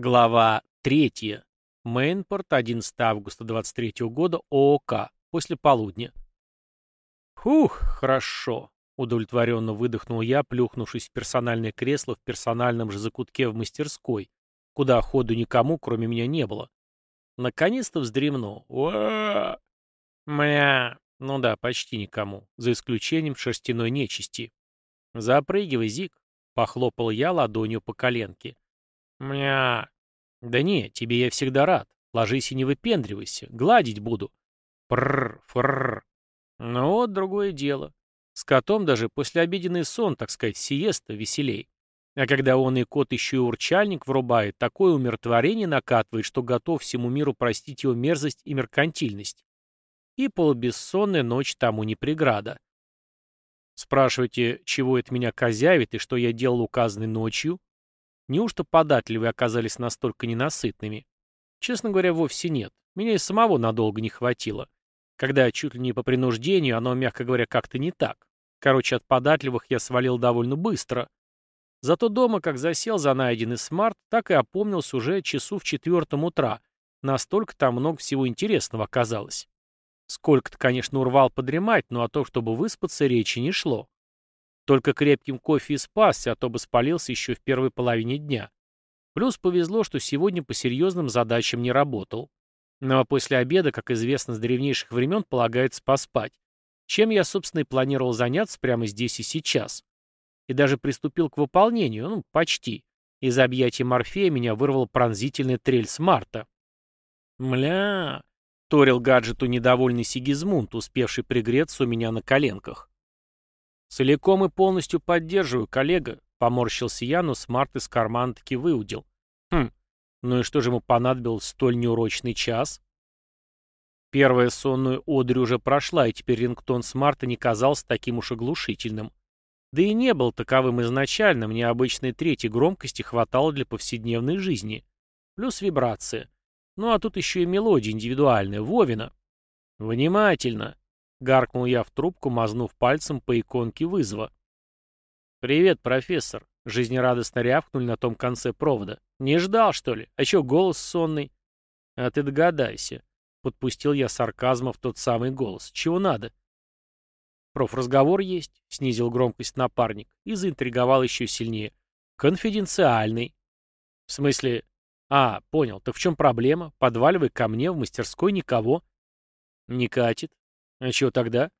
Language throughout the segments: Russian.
Глава 3. Мейнпорт, 11 августа 23 года, ООК, после полудня. «Фух, хорошо», — удовлетворенно выдохнул я, плюхнувшись в персональное кресло в персональном же закутке в мастерской, куда ходу никому, кроме меня, не было. Наконец-то вздремнул. Уа! Мля, ну да, почти никому, за исключением шерстяной нечисти. «Запрыгивай, Зик», — похлопал я ладонью по коленке. «Мля...» «Да не, тебе я всегда рад. Ложись и не выпендривайся. Гладить буду». «Прррр, фрррр». Ну вот другое дело. С котом даже послеобеденный сон, так сказать, сиеста, веселей. А когда он и кот еще и урчальник врубает, такое умиротворение накатывает, что готов всему миру простить его мерзость и меркантильность. И полубессонная ночь тому не преграда. Спрашиваете, чего это меня козявит и что я делал указанной ночью? Неужто податливые оказались настолько ненасытными? Честно говоря, вовсе нет. Меня и самого надолго не хватило. Когда чуть ли не по принуждению, оно, мягко говоря, как-то не так. Короче, от податливых я свалил довольно быстро. Зато дома, как засел за найденный смарт, так и опомнился уже часу в четвертом утра. Настолько там много всего интересного оказалось. Сколько-то, конечно, урвал подремать, но о том, чтобы выспаться, речи не шло. Только крепким кофе и спасся, а то бы спалился еще в первой половине дня. Плюс повезло, что сегодня по серьезным задачам не работал. Но после обеда, как известно, с древнейших времен полагается поспать. Чем я, собственно, и планировал заняться прямо здесь и сейчас. И даже приступил к выполнению, ну, почти. Из объятий Морфея меня вырвал пронзительный трель смарта. «Мля!» — вторил гаджету недовольный Сигизмунд, успевший пригреться у меня на коленках. «Целиком и полностью поддерживаю, коллега», — поморщился я, но смарт из кармана таки выудил. «Хм, ну и что же ему понадобилось в столь неурочный час?» Первая сонная одурь уже прошла, и теперь рингтон смарта не казался таким уж оглушительным. Да и не был таковым изначально, мне обычной третьей громкости хватало для повседневной жизни. Плюс вибрация. Ну а тут еще и мелодия индивидуальная, Вовина. «Внимательно!» Гаркнул я в трубку, мазнув пальцем по иконке вызова. «Привет, профессор!» Жизнерадостно рявкнули на том конце провода. «Не ждал, что ли? А чё голос сонный?» «А ты догадайся!» Подпустил я сарказма в тот самый голос. «Чего надо?» «Проф, разговор есть», — снизил громкость напарник и заинтриговал еще сильнее. «Конфиденциальный». «В смысле...» «А, понял. Так в чем проблема? Подваливай ко мне, в мастерской никого». «Не катит. А что тогда?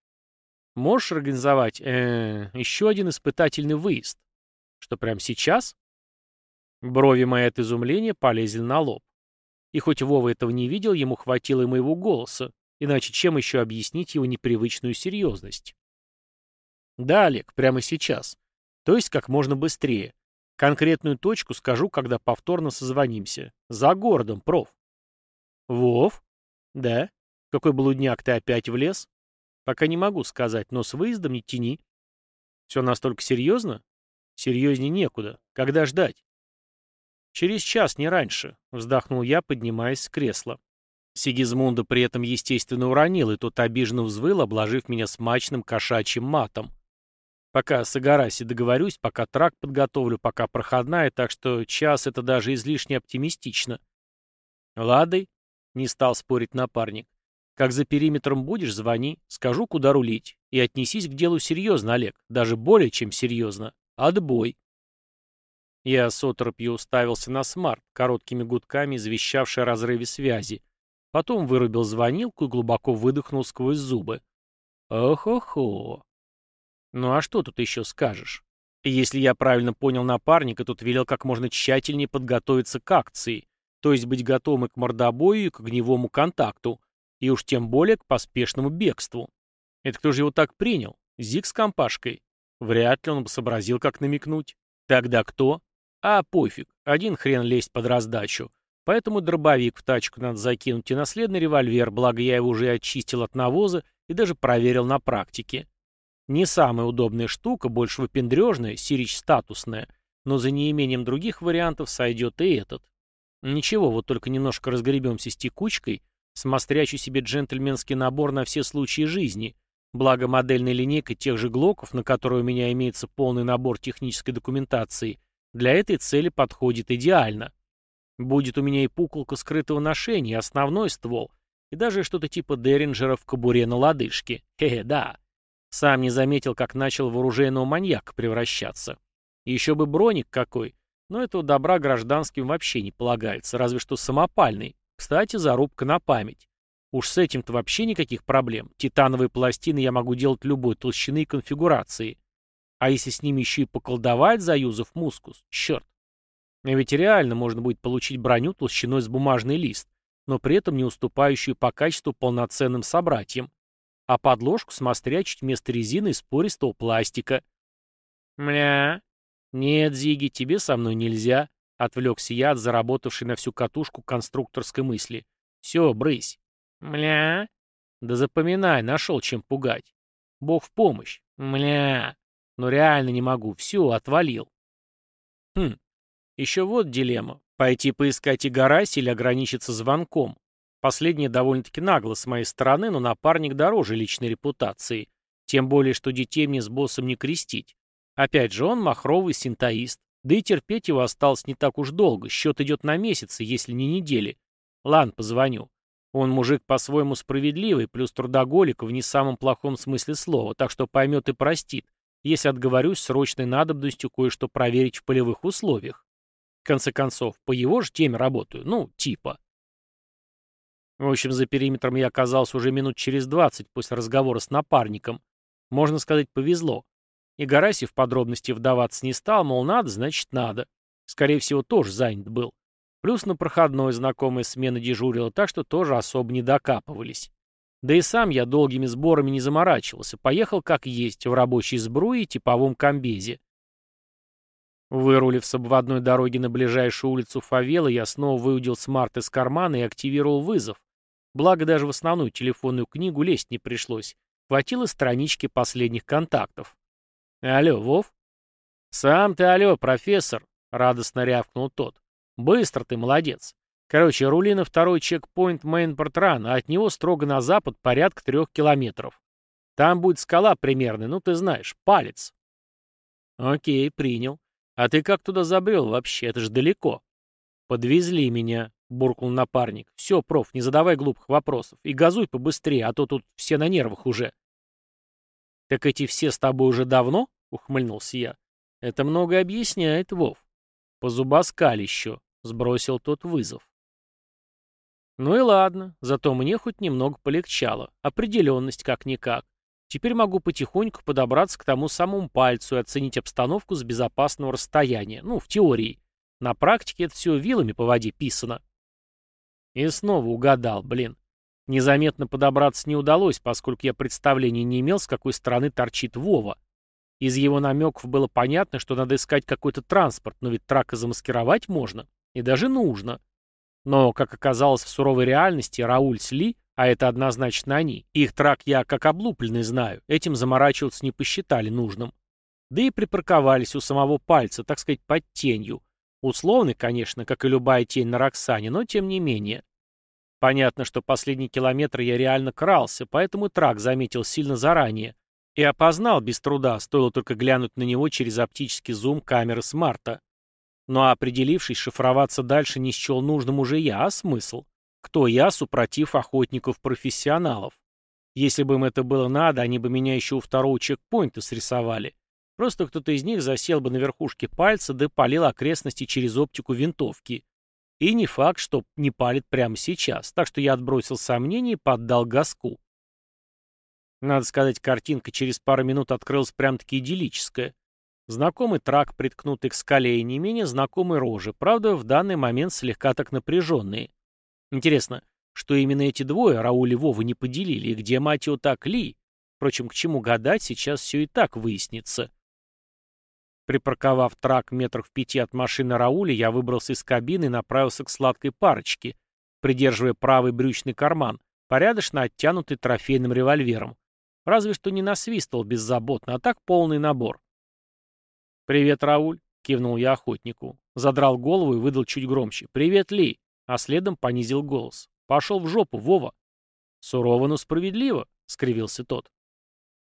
Можешь организовать э, еще один испытательный выезд? Что, прямо сейчас? Брови мои от изумления полезли на лоб. И хоть Вова этого не видел, ему хватило и моего голоса, иначе чем еще объяснить его непривычную серьезность? Да, Олег, прямо сейчас. То есть как можно быстрее. Конкретную точку скажу, когда повторно созвонимся. За городом, проф. Вов? Да? Какой блудняк ты опять влез? Пока не могу сказать, но с выездом не тяни. Все настолько серьезно? Серьезнее некуда. Когда ждать? Через час, не раньше, вздохнул я, поднимаясь с кресла. Сигизмунда при этом, естественно, уронил, и тот обиженно взвыл, обложив меня смачным кошачьим матом. Пока с Агараси договорюсь, пока трак подготовлю, пока проходная, так что час — это даже излишне оптимистично. Ладой, не стал спорить напарник. Как за периметром будешь, звони, скажу, куда рулить. И отнесись к делу серьезно, Олег, даже более чем серьезно. Отбой. Я с оторопью уставился на смарт, короткими гудками извещавший о разрыве связи. Потом вырубил звонилку и глубоко выдохнул сквозь зубы. Ох-охо. Ну а что тут еще скажешь? Если я правильно понял напарника, тут велел как можно тщательнее подготовиться к акции, то есть быть готовым к мордобою и к огневому контакту, и уж тем более к поспешному бегству. Это кто же его так принял? Зиг с компашкой? Вряд ли он бы сообразил, как намекнуть. Тогда кто? А, пофиг, один хрен лезть под раздачу. Поэтому дробовик в тачку надо закинуть и наследный револьвер, благо я его уже очистил от навоза и даже проверил на практике. Не самая удобная штука, больше выпендрежная, сирич статусная, но за неимением других вариантов сойдет и этот. Ничего, вот только немножко разгребемся с текучкой, Смострячу себе джентльменский набор на все случаи жизни, благо модельной линейка тех же глоков, на которой у меня имеется полный набор технической документации, для этой цели подходит идеально. Будет у меня и пуколка скрытого ношения, и основной ствол, и даже что-то типа Деринджера в кобуре на лодыжке. Хе-хе, да. Сам не заметил, как начал в оружейного маньяка превращаться. Еще бы броник какой. Но этого добра гражданским вообще не полагается, разве что самопальный. Кстати, зарубка на память. Уж с этим-то вообще никаких проблем. Титановые пластины я могу делать любой толщины и конфигурации. А если с ними еще и поколдовать, заюзав мускус, черт. А ведь реально можно будет получить броню толщиной с бумажный лист, но при этом не уступающую по качеству полноценным собратьям. А подложку смострячить вместо резины из пористого пластика. Мля. Нет, Зиги, тебе со мной нельзя. Отвлекся я от заработавшей на всю катушку конструкторской мысли. Все, брысь. Мля. Да запоминай, нашел чем пугать. Бог в помощь. Мля. Но реально не могу. Все, отвалил. Хм. Еще вот дилемма. Пойти поискать Игараси или ограничиться звонком. Последнее довольно-таки нагло с моей стороны, но напарник дороже личной репутации. Тем более, что детей мне с боссом не крестить. Опять же, он махровый синтоист. Да и терпеть его осталось не так уж долго. Счет идет на месяцы, если не недели. Ладно, позвоню. Он мужик по-своему справедливый, плюс трудоголик в не самом плохом смысле слова, так что поймет и простит, если отговорюсь срочной надобностью кое-что проверить в полевых условиях. В конце концов, по его же теме работаю, ну, типа. В общем, за периметром я оказался уже минут через двадцать после разговора с напарником. Можно сказать, повезло. И Гараси в подробности вдаваться не стал, мол, надо, значит, надо. Скорее всего, тоже занят был. Плюс на проходной знакомая смена дежурила, так что тоже особо не докапывались. Да и сам я долгими сборами не заморачивался, поехал как есть, в рабочей сбруе и типовом комбезе. Вырулив с обводной дороги на ближайшую улицу Фавела, я снова выудил смарт из кармана и активировал вызов. Благо даже в основную телефонную книгу лезть не пришлось. Хватило странички последних контактов. «Алло, Вов?» «Сам ты алло, профессор!» — радостно рявкнул тот. «Быстро ты, молодец. Короче, рули на второй чекпоинт Мейнпорт-Ран, а от него строго на запад порядка трех километров. Там будет скала примерно, ну ты знаешь, палец». «Окей, принял. А ты как туда забрел вообще? Это же далеко». «Подвезли меня», — буркнул напарник. «Все, проф, не задавай глупых вопросов. И газуй побыстрее, а то тут все на нервах уже». «Так эти все с тобой уже давно?» — ухмыльнулся я. «Это много объясняет, Вов». «Позубоскаль еще», — сбросил тот вызов. Ну и ладно, зато мне хоть немного полегчало. Определенность как-никак. Теперь могу потихоньку подобраться к тому самому пальцу и оценить обстановку с безопасного расстояния. Ну, в теории. На практике это все вилами по воде писано. И снова угадал, блин. Незаметно подобраться не удалось, поскольку я представления не имел, с какой стороны торчит Вова. Из его намеков было понятно, что надо искать какой-то транспорт, но ведь трака замаскировать можно. И даже нужно. Но, как оказалось в суровой реальности, Рауль с Ли, а это однозначно они, их трак я как облупленный знаю, этим заморачиваться не посчитали нужным. Да и припарковались у самого пальца, так сказать, под тенью. Условный, конечно, как и любая тень на Роксане, но тем не менее. Понятно, что последний километр я реально крался, поэтому трак заметил сильно заранее. И опознал без труда, стоило только глянуть на него через оптический зум камеры смарта. Но определившись, шифроваться дальше не счел нужным уже я, а смысл? Кто я, супротив охотников-профессионалов? Если бы им это было надо, они бы меня еще у второго чекпоинта срисовали. Просто кто-то из них засел бы на верхушке пальца, да палил окрестности через оптику винтовки. И не факт, что не палит прямо сейчас, так что я отбросил сомнения и поддал газку. Надо сказать, картинка через пару минут открылась прям-таки идиллическая. Знакомый трак, приткнутый к скале, и не менее знакомые рожи, правда, в данный момент слегка так напряженные. Интересно, что именно эти двое, Рауль и Вова, не поделили, и где, мать его, так Ли? Впрочем, к чему гадать, сейчас все и так выяснится. Припарковав трак метрах в пяти от машины Рауля, я выбрался из кабины и направился к сладкой парочке, придерживая правый брючный карман, порядочно оттянутый трофейным револьвером. Разве что не насвистывал беззаботно, а так полный набор. «Привет, Рауль», — кивнул я охотнику. Задрал голову и выдал чуть громче. «Привет, Ли», а следом понизил голос. «Пошел в жопу, Вова». «Сурово, но справедливо», — скривился тот.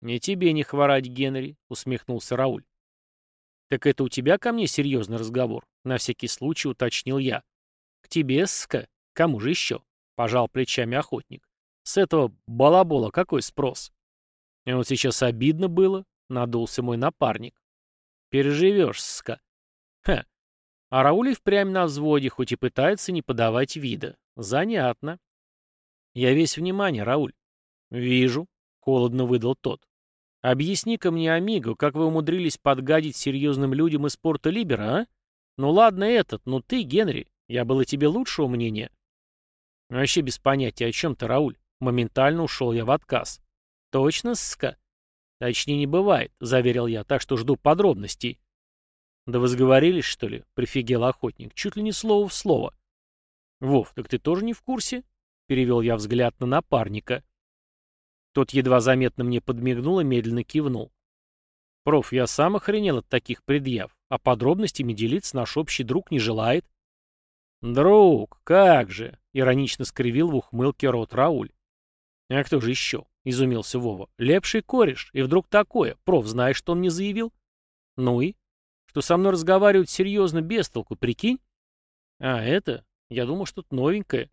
«Не тебе не хворать, Генри», — усмехнулся Рауль. «Так это у тебя ко мне серьезный разговор?» — на всякий случай уточнил я. «К тебе, ска. Кому же еще? Пожал плечами охотник. С этого балабола какой спрос? И вот сейчас обидно было, надулся мой напарник. Переживешь, ска. Ха. А Рауль впрямь на взводе, хоть и пытается не подавать вида. Занятно. Я весь внимание, Рауль. Вижу, холодно выдал тот. Объясни-ка мне, Амиго, как вы умудрились подгадить серьезным людям из порта Либера, а? Ну ладно этот, но ты, Генри, я было тебе лучшего мнения. Вообще без понятия, о чем ты, Рауль. Моментально ушел я в отказ. Точно, ска? Точнее не бывает, заверил я, так что жду подробностей. Да вы сговорились, что ли? Прифигел охотник. Чуть ли не слово в слово. Вов, так ты тоже не в курсе? Перевел я взгляд на напарника. Тот едва заметно мне подмигнул и медленно кивнул. «Проф, я сам охренел от таких предъяв, а подробностями делиться наш общий друг не желает». «Друг, как же!» — иронично скривил в ухмылке рот Рауль. «А кто же еще?» — изумился Вова. «Лепший кореш, и вдруг такое. Проф, знаешь, что он мне заявил?» «Ну и?» «Что со мной разговаривают серьезно без толку, прикинь?» «А это? Я думал, что-то новенькое».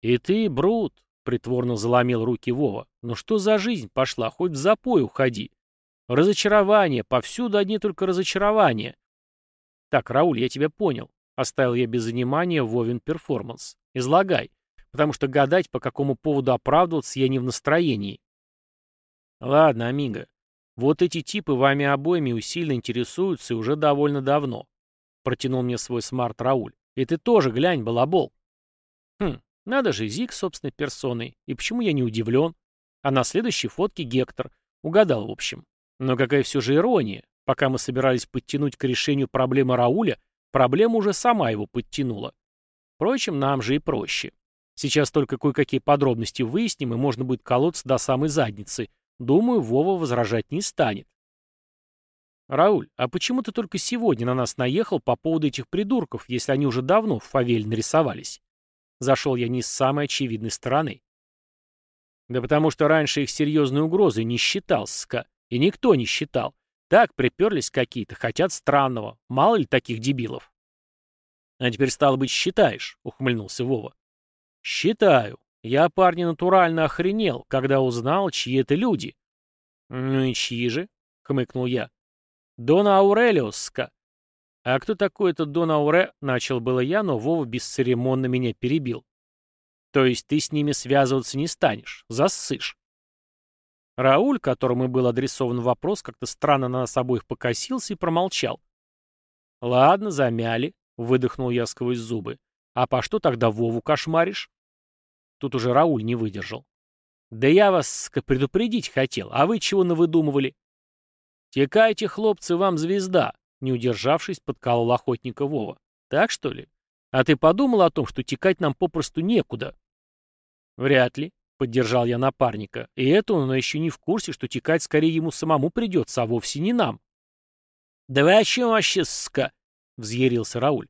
«И ты, Брут, Притворно заломил руки Вова. «Ну что за жизнь пошла? Хоть в запой уходи. Разочарование, повсюду одни только разочарования». «Так, Рауль, я тебя понял». Оставил я без внимания Вовин перформанс. «Излагай, потому что гадать, по какому поводу оправдываться, я не в настроении». «Ладно, Амиго. Вот эти типы вами обоими усиленно интересуются уже довольно давно». Протянул мне свой смарт Рауль. «И ты тоже глянь, балабол». «Хм, надо же, Зиг собственной персоной. И почему я не удивлен? А на следующей фотке Гектор. Угадал, в общем. Но какая все же ирония. Пока мы собирались подтянуть к решению проблемы Рауля, проблема уже сама его подтянула. Впрочем, нам же и проще. Сейчас только кое-какие подробности выясним, и можно будет колоться до самой задницы. Думаю, Вова возражать не станет. «Рауль, а почему ты только сегодня на нас наехал по поводу этих придурков, если они уже давно в фавель нарисовались?» Зашел я не с самой очевидной стороны. Да потому что раньше их серьезной угрозой не считал, ска. И никто не считал. Так, приперлись какие-то, хотят странного. Мало ли таких дебилов. А теперь, стало быть, считаешь, ухмыльнулся Вова. Считаю. Я, парни, натурально охренел, когда узнал, чьи это люди. Ну и чьи же? Хмыкнул я. Дона Аурелиуска. «А кто такой этот Дон Ауре?» — начал было я, но Вова бесцеремонно меня перебил. «То есть ты с ними связываться не станешь? Зассышь?» Рауль, которому был адресован вопрос, как-то странно на нас обоих покосился и промолчал. «Ладно, замяли», — выдохнул я сквозь зубы. «А по что тогда Вову кошмаришь?» Тут уже Рауль не выдержал. «Да я вас предупредить хотел, а вы чего навыдумывали?» «Текайте, хлопцы, вам звезда», не удержавшись, подколол охотника Вова. Так что ли? А ты подумал о том, что текать нам попросту некуда? Вряд ли, поддержал я напарника. И это он еще не в курсе, что текать скорее ему самому придется, а вовсе не нам. Да вы о чем вообще, ска? Взъярился Рауль.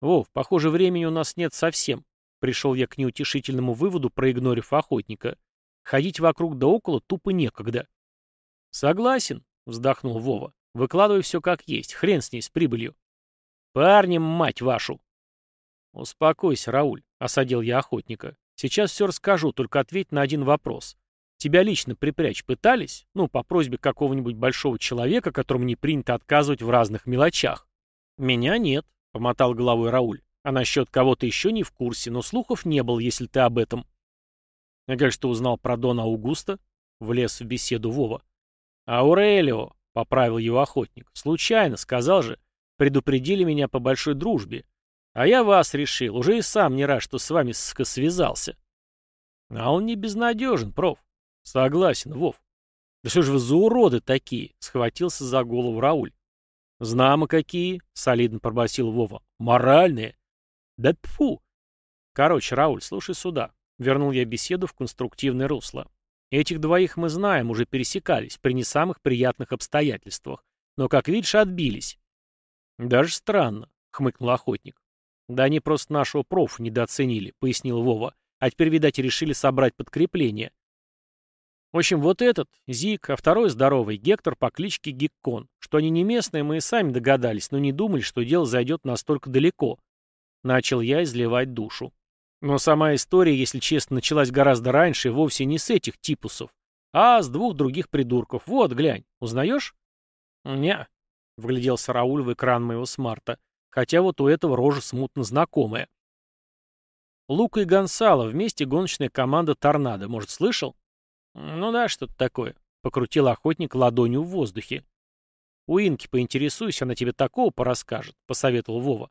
Вов, похоже, времени у нас нет совсем. Пришел я к неутешительному выводу, проигнорив охотника. Ходить вокруг да около тупо некогда. Согласен, вздохнул Вова. Выкладывай все как есть, хрен с ней, с прибылью. Парнем, мать вашу! Успокойся, Рауль, осадил я охотника. Сейчас все расскажу, только ответь на один вопрос. Тебя лично припрячь пытались? Ну, по просьбе какого-нибудь большого человека, которому не принято отказывать в разных мелочах. Меня нет, помотал головой Рауль. А насчет кого-то еще не в курсе, но слухов не было, если ты об этом. А как что узнал про Дона Аугуста? Влез в беседу Вова. Аурелио, — поправил его охотник. «Случайно, сказал же. Предупредили меня по большой дружбе. А я вас решил. Уже и сам не рад, что с вами связался». «А он не безнадежен, проф». «Согласен, Вов». «Да что же вы за уроды такие?» — схватился за голову Рауль. «Знамо какие», — солидно пробасил Вова. «Моральные». «Да тьфу!» «Короче, Рауль, слушай сюда». Вернул я беседу в конструктивное русло. Этих двоих мы знаем, уже пересекались, при не самых приятных обстоятельствах. Но, как видишь, отбились. Даже странно, хмыкнул охотник. Да они просто нашего профа недооценили, пояснил Вова. А теперь, видать, решили собрать подкрепление. В общем, вот этот, Зик, а второй здоровый, Гектор по кличке Геккон. Что они не местные, мы и сами догадались, но не думали, что дело зайдет настолько далеко. Начал я изливать душу. Но сама история, если честно, началась гораздо раньше и вовсе не с этих типусов, а с двух других придурков. Вот, глянь, узнаешь? Не, вгляделся Рауль в экран моего смарта, хотя вот у этого рожа смутно знакомая. Лука и Гонсало, вместе гоночная команда «Торнадо». Может, слышал? Ну да, что-то такое. Покрутил охотник ладонью в воздухе. У Инки поинтересуйся, она тебе такого порасскажет, посоветовал Вова.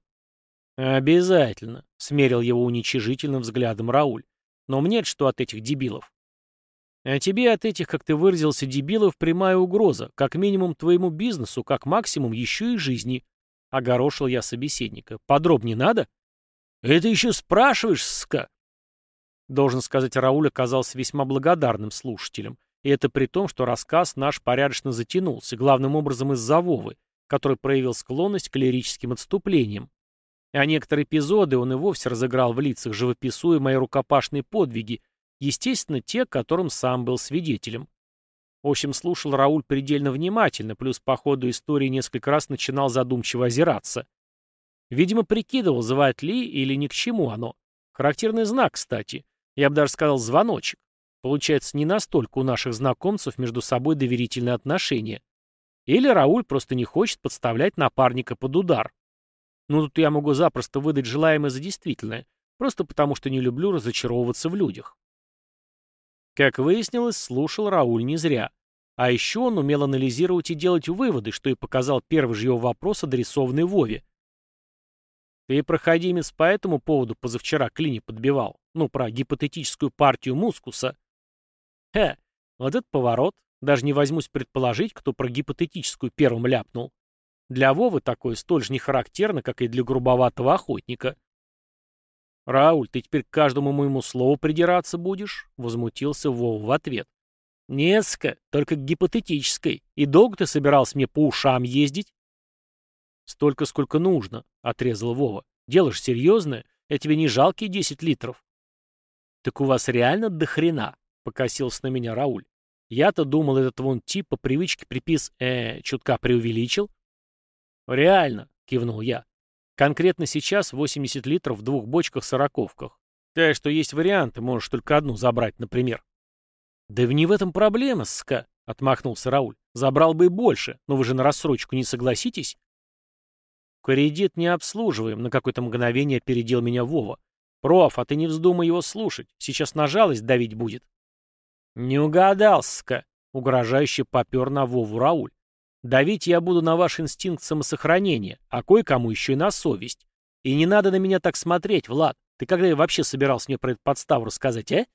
«Обязательно», — смерил его уничижительным взглядом Рауль. «Но мне что от этих дебилов?» «А тебе от этих, как ты выразился, дебилов, прямая угроза, как минимум твоему бизнесу, как максимум еще и жизни», — огорошил я собеседника. «Подробнее надо?» «Это еще спрашиваешь, ска?» Должен сказать, Рауль оказался весьма благодарным слушателем. И это при том, что рассказ наш порядочно затянулся, главным образом из-за Вовы, который проявил склонность к лирическим отступлениям. А некоторые эпизоды он и вовсе разыграл в лицах, живописуя мои рукопашные подвиги, естественно, те, которым сам был свидетелем. В общем, слушал Рауль предельно внимательно, плюс по ходу истории несколько раз начинал задумчиво озираться. Видимо, прикидывал, звать ли или ни к чему оно. Характерный знак, кстати. Я бы даже сказал звоночек. Получается, не настолько у наших знакомцев между собой доверительные отношения. Или Рауль просто не хочет подставлять напарника под удар. Ну тут я могу запросто выдать желаемое за действительное, просто потому что не люблю разочаровываться в людях. Как выяснилось, слушал Рауль не зря. А еще он умел анализировать и делать выводы, что и показал первый же его вопрос, адресованный Вове. Ты, проходимец, по этому поводу позавчера клини подбивал. Ну, про гипотетическую партию мускуса. Хе, вот этот поворот. Даже не возьмусь предположить, кто про гипотетическую первым ляпнул. Для Вовы такое столь же не характерно, как и для грубоватого охотника. «Рауль, ты теперь к каждому моему слову придираться будешь?» — возмутился Вова в ответ. «Несколько, только гипотетической. И долго ты собирался мне по ушам ездить?» «Столько, сколько нужно», — отрезал Вова. «Дело же серьезное. Я тебе не жалкие десять литров». «Так у вас реально до хрена?» — покосился на меня Рауль. «Я-то думал, этот вон тип по привычке припис, э, чутка преувеличил». «Реально», — кивнул я. «Конкретно сейчас 80 литров в двух бочках-сороковках. Так что есть варианты, можешь только одну забрать, например». «Да не в этом проблема, ска», — отмахнулся Рауль. «Забрал бы и больше, но вы же на рассрочку не согласитесь?» «Кредит не обслуживаем», — на какое-то мгновение опередил меня Вова. «Проф, а ты не вздумай его слушать. Сейчас на жалость давить будет». «Не угадал, ска», — угрожающе попер на Вову Рауль. Давить я буду на ваш инстинкт самосохранения, а кое-кому еще и на совесть. И не надо на меня так смотреть, Влад. Ты когда я вообще собирался мне про эту подставу рассказать, а?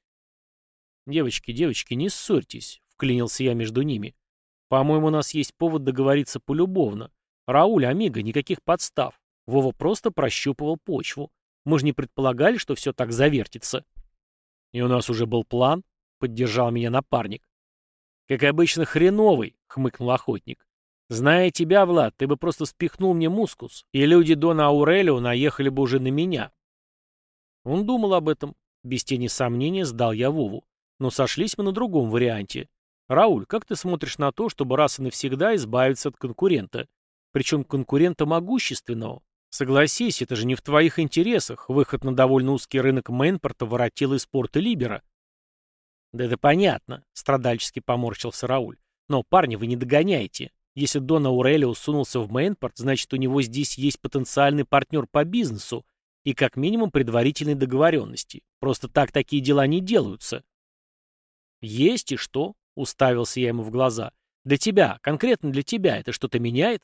Девочки, девочки, не ссорьтесь, вклинился я между ними. По-моему, у нас есть повод договориться полюбовно. Рауль, Амиго, никаких подстав. Вова просто прощупывал почву. Мы же не предполагали, что все так завертится. И у нас уже был план, поддержал меня напарник. Как обычно, хреновый, хмыкнул охотник. Зная тебя, Влад, ты бы просто спихнул мне мускус, и люди Дона Аурелио наехали бы уже на меня. Он думал об этом. Без тени сомнения сдал я Вову. Но сошлись мы на другом варианте. Рауль, как ты смотришь на то, чтобы раз и навсегда избавиться от конкурента? Причем конкурента могущественного. Согласись, это же не в твоих интересах. Выход на довольно узкий рынок Мейнпорта воротил из порта Либера. Да это понятно, страдальчески поморщился Рауль. Но, парни, вы не догоняете. Если Дон Аурелио сунулся в Мейнпорт, значит, у него здесь есть потенциальный партнер по бизнесу и как минимум предварительные договоренности. Просто так такие дела не делаются. Есть и что? Уставился я ему в глаза. Для тебя, конкретно для тебя, это что-то меняет?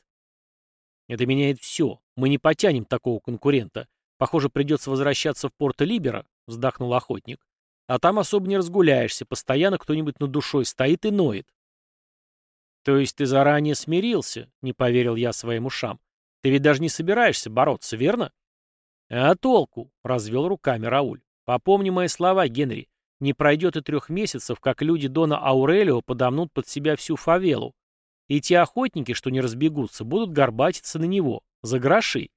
Это меняет все. Мы не потянем такого конкурента. Похоже, придется возвращаться в Порто-Либера, вздохнул охотник. А там особо не разгуляешься, постоянно кто-нибудь над душой стоит и ноет. «То есть ты заранее смирился?» — не поверил я своим ушам. «Ты ведь даже не собираешься бороться, верно?» «А толку?» — развел руками Рауль. «Попомни мои слова, Генри. Не пройдет и трех месяцев, как люди Дона Аурелио подомнут под себя всю фавелу. И те охотники, что не разбегутся, будут горбатиться на него. За гроши.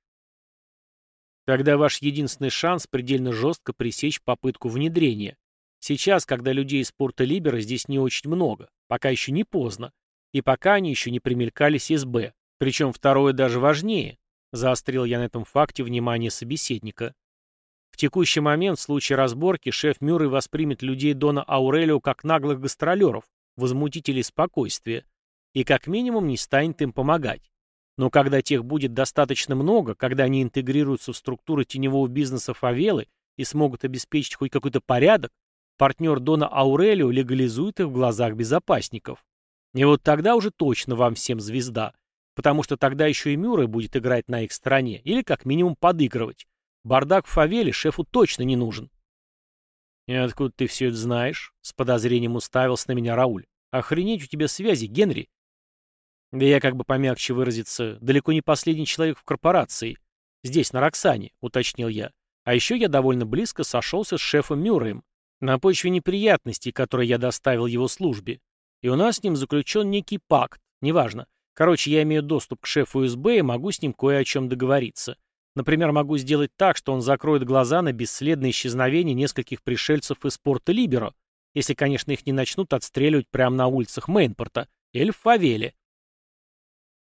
Тогда ваш единственный шанс предельно жестко пресечь попытку внедрения. Сейчас, когда людей из порта Либера здесь не очень много, пока еще не поздно, и пока они еще не примелькались из Б. Причем второе даже важнее. Заострил я на этом факте внимание собеседника. В текущий момент, в случае разборки, шеф Мюррей воспримет людей Дона Аурелио как наглых гастролеров, возмутителей спокойствия, и как минимум не станет им помогать. Но когда тех будет достаточно много, когда они интегрируются в структуры теневого бизнеса фавелы и смогут обеспечить хоть какой-то порядок, партнер Дона Аурелио легализует их в глазах безопасников. И вот тогда уже точно вам всем звезда, потому что тогда еще и Мюррей будет играть на их стороне, или как минимум подыгрывать. Бардак в фавеле шефу точно не нужен. «И откуда ты все это знаешь?» — с подозрением уставился на меня Рауль. «Охренеть у тебя связи, Генри!» Да я, как бы помягче выразиться, далеко не последний человек в корпорации. Здесь, на Роксане, уточнил я. А еще я довольно близко сошелся с шефом Мюрреем. На почве неприятностей, которые я доставил его службе. И у нас с ним заключен некий пакт, неважно. Короче, я имею доступ к шефу СБ и могу с ним кое о чем договориться. Например, могу сделать так, что он закроет глаза на бесследное исчезновение нескольких пришельцев из порта Либеро, если, конечно, их не начнут отстреливать прямо на улицах Мейнпорта или в Фавеле.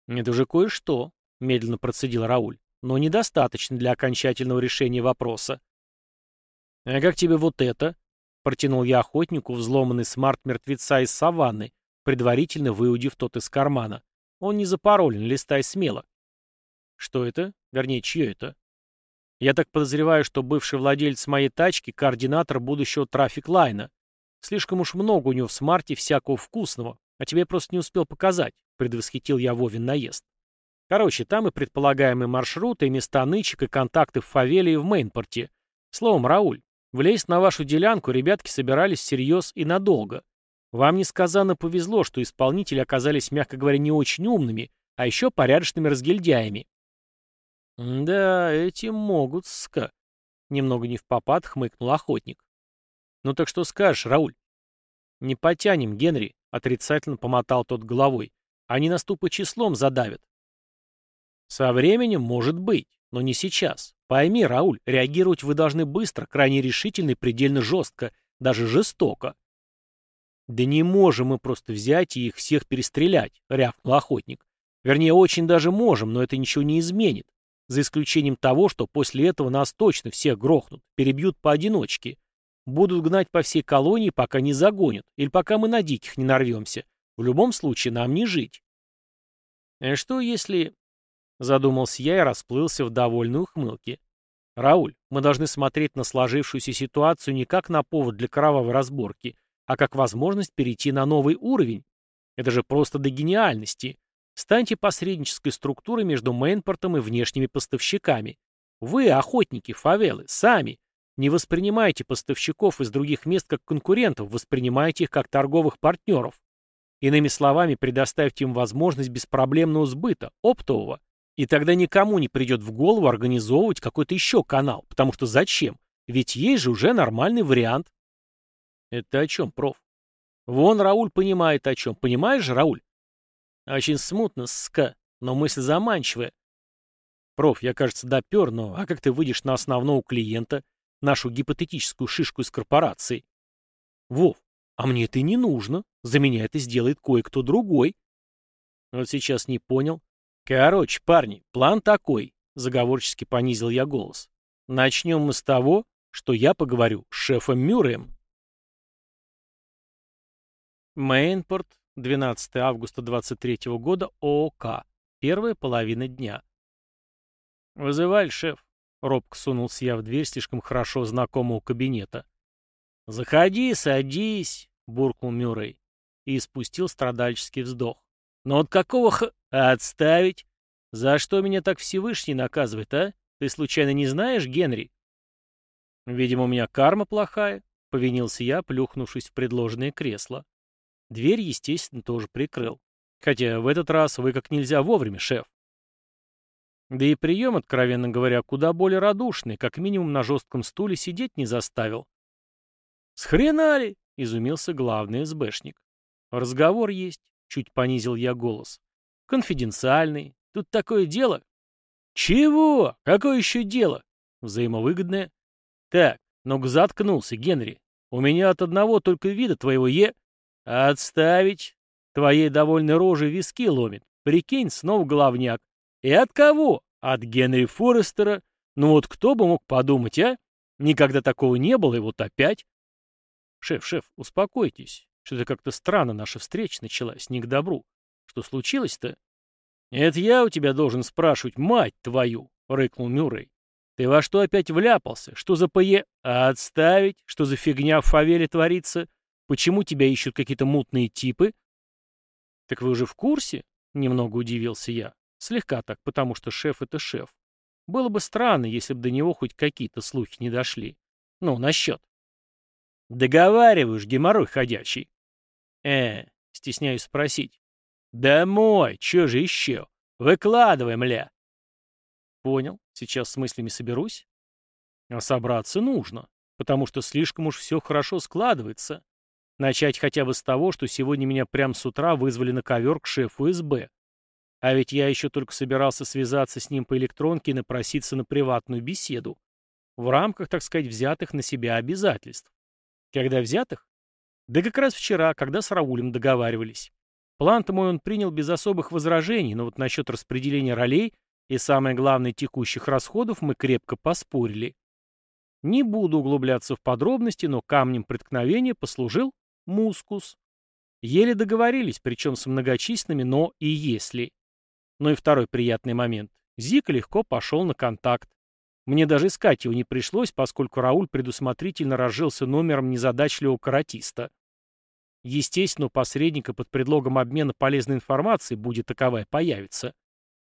«Это уже кое-что», — медленно процедил Рауль, «но недостаточно для окончательного решения вопроса». «А как тебе вот это?» — протянул я охотнику взломанный смарт мертвеца из саванны, предварительно выудив тот из кармана. «Он не запаролен, листай смело». «Что это? Вернее, чье это?» «Я так подозреваю, что бывший владелец моей тачки — координатор будущего трафик-лайна. Слишком уж много у него в смарте всякого вкусного, а тебе просто не успел показать предвосхитил я Вовин наезд. Короче, там и предполагаемые маршруты, и места нычек, и контакты в фавеле и в Мейнпорте. Словом, Рауль, влезть на вашу делянку ребятки собирались всерьез и надолго. Вам несказанно повезло, что исполнители оказались, мягко говоря, не очень умными, а еще порядочными разгильдяями. «Да, эти могут, ска», — немного не в попад хмыкнул охотник. «Ну так что скажешь, Рауль?» «Не потянем, Генри», — отрицательно помотал тот головой. Они нас тупо числом задавят. Со временем, может быть, но не сейчас. Пойми, Рауль, реагировать вы должны быстро, крайне решительно и предельно жестко, даже жестоко. Да не можем мы просто взять и их всех перестрелять, рявкнул охотник. Вернее, очень даже можем, но это ничего не изменит. За исключением того, что после этого нас точно всех грохнут, перебьют поодиночке. Будут гнать по всей колонии, пока не загонят, или пока мы на диких не нарвемся. В любом случае, нам не жить. А что если... Задумался я и расплылся в довольной ухмылке. Рауль, мы должны смотреть на сложившуюся ситуацию не как на повод для кровавой разборки, а как возможность перейти на новый уровень. Это же просто до гениальности. Станьте посреднической структурой между мейнпортом и внешними поставщиками. Вы, охотники, фавелы, сами. Не воспринимайте поставщиков из других мест как конкурентов, воспринимайте их как торговых партнеров. Иными словами, предоставьте им возможность беспроблемного сбыта, оптового. И тогда никому не придет в голову организовывать какой-то еще канал, потому что зачем? Ведь есть же уже нормальный вариант. Это о чем, проф? Вон Рауль понимает о чем. Понимаешь же, Рауль? Очень смутно, ска, но мысль заманчивая. Проф, я, кажется, допер, но а как ты выйдешь на основного клиента, нашу гипотетическую шишку из корпорации? Вов, а мне это не нужно. За меня это сделает кое-кто другой. Вот сейчас не понял. Короче, парни, план такой. Заговорчески понизил я голос. Начнем мы с того, что я поговорю с шефом Мюрреем. Мейнпорт, 12 августа 23 года, ООК. Первая половина дня. «Вызывали, шеф?» — робко сунулся я в дверь слишком хорошо знакомого кабинета. «Заходи, садись», — буркнул Мюррей и испустил страдальческий вздох. «Но от какого х... Отставить? За что меня так Всевышний наказывает, а? Ты случайно не знаешь, Генри?» «Видимо, у меня карма плохая», — повинился я, плюхнувшись в предложенное кресло. Дверь, естественно, тоже прикрыл. Хотя в этот раз вы как нельзя вовремя, шеф. Да и прием, откровенно говоря, куда более радушный, как минимум на жестком стуле сидеть не заставил. «Схрена — изумился главный СБшник. «Разговор есть», — чуть понизил я голос. «Конфиденциальный. Тут такое дело». «Чего? Какое еще дело?» «Взаимовыгодное». «Так, ну-ка заткнулся, Генри. У меня от одного только вида твоего е...» «Отставить. Твоей довольной рожей виски ломит. Прикинь, снова головняк. И от кого? От Генри Форестера? Ну вот кто бы мог подумать, а? Никогда такого не было, и вот опять. Шеф, шеф, успокойтесь. Что-то как-то странно наша встреча началась, не к добру. Что случилось-то? Это я у тебя должен спрашивать, мать твою, рыкнул Мюррей. Ты во что опять вляпался? Что за пое... Отставить? Что за фигня в фавеле творится? Почему тебя ищут какие-то мутные типы? Так вы уже в курсе? Немного удивился я. Слегка так, потому что шеф — это шеф. Было бы странно, если бы до него хоть какие-то слухи не дошли. Ну, насчет. Договариваешь, геморрой ходячий. Э, стесняюсь спросить. Домой, чё же еще? Выкладывай, мля. Понял, сейчас с мыслями соберусь. А собраться нужно, потому что слишком уж все хорошо складывается. Начать хотя бы с того, что сегодня меня прямо с утра вызвали на ковер к шефу СБ. А ведь я еще только собирался связаться с ним по электронке и напроситься на приватную беседу. В рамках, так сказать, взятых на себя обязательств. Когда взятых? Да как раз вчера, когда с Раулем договаривались. План-то мой он принял без особых возражений, но вот насчет распределения ролей и, самое главное, текущих расходов мы крепко поспорили. Не буду углубляться в подробности, но камнем преткновения послужил мускус. Еле договорились, причем с многочисленными «но» и «если». Но и второй приятный момент. Зик легко пошел на контакт. Мне даже искать его не пришлось, поскольку Рауль предусмотрительно разжился номером незадачливого каратиста. Естественно, у посредника под предлогом обмена полезной информацией, будет таковая, появится.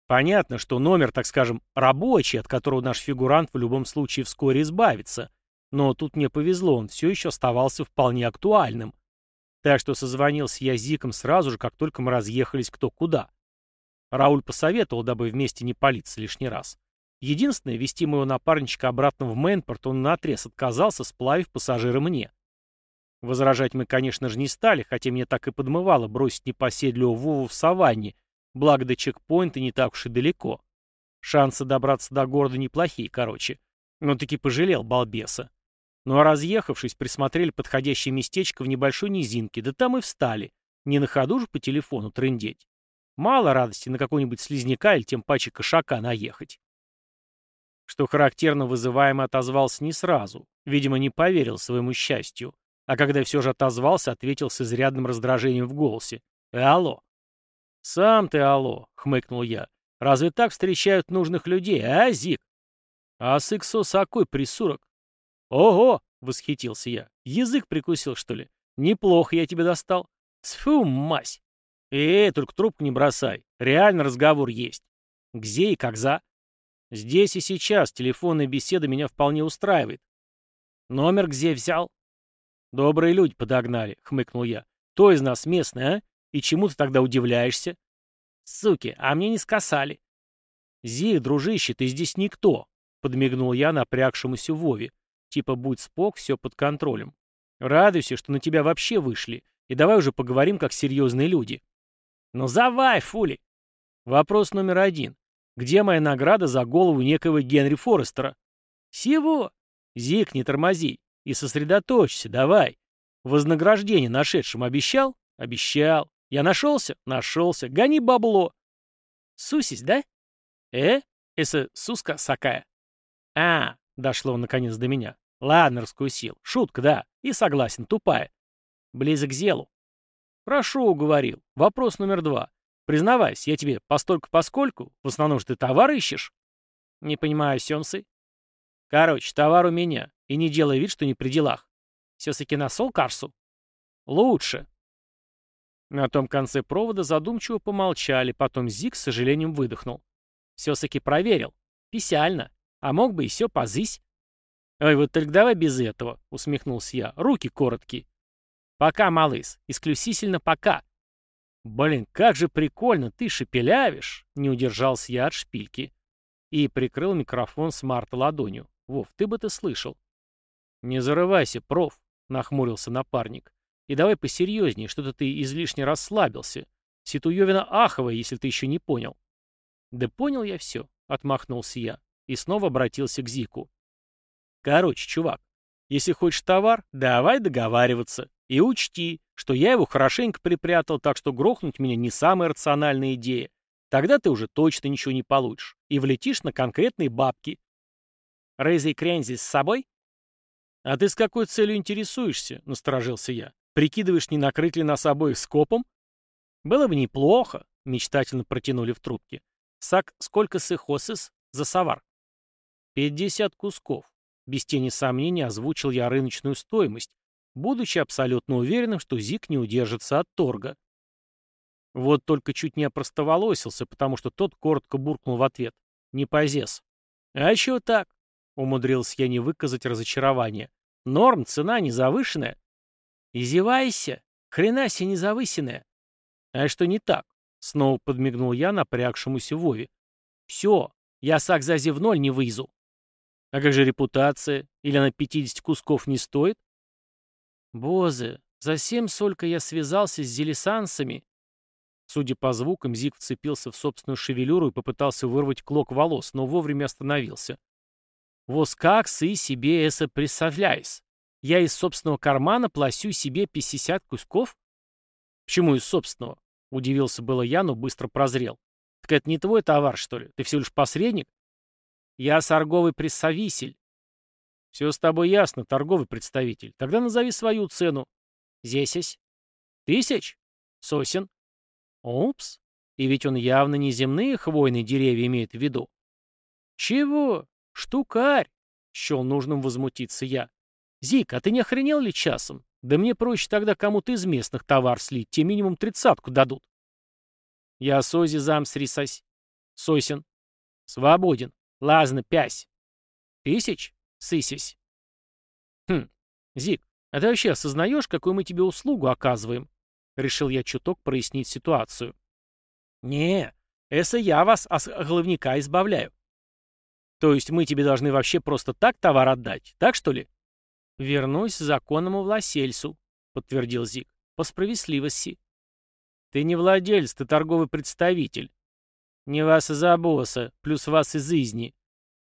Понятно, что номер, так скажем, рабочий, от которого наш фигурант в любом случае вскоре избавится. Но тут мне повезло, он все еще оставался вполне актуальным. Так что созвонился я с Зиком сразу же, как только мы разъехались кто куда. Рауль посоветовал, дабы вместе не палиться лишний раз. Единственное, вести моего напарничка обратно в Мейнпорт он наотрез отказался, сплавив пассажира мне. Возражать мы, конечно же, не стали, хотя мне так и подмывало бросить непоседливого Вову в саванне, благо до чекпоинта не так уж и далеко. Шансы добраться до города неплохие, короче. Но таки пожалел балбеса. Ну а разъехавшись, присмотрели подходящее местечко в небольшой низинке, да там и встали. Не на ходу же по телефону трындеть. Мало радости на какого-нибудь слизняка или тем паче кошака наехать. Что характерно, вызываемый отозвался не сразу. Видимо, не поверил своему счастью. А когда все же отозвался, ответил с изрядным раздражением в голосе. «Э, алло». «Сам ты алло», — хмыкнул я. «Разве так встречают нужных людей, а, Зик?» «А с иксо сакой присурок?» «Ого!» — восхитился я. «Язык прикусил, что ли? Неплохо я тебе достал. Сфу, мась!» «Эй, только трубку не бросай. Реально разговор есть. Где и как за?» «Здесь и сейчас. Телефонная беседа меня вполне устраивает». «Номер где взял?» «Добрые люди подогнали», — хмыкнул я. «Кто из нас местный, а? И чему ты тогда удивляешься?» «Суки, а мне не скасали». «Зих, дружище, ты здесь никто», — подмигнул я напрягшемуся Вове. «Типа, будь спок, все под контролем. Радуйся, что на тебя вообще вышли, и давай уже поговорим как серьезные люди». «Ну завай, Фули!» Вопрос номер один. Где моя награда за голову некого Генри Форестера? Всего. Зик, не тормози. И сосредоточься, давай. Вознаграждение нашедшим обещал? Обещал. Я нашелся? Нашелся. Гони бабло. Сусись, да? Э? Это суска сакая. А, дошло наконец до меня. Ладно, раскусил. Шутка, да. И согласен, тупая. Близок к зелу. Прошу, уговорил. Вопрос номер два. Признавайся, я тебе постольку-поскольку, в основном же ты товар ищешь? Не понимаю, сенсы. Короче, товар у меня, и не делай вид, что не при делах. Все-таки насол Карсу? Лучше. На том конце провода задумчиво помолчали, потом Зик с сожалением выдохнул. Все-таки проверил. Писально. А мог бы и все позысь. Ой, вот только давай без этого, усмехнулся я. Руки короткие. Пока, малыс, исключительно пока. Блин, как же прикольно, ты шепелявишь, не удержался я от шпильки. И прикрыл микрофон с Марта ладонью. Вов, ты бы ты слышал. Не зарывайся, проф, нахмурился напарник. И давай посерьезнее, что-то ты излишне расслабился. Ситуевина аховая, если ты еще не понял. Да понял я все, отмахнулся я. И снова обратился к Зику. Короче, чувак, если хочешь товар, давай договариваться. И учти, что я его хорошенько припрятал, так что грохнуть меня не самая рациональная идея. Тогда ты уже точно ничего не получишь и влетишь на конкретные бабки. Рейзи и Крензи с собой? А ты с какой целью интересуешься? Насторожился я. Прикидываешь, не накрыть ли нас обоих скопом? Было бы неплохо, мечтательно протянули в трубке. Сак, сколько сыхосис за савар? Пятьдесят кусков. Без тени сомнений озвучил я рыночную стоимость, будучи абсолютно уверенным, что Зик не удержится от торга. Вот только чуть не опростоволосился, потому что тот коротко буркнул в ответ. «Не позес». «А чего так?» — умудрился я не выказать разочарование. «Норм, цена не завышенная». «Изевайся! Хрена себе не завысенная!» «А что не так?» — снова подмигнул я напрягшемуся Вове. «Все, я сакзази в ноль не вывезу». «А как же репутация? Или она 50 кусков не стоит?» «Бозы, за семь солько я связался с зелесансами». Судя по звукам, Зик вцепился в собственную шевелюру и попытался вырвать клок волос, но вовремя остановился. «Вос как сы себе это представляешь? Я из собственного кармана пласю себе 50 кусков?» «Почему из собственного?» — удивился было я, но быстро прозрел. «Так это не твой товар, что ли? Ты всего лишь посредник?» «Я торговый прессовитель. «Все с тобой ясно, торговый представитель. Тогда назови свою цену». «Зесесь». «Тысяч?» «Сосен». «Упс. И ведь он явно не земные хвойные деревья имеет в виду». «Чего? Штукарь!» — счел нужным возмутиться я. «Зик, а ты не охренел ли часом? Да мне проще тогда кому-то из местных товар слить, те минимум тридцатку дадут». «Я сози зам срисась». «Сосен». «Свободен. Лазно пясь». «Тысяч?» Сысись. Хм, Зик, а ты вообще осознаешь, какую мы тебе услугу оказываем? Решил я чуток прояснить ситуацию. Не, это я вас от головника избавляю. То есть мы тебе должны вообще просто так товар отдать, так что ли? Вернусь законному владельцу, подтвердил Зик, по справедливости. Ты не владелец, ты торговый представитель. Не вас из-за босса, плюс вас из изни.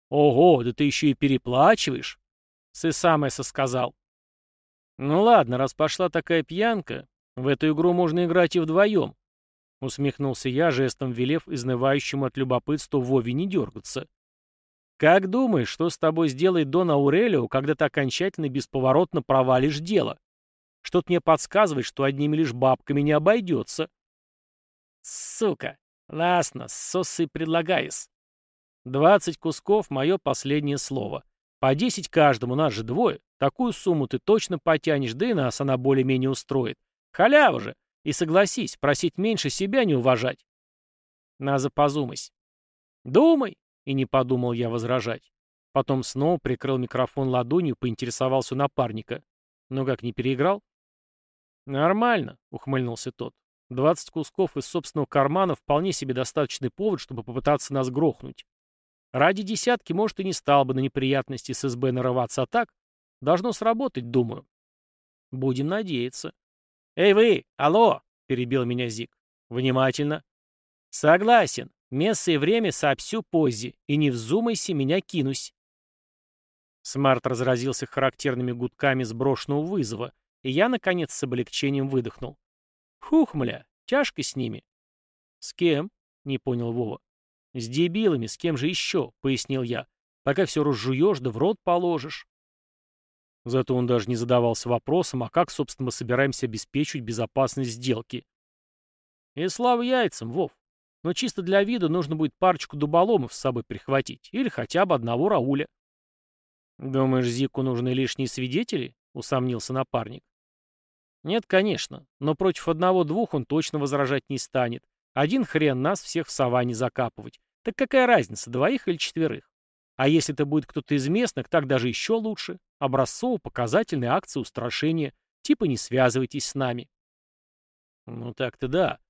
Ого, да ты еще и переплачиваешь. Сы самое сказал. Ну ладно, раз пошла такая пьянка, в эту игру можно играть и вдвоем. Усмехнулся я, жестом велев изнывающему от любопытства Вове не дергаться. Как думаешь, что с тобой сделает Дон Аурелио, когда ты окончательно бесповоротно провалишь дело? Что-то мне подсказывает, что одними лишь бабками не обойдется. Сука, ласно, сосы предлагаешь. Двадцать кусков — мое последнее слово. По десять каждому, нас же двое. Такую сумму ты точно потянешь, да и нас она более-менее устроит. Халява же. И согласись, просить меньше себя не уважать. Наза позумась. Думай. И не подумал я возражать. Потом снова прикрыл микрофон ладонью, поинтересовался у напарника. Ну как, не переиграл? Нормально, ухмыльнулся тот. Двадцать кусков из собственного кармана вполне себе достаточный повод, чтобы попытаться нас грохнуть. Ради десятки, может, и не стал бы на неприятности с СБ нарываться, а так должно сработать, думаю. Будем надеяться. «Эй вы! Алло!» — перебил меня Зик. «Внимательно». «Согласен. Место и время сообщу позже, и не взумайся, меня кинусь». Смарт разразился характерными гудками сброшенного вызова, и я, наконец, с облегчением выдохнул. «Хух, мля, тяжко с ними». «С кем?» — не понял Вова. «С дебилами, с кем же еще?» — пояснил я. «Пока все разжуешь, да в рот положишь». Зато он даже не задавался вопросом, а как, собственно, мы собираемся обеспечить безопасность сделки. И слава яйцам, Вов. Но чисто для вида нужно будет парочку дуболомов с собой прихватить. Или хотя бы одного Рауля. «Думаешь, Зику нужны лишние свидетели?» — усомнился напарник. «Нет, конечно. Но против одного-двух он точно возражать не станет. Один хрен нас всех в саванне закапывать. Так какая разница, двоих или четверых? А если это будет кто-то из местных, так даже еще лучше. Образцово-показательные акции устрашения. Типа не связывайтесь с нами. Ну так-то да.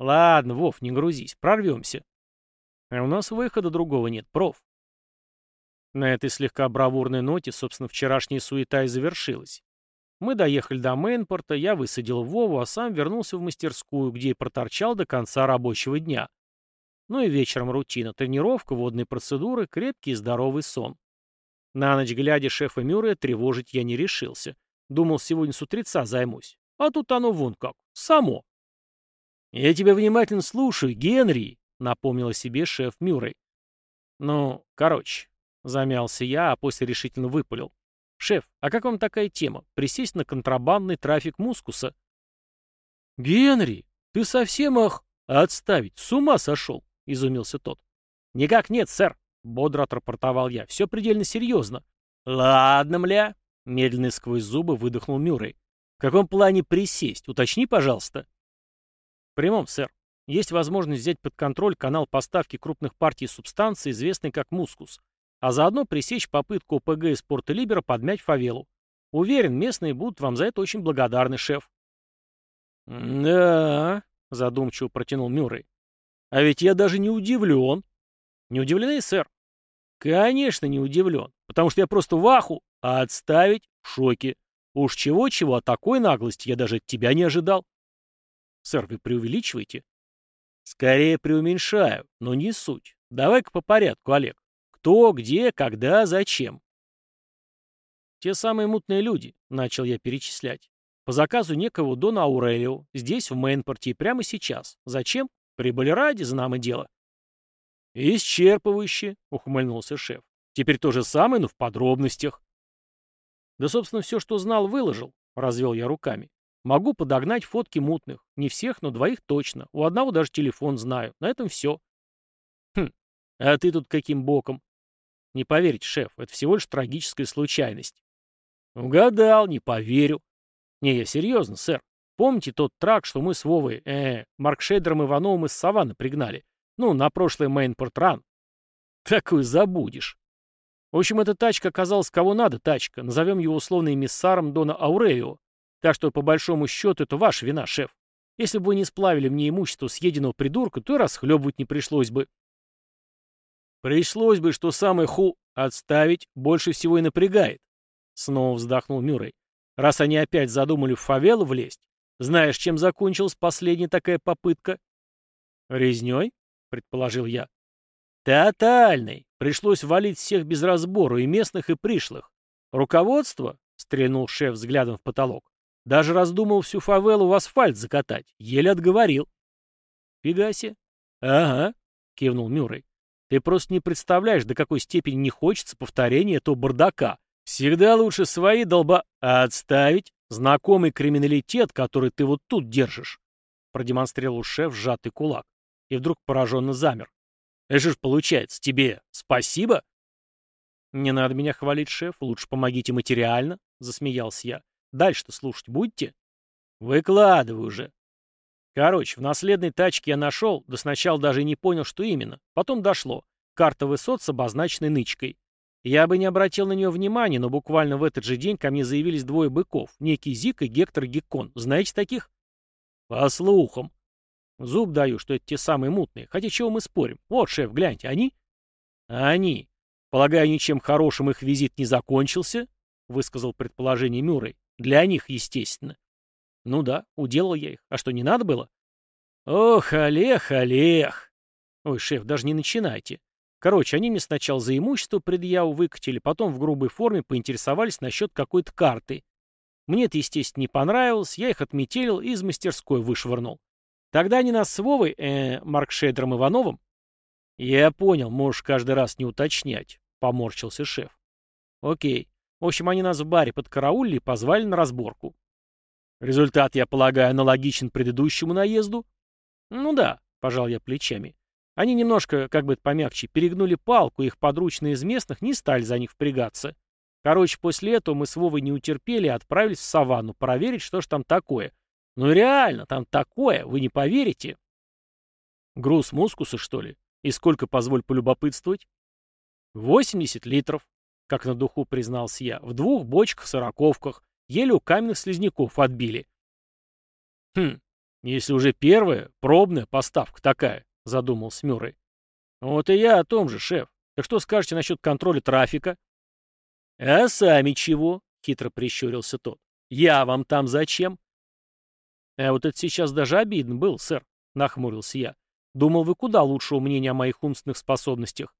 Ладно, Вов, не грузись, прорвемся. А у нас выхода другого нет, проф. На этой слегка бравурной ноте, собственно, вчерашняя суета и завершилась. Мы доехали до Мейнпорта, я высадил Вову, а сам вернулся в мастерскую, где и проторчал до конца рабочего дня. Ну и вечером рутина, тренировка, водные процедуры, крепкий и здоровый сон. На ночь глядя шефа Мюррея тревожить я не решился. Думал, сегодня с утреца займусь. А тут оно вон как. Само. «Я тебя внимательно слушаю, Генри!» напомнила себе шеф Мюррей. Ну, короче, замялся я, а после решительно выпалил. Шеф, а как вам такая тема? Присесть на контрабандный трафик мускуса? Генри, ты совсем ах... Отставить, с ума сошел, изумился тот. Никак нет, сэр, бодро отрапортовал я. Все предельно серьезно. Ладно, мля, медленно сквозь зубы выдохнул Мюррей. В каком плане присесть? Уточни, пожалуйста. В прямом, сэр. Есть возможность взять под контроль канал поставки крупных партий субстанции, известный как мускус, а заодно пресечь попытку ОПГ из порта Либера подмять фавелу. Уверен, местные будут вам за это очень благодарны, шеф. «Да», — задумчиво протянул Мюррей. «А ведь я даже не удивлен». «Не удивлены, сэр?» «Конечно, не удивлен, потому что я просто в аху, а отставить в шоке. Уж чего-чего, а такой наглости я даже от тебя не ожидал». «Сэр, вы преувеличиваете?» «Скорее преуменьшаю, но не суть. Давай-ка по порядку, Олег. Кто, где, когда, зачем?» «Те самые мутные люди», — начал я перечислять. «По заказу некого Дона Аурелио, здесь, в Мейнпорте, и прямо сейчас. Зачем? Прибыли ради, знамо дело». «Исчерпывающе», — ухмыльнулся шеф. «Теперь то же самое, но в подробностях». «Да, собственно, все, что знал, выложил», — развел я руками. Могу подогнать фотки мутных. Не всех, но двоих точно. У одного даже телефон знаю. На этом все. Хм, а ты тут каким боком? Не поверите, шеф, это всего лишь трагическая случайность. Угадал, не поверю. Не, я серьезно, сэр. Помните тот трак, что мы с Вовой, э, Маркшейдером Ивановым из Саванны пригнали? Ну, на прошлый мейнпорт-ран. Такую забудешь. В общем, эта тачка оказалась кого надо тачка. Назовем его условно эмиссаром Дона Аурелио. Так что, по большому счету, это ваша вина, шеф. Если бы вы не сплавили мне имущество съеденного придурка, то и расхлебывать не пришлось бы. Пришлось бы, что самое ху отставить больше всего и напрягает. Снова вздохнул Мюррей. Раз они опять задумали в фавелу влезть, знаешь, чем закончилась последняя такая попытка? Резней, предположил я. Тотальный. Пришлось валить всех без разбору, и местных, и пришлых. Руководство, стрельнул шеф взглядом в потолок, даже раздумал всю фавелу в асфальт закатать. Еле отговорил. Фигаси. Ага, кивнул Мюррей. Ты просто не представляешь, до какой степени не хочется повторения этого бардака. Всегда лучше свои долба... отставить. Знакомый криминалитет, который ты вот тут держишь. Продемонстрировал шеф сжатый кулак. И вдруг пораженно замер. Это же получается, тебе спасибо? Не надо меня хвалить, шеф, лучше помогите материально, засмеялся я. Дальше-то слушать будете? Выкладывай уже. Короче, в наследной тачке я нашел, да сначала даже не понял, что именно. Потом дошло. Карта высот с обозначенной нычкой. Я бы не обратил на нее внимания, но буквально в этот же день ко мне заявились двое быков, некий Зик и Гектор Геккон. Знаете таких? По слухам. Зуб даю, что это те самые мутные. Хотя чего мы спорим? Вот, шеф, гляньте, они? Они. Полагаю, ничем хорошим их визит не закончился? Высказал предположение Мюррей. Для них, естественно. Ну да, уделал я их. А что, не надо было? Ох, Олег, Олег. Ой, шеф, даже не начинайте. Короче, они мне сначала за имущество предъяву выкатили, потом в грубой форме поинтересовались насчет какой-то карты. Мне это, естественно, не понравилось, я их отметелил и из мастерской вышвырнул. Тогда они нас с Вовой, э, Маркшейдером Ивановым... Я понял, можешь каждый раз не уточнять, поморщился шеф. Окей. В общем, они нас в баре подкараулили и позвали на разборку. Результат, я полагаю, аналогичен предыдущему наезду? Ну да, пожал я плечами. Они немножко, как бы это помягче, перегнули палку, их подручные из местных не стали за них впрягаться. Короче, после этого мы с Вовой не утерпели и отправились в саванну проверить, что ж там такое. Ну реально, там такое, вы не поверите. Груз мускуса, что ли? И сколько, позволь полюбопытствовать? 80 литров как на духу признался я, в двух бочках-сороковках, еле у каменных слизняков отбили. Хм, если уже первая, пробная поставка такая, задумался Мюррей. Вот и я о том же, шеф. Так что скажете насчет контроля трафика? А сами чего? Хитро прищурился тот. Я вам там зачем? А вот это сейчас даже обидно был, сэр, нахмурился я. Думал, вы куда лучшего мнения о моих умственных способностях.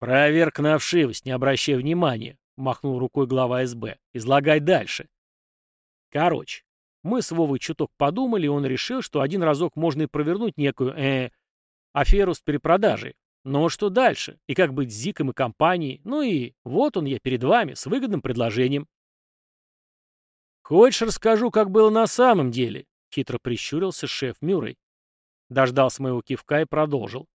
«Проверка на вшивость, не обращай внимания», — махнул рукой глава СБ. «Излагай дальше». Короче, мы с Вовой чуток подумали, и он решил, что один разок можно и провернуть некую, э, Аферу с перепродажей. Но что дальше? И как быть с Зиком и компанией? Ну и вот он я перед вами, с выгодным предложением. «Хочешь, расскажу, как было на самом деле?» — хитро прищурился шеф Мюррей. Дождался моего кивка и продолжил.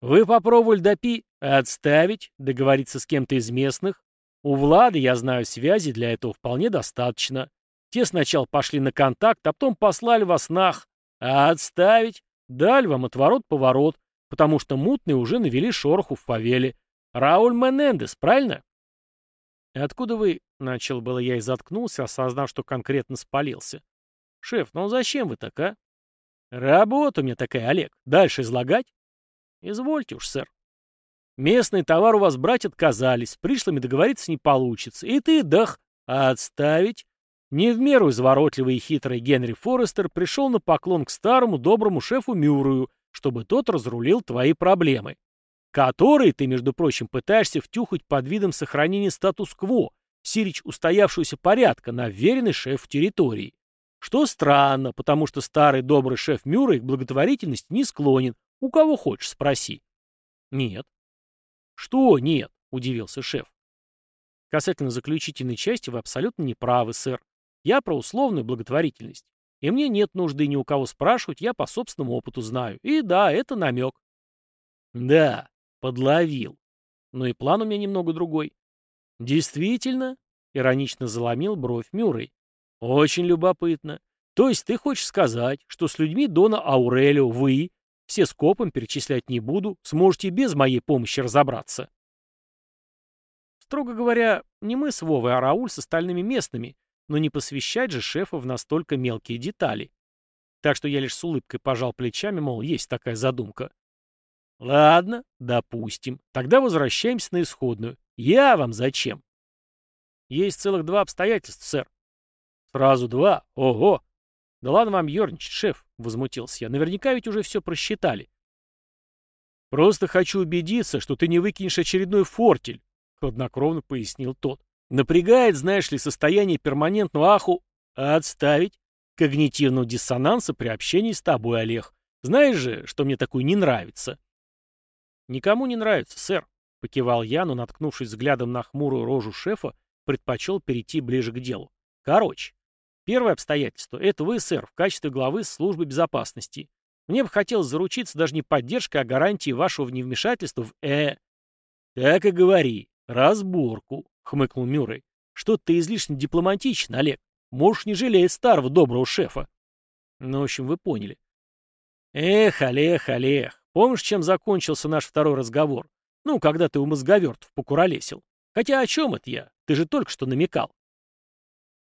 «Вы попробовали допи... отставить, договориться с кем-то из местных? У Влада, я знаю, связи для этого вполне достаточно. Те сначала пошли на контакт, а потом послали вас нах. А отставить? Дали вам отворот-поворот, потому что мутные уже навели шороху в фавеле. Рауль Менендес, правильно? «Откуда вы?» — начал было я и заткнулся, осознав, что конкретно спалился. «Шеф, ну зачем вы так, а?» «Работа у меня такая, Олег. Дальше излагать?» «Извольте уж, сэр». «Местный товар у вас брать отказались, с пришлыми договориться не получится. И ты, дах, отставить?» Не в меру изворотливый и хитрый Генри Форестер пришел на поклон к старому доброму шефу Мюррею, чтобы тот разрулил твои проблемы которые ты, между прочим, пытаешься втюхать под видом сохранения статус-кво, сирич устоявшегося порядка на веренный шеф территории. Что странно, потому что старый добрый шеф Мюррей к благотворительности не склонен. У кого хочешь, спроси. Нет. Что нет? Удивился шеф. Касательно заключительной части вы абсолютно не правы, сэр. Я про условную благотворительность. И мне нет нужды ни у кого спрашивать, я по собственному опыту знаю. И да, это намек. Да, Подловил. Но и план у меня немного другой. Действительно, иронично заломил бровь Мюррей. Очень любопытно. То есть ты хочешь сказать, что с людьми Дона Аурелио вы, все скопом перечислять не буду, сможете без моей помощи разобраться? Строго говоря, не мы с Вовой, а Рауль с остальными местными, но не посвящать же шефа в настолько мелкие детали. Так что я лишь с улыбкой пожал плечами, мол, есть такая задумка. Ладно, допустим. Тогда возвращаемся на исходную. Я вам зачем? Есть целых два обстоятельства, сэр. Сразу два? Ого! Да ладно вам ерничать, шеф, возмутился я. Наверняка ведь уже все просчитали. Просто хочу убедиться, что ты не выкинешь очередной фортель, хладнокровно пояснил тот. Напрягает, знаешь ли, состояние перманентного аху отставить когнитивного диссонанса при общении с тобой, Олег. Знаешь же, что мне такое не нравится. «Никому не нравится, сэр», — покивал я, но, наткнувшись взглядом на хмурую рожу шефа, предпочел перейти ближе к делу. «Короче, первое обстоятельство — это вы, сэр, в качестве главы службы безопасности. Мне бы хотелось заручиться даже не поддержкой, а гарантией вашего невмешательства в э...» «Так и говори. Разборку», — хмыкнул Мюррей. «Что ты излишне дипломатичен, Олег. Можешь не жалеть старого доброго шефа». Ну, в общем, вы поняли. «Эх, Олег, Олег, Помнишь, чем закончился наш второй разговор? Ну, когда ты у мозговертов покуролесил. Хотя о чем это я? Ты же только что намекал.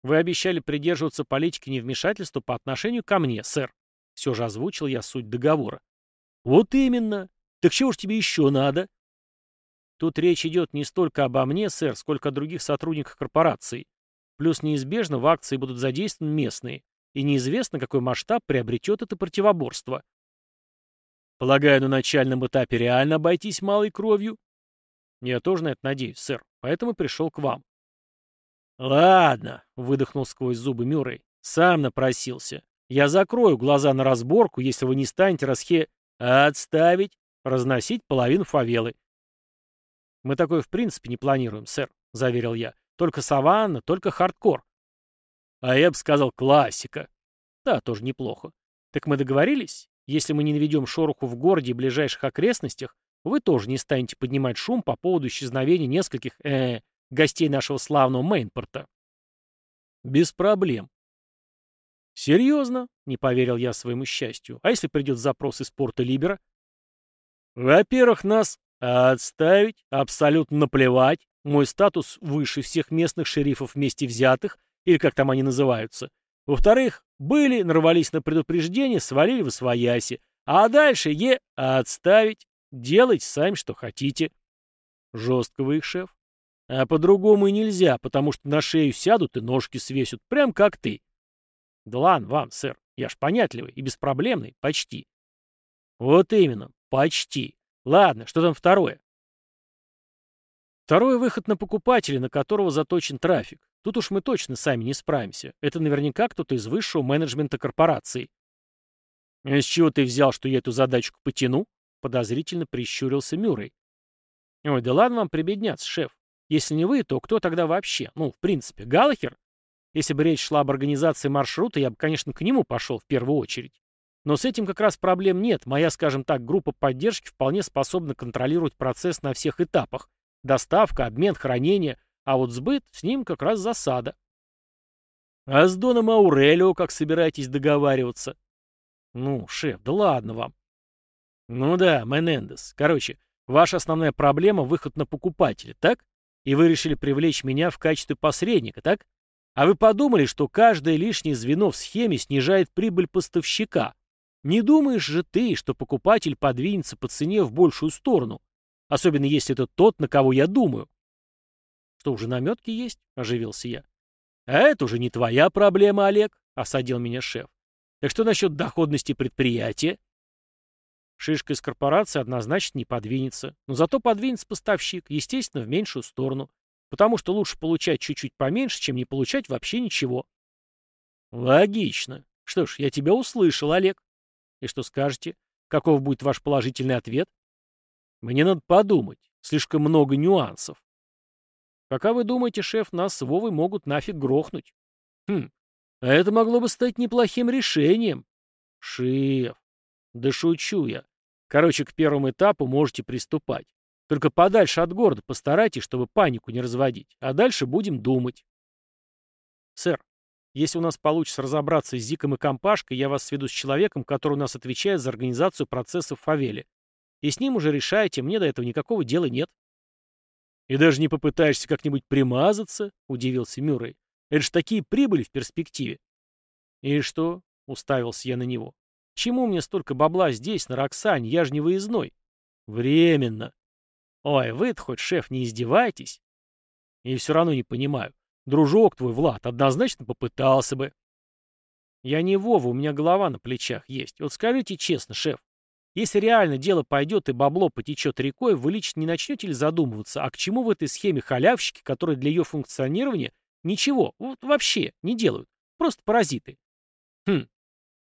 Вы обещали придерживаться политики невмешательства по отношению ко мне, сэр. Все же озвучил я суть договора. Вот именно. Так чего ж тебе еще надо? Тут речь идет не столько обо мне, сэр, сколько о других сотрудниках корпорации. Плюс неизбежно в акции будут задействованы местные, и неизвестно, какой масштаб приобретет это противоборство. Полагаю, на начальном этапе реально обойтись малой кровью? Я тоже на это надеюсь, сэр, поэтому пришел к вам. Ладно, выдохнул сквозь зубы Мюррей. Сам напросился. Я закрою глаза на разборку, если вы не станете расхе... Отставить, разносить половину фавелы. Мы такое в принципе не планируем, сэр, заверил я. Только саванна, только хардкор. А я бы сказал классика. Да, тоже неплохо. Так мы договорились? Если мы не наведем шороху в городе и ближайших окрестностях, вы тоже не станете поднимать шум по поводу исчезновения нескольких, э, гостей нашего славного Мейнпорта. Без проблем. Серьезно? Не поверил я своему счастью. А если придет запрос из порта Либера? Во-первых, нас отставить, абсолютно наплевать. Мой статус выше всех местных шерифов вместе взятых, или как там они называются. Во-вторых, были, нарвались на предупреждение, свалили в освояси. А дальше е отставить. Делайте сами, что хотите. Жестко вы их, шеф. А по-другому и нельзя, потому что на шею сядут и ножки свесят, прям как ты. Да ладно вам, сэр, я ж понятливый и беспроблемный, почти. Вот именно, почти. Ладно, что там второе? Второй выход на покупателя, на которого заточен трафик. Тут уж мы точно сами не справимся. Это наверняка кто-то из высшего менеджмента корпорации. А с чего ты взял, что я эту задачку потяну? Подозрительно прищурился Мюррей. Ой, да ладно вам прибедняться, шеф. Если не вы, то кто тогда вообще? Ну, в принципе, Галахер? Если бы речь шла об организации маршрута, я бы, конечно, к нему пошел в первую очередь. Но с этим как раз проблем нет. Моя, скажем так, группа поддержки вполне способна контролировать процесс на всех этапах. Доставка, обмен, хранение. А вот сбыт, с ним как раз засада. А с Доном Аурелио как собираетесь договариваться? Ну, шеф, да ладно вам. Ну да, Менендес. Короче, ваша основная проблема — выход на покупателя, так? И вы решили привлечь меня в качестве посредника, так? А вы подумали, что каждое лишнее звено в схеме снижает прибыль поставщика? Не думаешь же ты, что покупатель подвинется по цене в большую сторону? Особенно если это тот, на кого я думаю. Что, уже наметки есть? Оживился я. А это уже не твоя проблема, Олег, осадил меня шеф. Так что насчет доходности предприятия? Шишка из корпорации однозначно не подвинется. Но зато подвинется поставщик, естественно, в меньшую сторону. Потому что лучше получать чуть-чуть поменьше, чем не получать вообще ничего. Логично. Что ж, я тебя услышал, Олег. И что скажете? Каков будет ваш положительный ответ? Мне надо подумать. Слишком много нюансов. Пока вы думаете, шеф, нас с Вовой могут нафиг грохнуть. Хм, а это могло бы стать неплохим решением. Шеф, да шучу я. Короче, к первому этапу можете приступать. Только подальше от города постарайтесь, чтобы панику не разводить. А дальше будем думать. Сэр, если у нас получится разобраться с Зиком и Компашкой, я вас сведу с человеком, который у нас отвечает за организацию процессов в Фавеле. И с ним уже решаете, мне до этого никакого дела нет. «И даже не попытаешься как-нибудь примазаться?» — удивился Мюррей. «Это ж такие прибыли в перспективе». «И что?» — уставился я на него. «Чему мне столько бабла здесь, на Роксане? Я же не выездной». «Временно». «Ой, вы-то хоть, шеф, не издевайтесь?» «И все равно не понимаю. Дружок твой, Влад, однозначно попытался бы». «Я не Вова, у меня голова на плечах есть. Вот скажите честно, шеф, если реально дело пойдет и бабло потечет рекой, вы лично не начнете ли задумываться, а к чему в этой схеме халявщики, которые для ее функционирования ничего, вот вообще не делают, просто паразиты? Хм,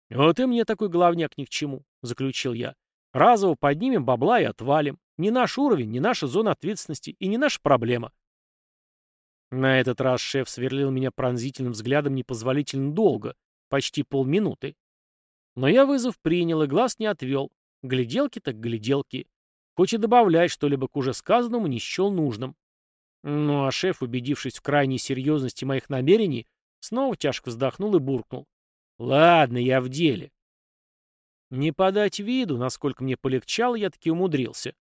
вот и мне такой главняк ни к чему, заключил я. Разово поднимем бабла и отвалим. Не наш уровень, не наша зона ответственности и не наша проблема. На этот раз шеф сверлил меня пронзительным взглядом непозволительно долго, почти полминуты. Но я вызов принял и глаз не отвел, Гляделки так гляделки. Хоть добавлять что-либо к уже сказанному не счел нужным. Ну а шеф, убедившись в крайней серьезности моих намерений, снова тяжко вздохнул и буркнул. «Ладно, я в деле». Не подать виду, насколько мне полегчало, я таки умудрился.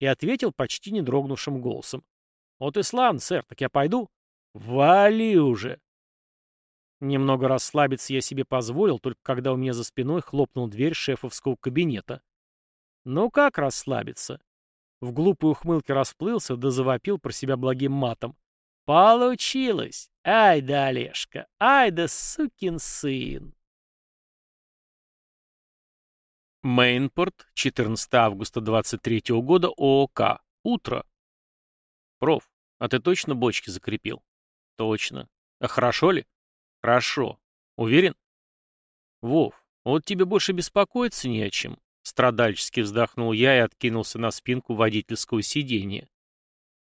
И ответил почти не дрогнувшим голосом. «Вот и славно, сэр, так я пойду?» «Вали уже!» Немного расслабиться я себе позволил, только когда у меня за спиной хлопнул дверь шефовского кабинета. Ну как расслабиться? В глупой ухмылке расплылся, да завопил про себя благим матом. Получилось! Ай да, Олежка! Ай да, сукин сын! Мейнпорт, 14 августа 23 года, ООК. Утро. Проф, а ты точно бочки закрепил? Точно. А хорошо ли? Хорошо. Уверен? Вов, вот тебе больше беспокоиться не о чем. Страдальчески вздохнул я и откинулся на спинку водительского сиденья.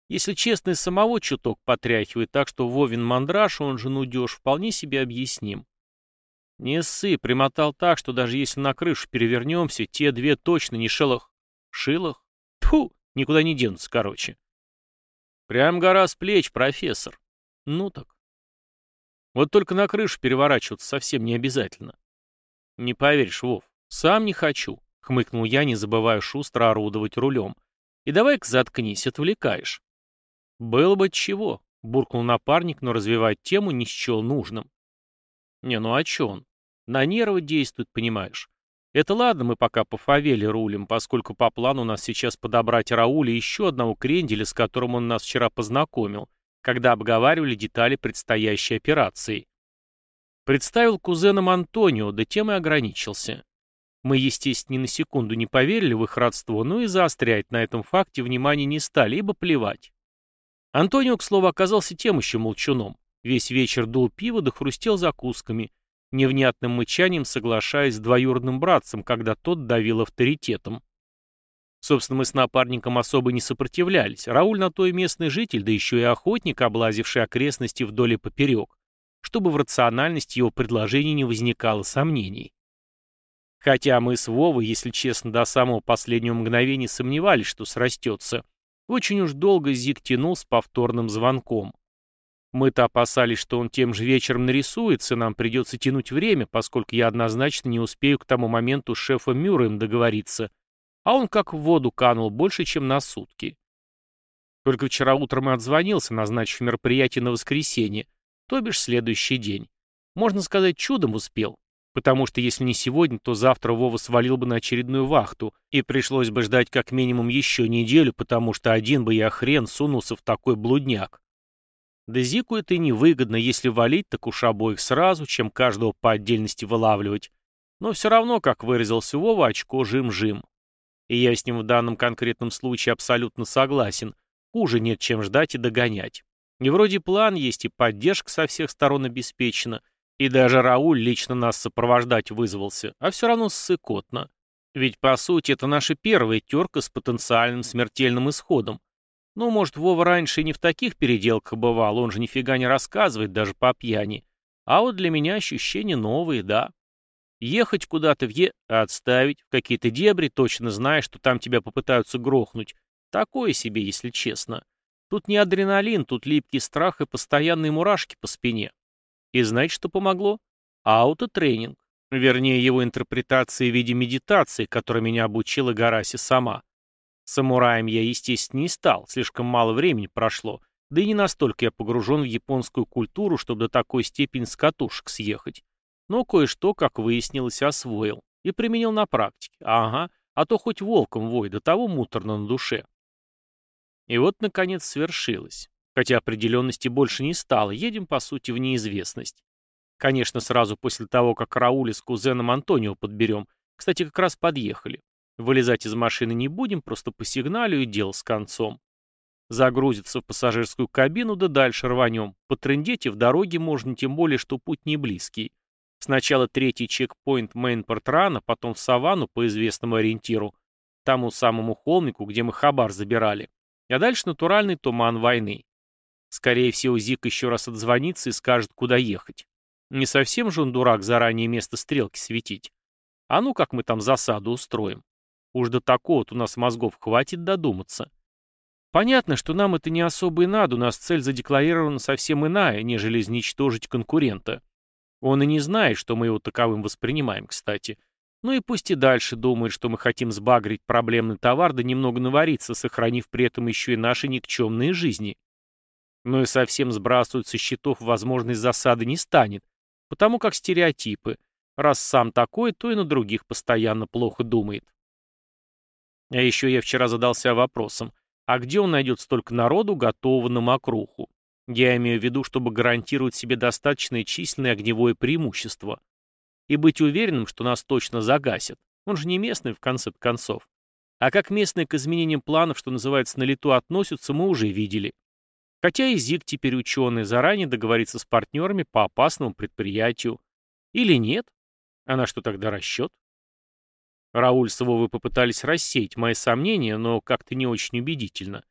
Если честно, и самого чуток потряхивает, так что Вовин мандраж, он же нудеж, вполне себе объясним. Не ссы, примотал так, что даже если на крышу перевернемся, те две точно не шелох... Шилах? Тьфу, никуда не денутся, короче. Прям гора с плеч, профессор. Ну так. Вот только на крышу переворачиваться совсем не обязательно. Не поверишь, Вов, сам не хочу. — хмыкнул я, не забывая шустро орудовать рулем. «И давай-ка заткнись, отвлекаешь». «Было бы чего», — буркнул напарник, но развивать тему не счел нужным. «Не, ну а чё он? На нервы действует, понимаешь. Это ладно, мы пока по фавеле рулим, поскольку по плану у нас сейчас подобрать Рауля еще одного кренделя, с которым он нас вчера познакомил, когда обговаривали детали предстоящей операции. Представил кузенам Антонио, да тем и ограничился. Мы, естественно, ни на секунду не поверили в их родство, но и заострять на этом факте внимание не стали, ибо плевать. Антонио, к слову, оказался тем еще молчуном. Весь вечер дул пиво да хрустел закусками, невнятным мычанием соглашаясь с двоюродным братцем, когда тот давил авторитетом. Собственно, мы с напарником особо не сопротивлялись. Рауль на то и местный житель, да еще и охотник, облазивший окрестности вдоль и поперек, чтобы в рациональности его предложений не возникало сомнений. Хотя мы с Вовой, если честно, до самого последнего мгновения сомневались, что срастется. Очень уж долго Зик тянул с повторным звонком. Мы-то опасались, что он тем же вечером нарисуется, нам придется тянуть время, поскольку я однозначно не успею к тому моменту с шефом Мюрреем договориться, а он как в воду канул больше, чем на сутки. Только вчера утром и отзвонился, назначив мероприятие на воскресенье, то бишь следующий день. Можно сказать, чудом успел, потому что если не сегодня, то завтра Вова свалил бы на очередную вахту, и пришлось бы ждать как минимум еще неделю, потому что один бы я хрен сунулся в такой блудняк. Да Зику это и невыгодно, если валить, так уж обоих сразу, чем каждого по отдельности вылавливать. Но все равно, как выразился Вова, очко жим-жим. И я с ним в данном конкретном случае абсолютно согласен. Хуже нет, чем ждать и догонять. И вроде план есть, и поддержка со всех сторон обеспечена, и даже Рауль лично нас сопровождать вызвался, а все равно ссыкотно. Ведь, по сути, это наша первая терка с потенциальным смертельным исходом. Ну, может, Вова раньше и не в таких переделках бывал, он же нифига не рассказывает, даже по пьяни. А вот для меня ощущения новые, да. Ехать куда-то в Е... Отставить в какие-то дебри, точно зная, что там тебя попытаются грохнуть. Такое себе, если честно. Тут не адреналин, тут липкий страх и постоянные мурашки по спине. И знаете, что помогло? Аутотренинг. Вернее, его интерпретация в виде медитации, которой меня обучила Гараси сама. Самураем я, естественно, не стал, слишком мало времени прошло, да и не настолько я погружен в японскую культуру, чтобы до такой степени с катушек съехать. Но кое-что, как выяснилось, освоил. И применил на практике. Ага, а то хоть волком вой, до того муторно на душе. И вот, наконец, свершилось. Хотя определенности больше не стало, едем, по сути, в неизвестность. Конечно, сразу после того, как Раули с кузеном Антонио подберем. Кстати, как раз подъехали. Вылезать из машины не будем, просто по сигналю и дел с концом. Загрузиться в пассажирскую кабину, да дальше рванем. Потрындеть и в дороге можно, тем более, что путь не близкий. Сначала третий чекпоинт Мейнпорт-Рана, потом в Саванну по известному ориентиру, тому самому холмику, где мы хабар забирали. А дальше натуральный туман войны. Скорее всего, Зик еще раз отзвонится и скажет, куда ехать. Не совсем же он дурак заранее место стрелки светить. А ну как мы там засаду устроим? Уж до такого-то у нас мозгов хватит додуматься. Понятно, что нам это не особо и надо, у нас цель задекларирована совсем иная, нежели изничтожить конкурента. Он и не знает, что мы его таковым воспринимаем, кстати. Ну и пусть и дальше думает, что мы хотим сбагрить проблемный товар, да немного навариться, сохранив при этом еще и наши никчемные жизни. Но и совсем сбрасывать со счетов возможность засады не станет, потому как стереотипы. Раз сам такой, то и на других постоянно плохо думает. А еще я вчера задался вопросом, а где он найдет столько народу, готового на мокруху? Я имею в виду, чтобы гарантировать себе достаточное численное огневое преимущество. И быть уверенным, что нас точно загасят. Он же не местный, в конце концов. А как местные к изменениям планов, что называется, на лету относятся, мы уже видели. Хотя и ЗИК теперь ученый, заранее договорится с партнерами по опасному предприятию. Или нет? А на что тогда расчет? Рауль с Вовой попытались рассеять мои сомнения, но как-то не очень убедительно.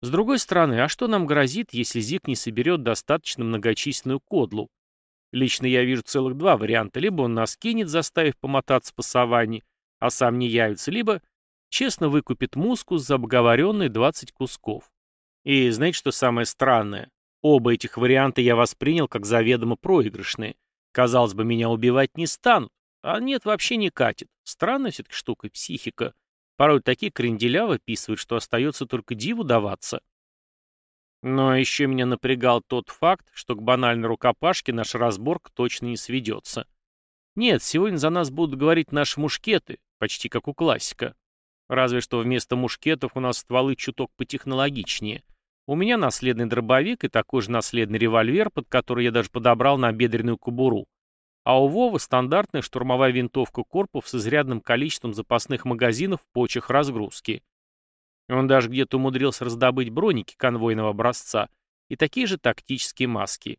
С другой стороны, а что нам грозит, если Зик не соберет достаточно многочисленную кодлу? Лично я вижу целых два варианта. Либо он нас кинет, заставив помотаться по саванне, а сам не явится, либо честно выкупит мускус за обговоренные 20 кусков. И знаете, что самое странное? Оба этих варианта я воспринял как заведомо проигрышные. Казалось бы, меня убивать не станут. А нет, вообще не катит. Странная все-таки штука, психика. Порой такие кренделя выписывают, что остается только диву даваться. Но еще меня напрягал тот факт, что к банальной рукопашке наш разборк точно не сведется. Нет, сегодня за нас будут говорить наши мушкеты, почти как у классика. Разве что вместо мушкетов у нас стволы чуток потехнологичнее. У меня наследный дробовик и такой же наследный револьвер, под который я даже подобрал на бедренную кобуру а у Вовы стандартная штурмовая винтовка Корпов с изрядным количеством запасных магазинов в почах разгрузки. Он даже где-то умудрился раздобыть броники конвойного образца и такие же тактические маски.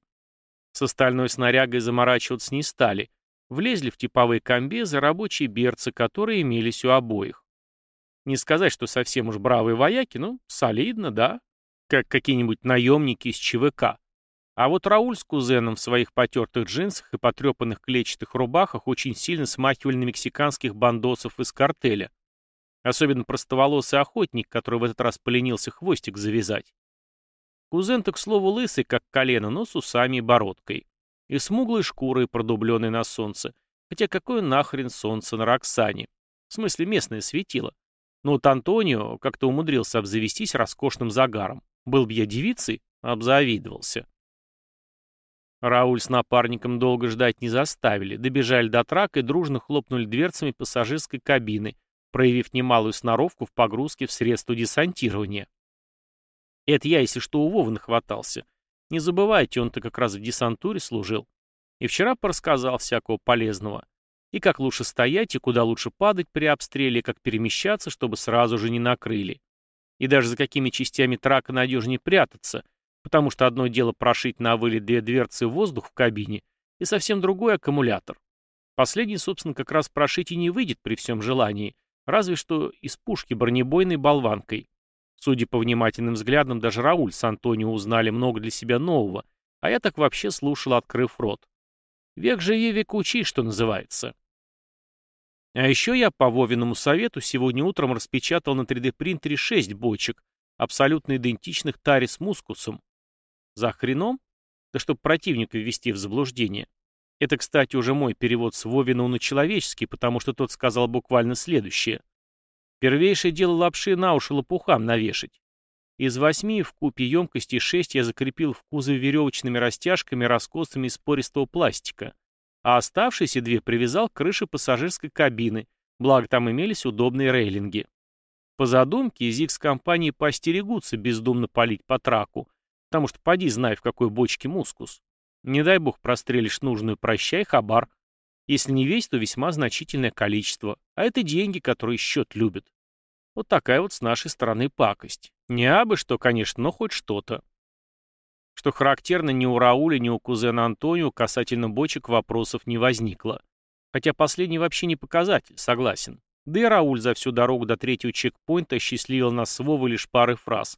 С остальной снарягой заморачиваться не стали. Влезли в типовые комбезы рабочие берцы, которые имелись у обоих. Не сказать, что совсем уж бравые вояки, но солидно, да. Как какие-нибудь наемники из ЧВК. А вот Рауль с кузеном в своих потертых джинсах и потрепанных клетчатых рубахах очень сильно смахивали на мексиканских бандосов из картеля. Особенно простоволосый охотник, который в этот раз поленился хвостик завязать. Кузен-то, к слову, лысый, как колено, но с усами и бородкой. И смуглой шкурой, продубленной на солнце. Хотя какое нахрен солнце на Роксане? В смысле, местное светило. Но вот Антонио как-то умудрился обзавестись роскошным загаром. Был бы я девицей, обзавидовался. Рауль с напарником долго ждать не заставили, добежали до трака и дружно хлопнули дверцами пассажирской кабины, проявив немалую сноровку в погрузке в средства десантирования. Это я, если что, у Вовы нахватался. Не забывайте, он-то как раз в десантуре служил. И вчера порассказал всякого полезного. И как лучше стоять, и куда лучше падать при обстреле, как перемещаться, чтобы сразу же не накрыли. И даже за какими частями трака надежнее прятаться, потому что одно дело прошить на вылет две дверцы воздух в кабине, и совсем другой аккумулятор. Последний, собственно, как раз прошить и не выйдет при всем желании, разве что из пушки бронебойной болванкой. Судя по внимательным взглядам, даже Рауль с Антонио узнали много для себя нового, а я так вообще слушал, открыв рот. Век ей век учи, что называется. А еще я по Вовиному совету сегодня утром распечатал на 3D-принтере 6 бочек, абсолютно идентичных таре с мускусом. За хреном? Да чтобы противника ввести в заблуждение. Это, кстати, уже мой перевод с Вовина на человеческий, потому что тот сказал буквально следующее. Первейшее дело лапши на уши лопухам навешать. Из восьми в купе емкости шесть я закрепил в кузове веревочными растяжками раскосами из пористого пластика, а оставшиеся две привязал к крыше пассажирской кабины, благо там имелись удобные рейлинги. По задумке, из X-компании поостерегутся бездумно палить по траку, потому что поди знай, в какой бочке мускус. Не дай бог прострелишь нужную, прощай, хабар. Если не весь, то весьма значительное количество. А это деньги, которые счет любят. Вот такая вот с нашей стороны пакость. Не абы что, конечно, но хоть что-то. Что характерно, ни у Рауля, ни у кузена Антонио касательно бочек вопросов не возникло. Хотя последний вообще не показатель, согласен. Да и Рауль за всю дорогу до третьего чекпоинта счастливил нас с Вовой лишь пары фраз.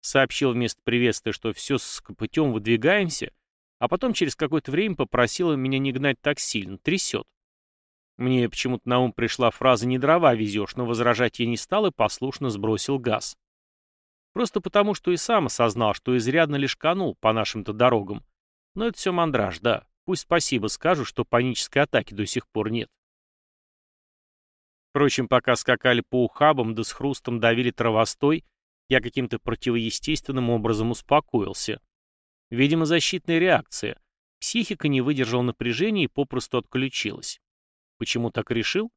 Сообщил вместо приветствия, что все с путем выдвигаемся, а потом через какое-то время попросила меня не гнать так сильно, трясет. Мне почему-то на ум пришла фраза «не дрова везешь», но возражать я не стал и послушно сбросил газ. Просто потому, что и сам осознал, что изрядно лишканул по нашим-то дорогам. Но это все мандраж, да. Пусть спасибо скажу, что панической атаки до сих пор нет. Впрочем, пока скакали по ухабам да с хрустом давили травостой, я каким-то противоестественным образом успокоился. Видимо, защитная реакция. Психика не выдержала напряжения и попросту отключилась. Почему так решил?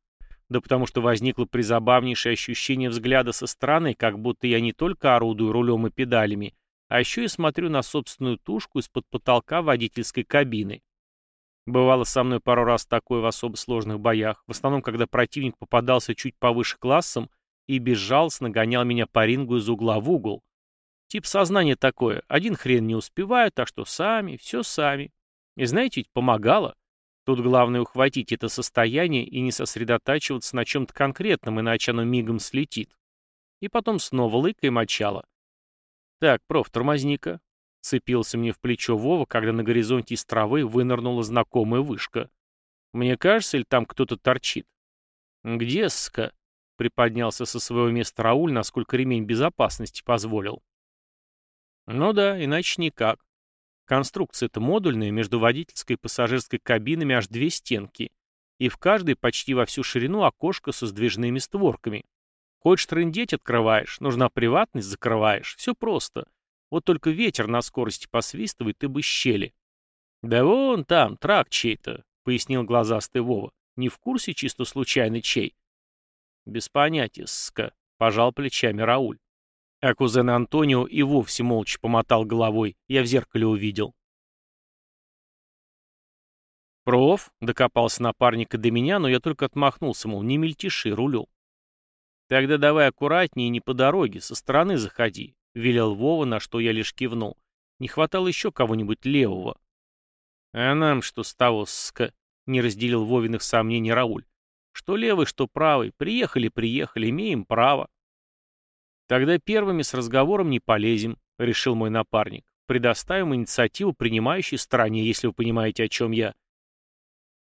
Да потому что возникло призабавнейшее ощущение взгляда со стороны, как будто я не только орудую рулем и педалями, а еще и смотрю на собственную тушку из-под потолка водительской кабины. Бывало со мной пару раз такое в особо сложных боях, в основном, когда противник попадался чуть повыше классом и безжалостно гонял меня по рингу из угла в угол. Тип сознания такое, один хрен не успеваю, так что сами, все сами. И знаете, ведь помогало. Тут главное ухватить это состояние и не сосредотачиваться на чем-то конкретном, иначе оно мигом слетит. И потом снова лыка и мочало. Так, проф, тормозни-ка. Цепился мне в плечо Вова, когда на горизонте из травы вынырнула знакомая вышка. Мне кажется, или там кто-то торчит? Где, ска? Приподнялся со своего места Рауль, насколько ремень безопасности позволил. Ну да, иначе никак. Конструкция-то модульная, между водительской и пассажирской кабинами аж две стенки. И в каждой почти во всю ширину окошко со сдвижными створками. Хочешь трындеть — открываешь, нужна приватность — закрываешь. Все просто. Вот только ветер на скорости посвистывает и бы щели. «Да вон там, трак чей-то», — пояснил глазастый Вова. «Не в курсе чисто случайный чей?» «Без понятия, ска», — пожал плечами Рауль. А кузен Антонио и вовсе молча помотал головой, я в зеркале увидел. «Проф», — докопался напарника до меня, но я только отмахнулся, мол, не мельтеши, рулю. «Тогда давай аккуратнее не по дороге, со стороны заходи», — велел Вова, на что я лишь кивнул. Не хватало еще кого-нибудь левого. «А нам что с того, ска?» — не разделил Вовиных сомнений Рауль. Что левый, что правый. Приехали, приехали, имеем право. Тогда первыми с разговором не полезем, решил мой напарник. Предоставим инициативу принимающей стороне, если вы понимаете, о чем я.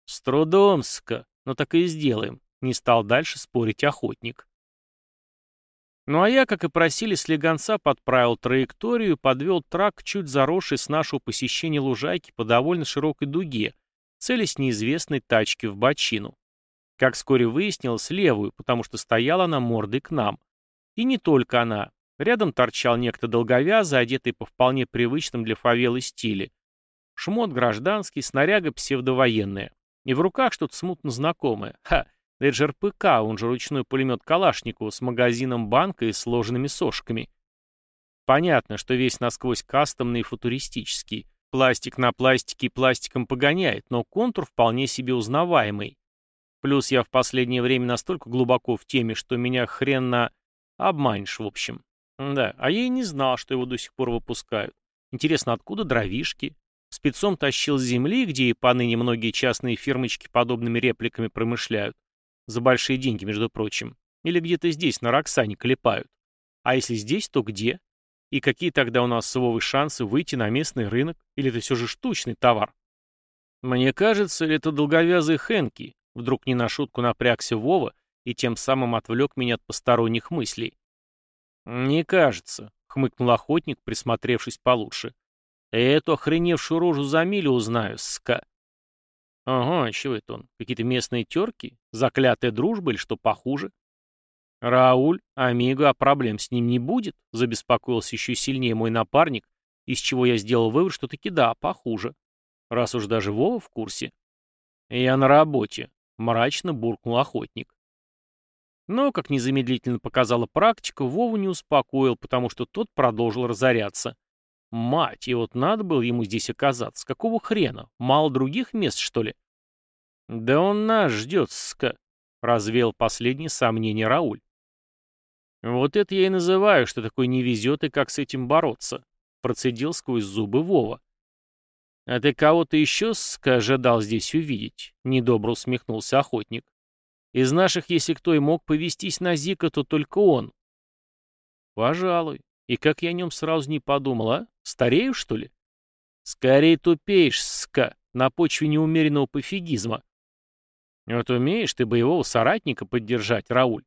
С трудом, ска, но так и сделаем. Не стал дальше спорить охотник. Ну а я, как и просили слегонца, подправил траекторию и подвел трак, чуть заросший с нашего посещения лужайки по довольно широкой дуге, целясь неизвестной тачки в бочину. Как вскоре выяснилось, левую, потому что стояла она мордой к нам. И не только она. Рядом торчал некто долговязый, одетый по вполне привычным для фавелы стиле. Шмот гражданский, снаряга псевдовоенная. И в руках что-то смутно знакомое. Ха, это же РПК, он же ручной пулемет Калашникова с магазином банка и сложенными сошками. Понятно, что весь насквозь кастомный и футуристический. Пластик на пластике и пластиком погоняет, но контур вполне себе узнаваемый. Плюс я в последнее время настолько глубоко в теме, что меня хрен на... обманешь, в общем. Да, а я и не знал, что его до сих пор выпускают. Интересно, откуда дровишки? Спецом тащил с земли, где и поныне многие частные фирмочки подобными репликами промышляют. За большие деньги, между прочим. Или где-то здесь, на Роксане, клепают. А если здесь, то где? И какие тогда у нас с Вовой шансы выйти на местный рынок? Или это все же штучный товар? Мне кажется, это долговязые Хэнки. Вдруг не на шутку напрягся Вова и тем самым отвлек меня от посторонних мыслей. «Не кажется», — хмыкнул охотник, присмотревшись получше. «Эту охреневшую рожу за милю узнаю, ска». «Ага, чего это он? Какие-то местные терки? Заклятая дружба или что похуже?» «Рауль, Амиго, а проблем с ним не будет?» — забеспокоился еще сильнее мой напарник, из чего я сделал вывод, что таки да, похуже. Раз уж даже Вова в курсе. «Я на работе», — мрачно буркнул охотник. Но, как незамедлительно показала практика, Вову не успокоил, потому что тот продолжил разоряться. Мать, и вот надо было ему здесь оказаться. Какого хрена? Мало других мест, что ли? Да он нас ждет, ска, развеял последние сомнения Рауль. Вот это я и называю, что такое не везет и как с этим бороться, процедил сквозь зубы Вова. А ты кого-то еще, ска, ожидал здесь увидеть? Недобро усмехнулся охотник. Из наших, если кто и мог повестись на Зика, то только он. Пожалуй. И как я о нем сразу не подумал, а? Старею, что ли? Скорее тупеешь, ска, на почве неумеренного пофигизма. Вот умеешь ты боевого соратника поддержать, Рауль?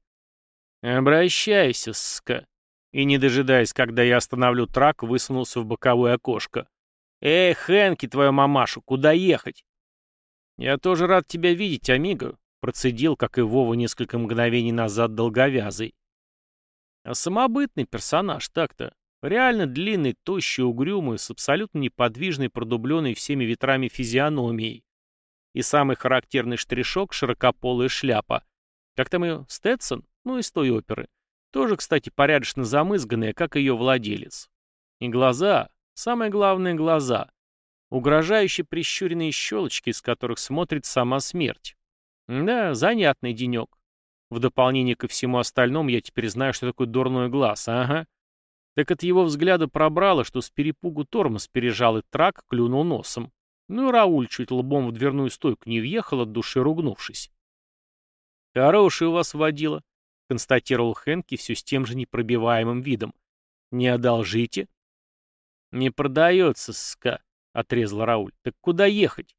Обращайся, ска. И, не дожидаясь, когда я остановлю трак, высунулся в боковое окошко. «Эй, Хэнки, твою мамашу, куда ехать?» «Я тоже рад тебя видеть, амиго», — процедил, как и Вова несколько мгновений назад долговязый. А самобытный персонаж так-то. Реально длинный, тощий, угрюмый, с абсолютно неподвижной, продубленной всеми ветрами физиономией. И самый характерный штришок — широкополая шляпа. Как там ее? Сtetson? Ну, из той оперы. Тоже, кстати, порядочно замызганная, как ее владелец. И глаза, самое главное — глаза. Угрожающе прищуренные щелочки, из которых смотрит сама смерть. Да, занятный денек. В дополнение ко всему остальному я теперь знаю, что такое дурной глаз, ага. Так от его взгляда пробрало, что с перепугу тормоз пережал и трак клюнул носом. Ну и Рауль чуть лбом в дверную стойку не въехал, от души ругнувшись. «Хороший у вас водила», — констатировал Хэнки все с тем же непробиваемым видом. «Не одолжите?» «Не продается, ска», — отрезал Рауль. «Так куда ехать?»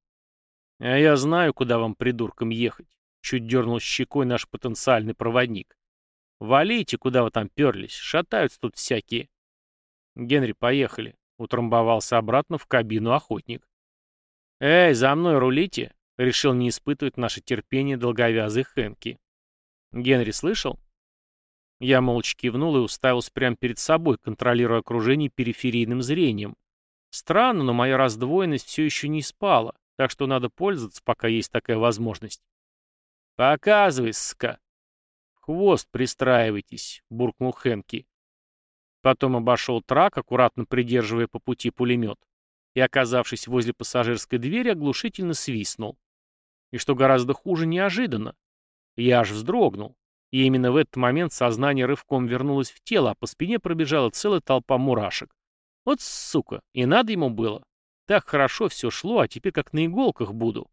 «А я знаю, куда вам, придуркам, ехать. Чуть дернул щекой наш потенциальный проводник. «Валите, куда вы там перлись. Шатаются тут всякие». «Генри, поехали», — утрамбовался обратно в кабину охотник. «Эй, за мной рулите», — решил не испытывать наше терпение долговязый Хэнки. «Генри, слышал?» Я молча кивнул и уставился прямо перед собой, контролируя окружение периферийным зрением. Странно, но моя раздвоенность все еще не спала, так что надо пользоваться, пока есть такая возможность. «Показывай, ска!» «Хвост пристраивайтесь», — буркнул Хэнки. Потом обошел трак, аккуратно придерживая по пути пулемет, и, оказавшись возле пассажирской двери, оглушительно свистнул. И что гораздо хуже, неожиданно. Я аж вздрогнул. И именно в этот момент сознание рывком вернулось в тело, а по спине пробежала целая толпа мурашек. Вот сука, и надо ему было. Так хорошо все шло, а теперь как на иголках буду.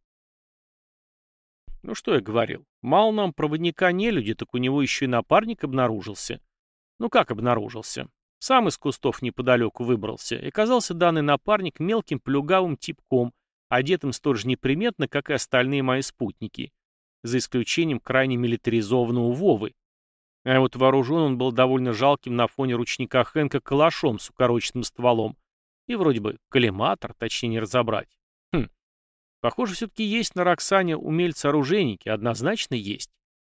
Ну что я говорил, мало нам проводника не люди, так у него еще и напарник обнаружился. Ну как обнаружился? Сам из кустов неподалеку выбрался, и оказался данный напарник мелким плюгавым типком, одетым столь же неприметно, как и остальные мои спутники, за исключением крайне милитаризованного Вовы. А вот вооружен он был довольно жалким на фоне ручника Хэнка калашом с укороченным стволом. И вроде бы коллиматор, точнее не разобрать. Хм. Похоже, все-таки есть на Роксане умельцы-оружейники, однозначно есть.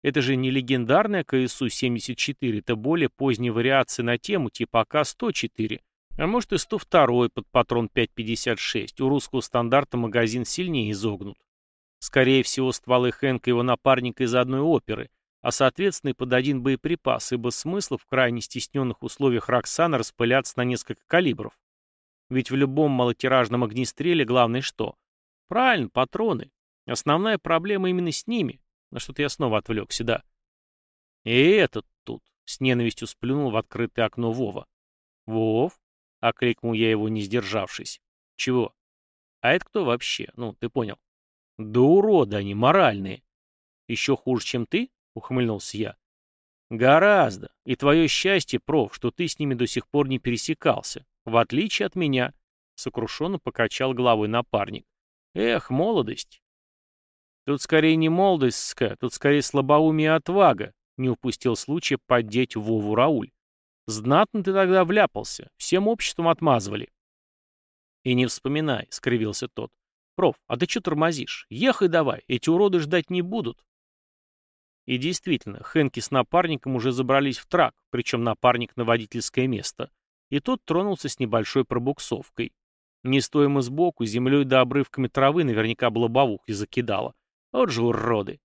Это же не легендарная КСУ-74, это более поздняя вариация на тему типа АК-104, а может и 102 под патрон 5.56. У русского стандарта магазин сильнее изогнут. Скорее всего, стволы Хэнка и его напарника из одной оперы, а соответственно и под один боеприпас, ибо смысла в крайне стесненных условиях Роксана распыляться на несколько калибров. Ведь в любом малотиражном огнестреле главное что? Правильно, патроны. Основная проблема именно с ними. На что-то я снова отвлекся, да. И этот тут, с ненавистью сплюнул в открытое окно Вова. «Вов?» — окликнул я его, не сдержавшись. «Чего? А это кто вообще? Ну, ты понял». «Да уроды они, моральные». «Еще хуже, чем ты?» — ухмыльнулся я. «Гораздо. И твое счастье, проф, что ты с ними до сих пор не пересекался. В отличие от меня». Сокрушенно покачал головой напарник. «Эх, молодость. Тут скорее не молодость, ска, тут скорее слабоумие и отвага, не упустил случая поддеть Вову Рауль. Знатно ты тогда вляпался, всем обществом отмазывали. И не вспоминай, скривился тот. Проф, а ты что тормозишь? Ехай давай, эти уроды ждать не будут. И действительно, Хэнки с напарником уже забрались в трак, причем напарник на водительское место, и тот тронулся с небольшой пробуксовкой. Не стоя мы сбоку, землей да обрывками травы наверняка и закидало. Вот же уроды.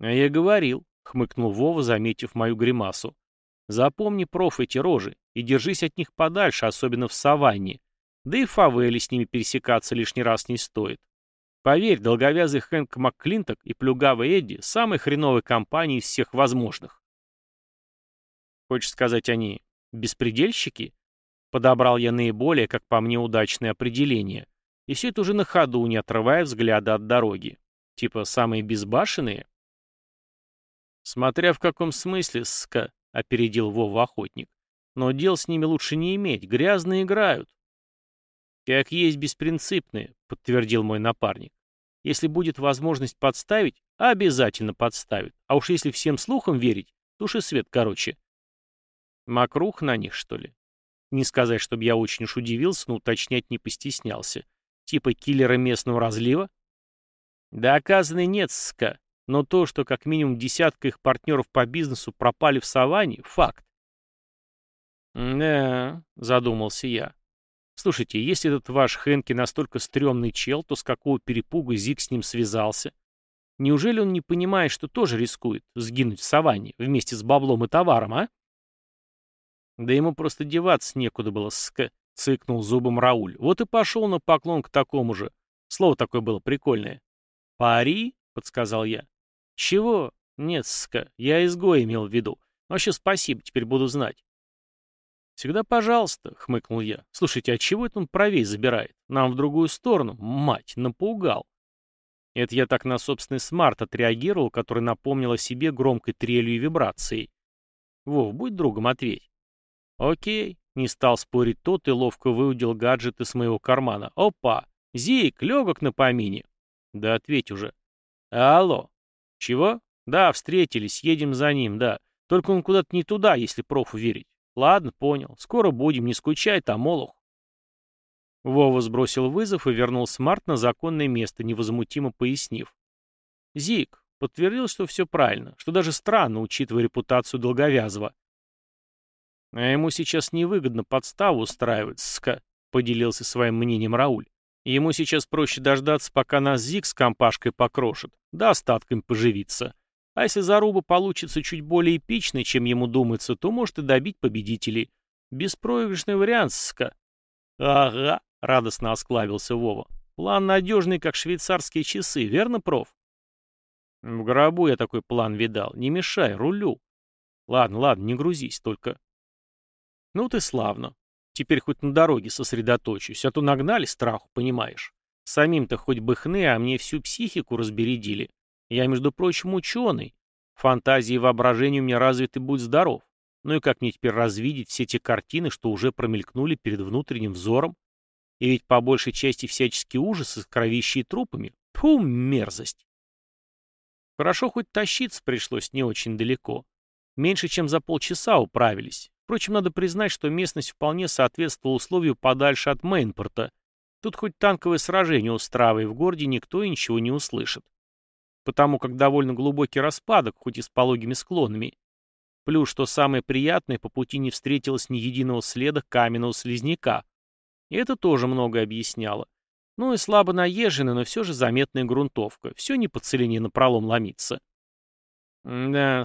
А я говорил, хмыкнул Вова, заметив мою гримасу. Запомни, проф, эти рожи, и держись от них подальше, особенно в саванне. Да и фавели с ними пересекаться лишний раз не стоит. Поверь, долговязый Хэнк МакКлинток и плюгавый Эдди — самой хреновой компании из всех возможных. Хочешь сказать, они беспредельщики? Подобрал я наиболее, как по мне, удачное определение. И все это уже на ходу, не отрывая взгляда от дороги. Типа самые безбашенные? Смотря в каком смысле, ска, опередил Вова охотник. Но дел с ними лучше не иметь, грязно играют. Как есть беспринципные, подтвердил мой напарник. Если будет возможность подставить, обязательно подставит. А уж если всем слухам верить, туши свет короче. Макрух на них, что ли? Не сказать, чтобы я очень уж удивился, но уточнять не постеснялся. Типа киллера местного разлива? Доказанный нет, ска. Но то, что как минимум десятка их партнеров по бизнесу пропали в саванне, факт. «Да», — задумался я. «Слушайте, если этот ваш Хенки настолько стрёмный чел, то с какого перепуга Зик с ним связался? Неужели он не понимает, что тоже рискует сгинуть в саванне вместе с баблом и товаром, а?» «Да ему просто деваться некуда было, ска», — цыкнул зубом Рауль. «Вот и пошел на поклон к такому же. Слово такое было прикольное. «Пари?» — подсказал я. «Чего? Нет, ска, я изгой имел в виду. Вообще спасибо, теперь буду знать». «Всегда пожалуйста», — хмыкнул я. «Слушайте, а чего это он правей забирает? Нам в другую сторону? Мать, напугал». Это я так на собственный смарт отреагировал, который напомнил о себе громкой трелью и вибрацией. «Вов, будь другом, ответь». «Окей», — не стал спорить тот и ловко выудил гаджет из моего кармана. «Опа! Зик, легок на помине». Да ответь уже. Алло. Чего? Да, встретились, едем за ним, да. Только он куда-то не туда, если профу верить. Ладно, понял. Скоро будем, не скучай там, Олух. Вова сбросил вызов и вернул смарт на законное место, невозмутимо пояснив. Зик подтвердил, что все правильно, что даже странно, учитывая репутацию Долговязова. А ему сейчас невыгодно подставу устраивать, ска, поделился своим мнением Рауль. Ему сейчас проще дождаться, пока нас Зиг с компашкой покрошит, да остатками поживиться. А если заруба получится чуть более эпичной, чем ему думается, то может и добить победителей. Беспроигрышный вариант, ска. Ага, радостно осклавился Вова. План надежный, как швейцарские часы, верно, проф? В гробу я такой план видал. Не мешай, рулю. Ладно, ладно, не грузись, только... Ну ты славно. Теперь хоть на дороге сосредоточусь, а то нагнали страху, понимаешь. Самим-то хоть бы хны, а мне всю психику разбередили. Я, между прочим, ученый. Фантазии и воображение у меня развиты, будь здоров. Ну и как мне теперь развидеть все те картины, что уже промелькнули перед внутренним взором? И ведь по большей части всяческие ужасы с кровищей и трупами. Фу, мерзость. Хорошо, хоть тащиться пришлось не очень далеко. Меньше чем за полчаса управились. Впрочем, надо признать, что местность вполне соответствовала условию подальше от Мейнпорта. Тут хоть танковое сражение устраивай, в городе никто и ничего не услышит. Потому как довольно глубокий распадок, хоть и с пологими склонами. Плюс, что самое приятное, по пути не встретилось ни единого следа каменного слизняка. И это тоже многое объясняло. Ну и слабо наезженная, но все же заметная грунтовка. Все не по целине напролом ломиться. да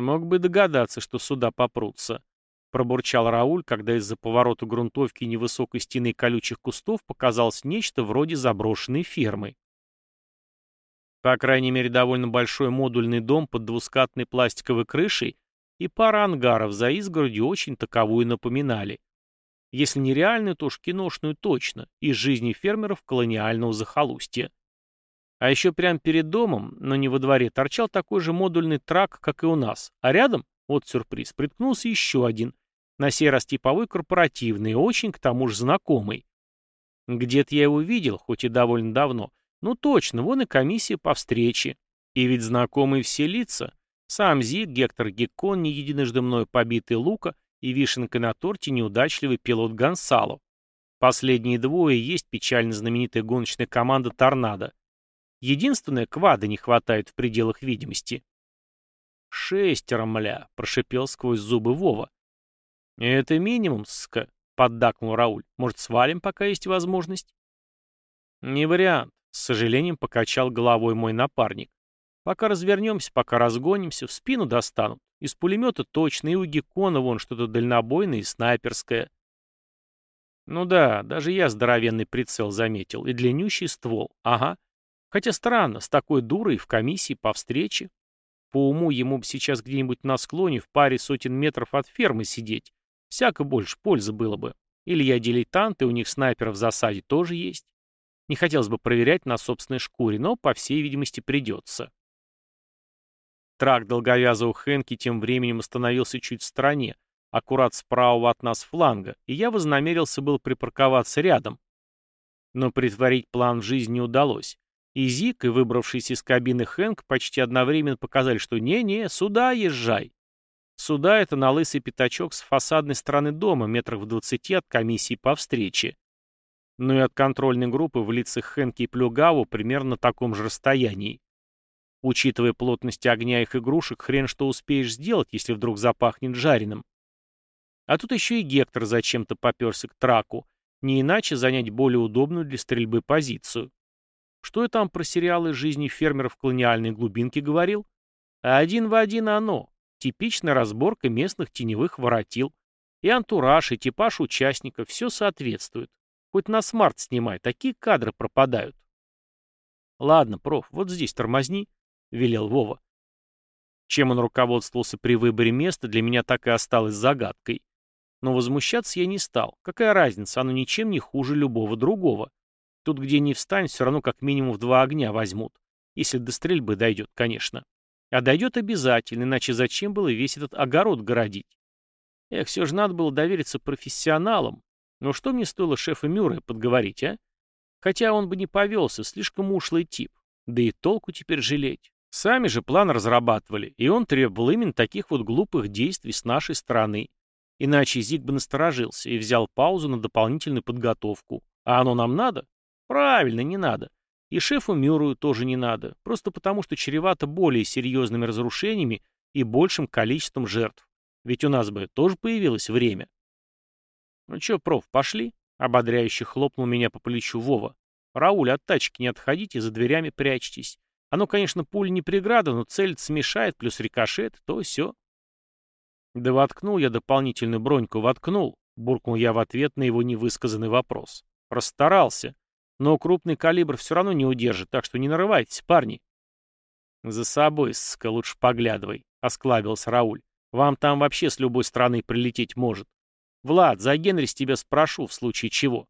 мог бы догадаться, что сюда попрутся. Пробурчал Рауль, когда из-за поворота грунтовки невысокой стены колючих кустов показалось нечто вроде заброшенной фермы. По крайней мере, довольно большой модульный дом под двускатной пластиковой крышей и пара ангаров за изгородью очень таковую напоминали. Если не реальную, то уж киношную точно, из жизни фермеров колониального захолустья. А еще прямо перед домом, но не во дворе, торчал такой же модульный трак, как и у нас. А рядом, вот сюрприз, приткнулся еще один. На сей раз типовой корпоративный, очень к тому же знакомый. Где-то я его видел, хоть и довольно давно. Ну точно, вон и комиссия по встрече. И ведь знакомые все лица. Сам Зиг, Гектор Геккон, не единожды мною побитый Лука и вишенкой на торте неудачливый пилот Гонсало. Последние двое есть печально знаменитая гоночная команда «Торнадо». Единственное, квада не хватает в пределах видимости. «Шестеро, мля!» — прошипел сквозь зубы Вова. «Это минимум, ска», — поддакнул Рауль. «Может, свалим, пока есть возможность?» «Не вариант», — с сожалением покачал головой мой напарник. Пока развернемся, пока разгонимся, в спину достанут. Из пулемета точно, и у Геккона вон что-то дальнобойное и снайперское. Ну да, даже я здоровенный прицел заметил, и длиннющий ствол, ага. Хотя странно, с такой дурой в комиссии по встрече. По уму ему бы сейчас где-нибудь на склоне в паре сотен метров от фермы сидеть. Всяко больше пользы было бы. Или я дилетант, и у них снайпер в засаде тоже есть. Не хотелось бы проверять на собственной шкуре, но, по всей видимости, придется. Трак долговязого Хэнки тем временем остановился чуть в стороне, аккурат справа от нас фланга, и я вознамерился был припарковаться рядом. Но притворить план в жизнь не удалось. И Зик, и выбравшийся из кабины Хэнк почти одновременно показали, что «не-не, сюда езжай». Сюда это на лысый пятачок с фасадной стороны дома, метрах в двадцати от комиссии по встрече. Ну и от контрольной группы в лицах Хэнки и Плюгаву примерно на таком же расстоянии. Учитывая плотность огня их игрушек, хрен что успеешь сделать, если вдруг запахнет жареным. А тут еще и Гектор зачем-то поперся к траку, не иначе занять более удобную для стрельбы позицию. Что я там про сериалы жизни фермеров колониальной глубинки говорил? Один в один оно. Типичная разборка местных теневых воротил. И антураж, и типаж участников, все соответствует. Хоть на смарт снимай, такие кадры пропадают. Ладно, проф, вот здесь тормозни. — велел Вова. Чем он руководствовался при выборе места, для меня так и осталось загадкой. Но возмущаться я не стал. Какая разница, оно ничем не хуже любого другого. Тут где ни встань, все равно как минимум в два огня возьмут. Если до стрельбы дойдет, конечно. А дойдет обязательно, иначе зачем было весь этот огород городить? Эх, все же надо было довериться профессионалам. Но что мне стоило шефа Мюррея подговорить, а? Хотя он бы не повелся, слишком ушлый тип. Да и толку теперь жалеть. Сами же план разрабатывали, и он требовал именно таких вот глупых действий с нашей стороны. Иначе Зиг бы насторожился и взял паузу на дополнительную подготовку. А оно нам надо? Правильно, не надо. И шефу Мюррею тоже не надо, просто потому что чревато более серьезными разрушениями и большим количеством жертв. Ведь у нас бы тоже появилось время. «Ну чё, проф, пошли?» — ободряюще хлопнул меня по плечу Вова. «Рауль, от тачки не отходите, за дверями прячьтесь. Оно, конечно, пуль не преграда, но цель смешает, плюс рикошет, то все. Да воткнул я дополнительную броньку, воткнул, буркнул я в ответ на его невысказанный вопрос. Расстарался. Но крупный калибр все равно не удержит, так что не нарывайтесь, парни. За собой, ска, лучше поглядывай, осклабился Рауль. Вам там вообще с любой стороны прилететь может. Влад, за Генри с тебя спрошу, в случае чего.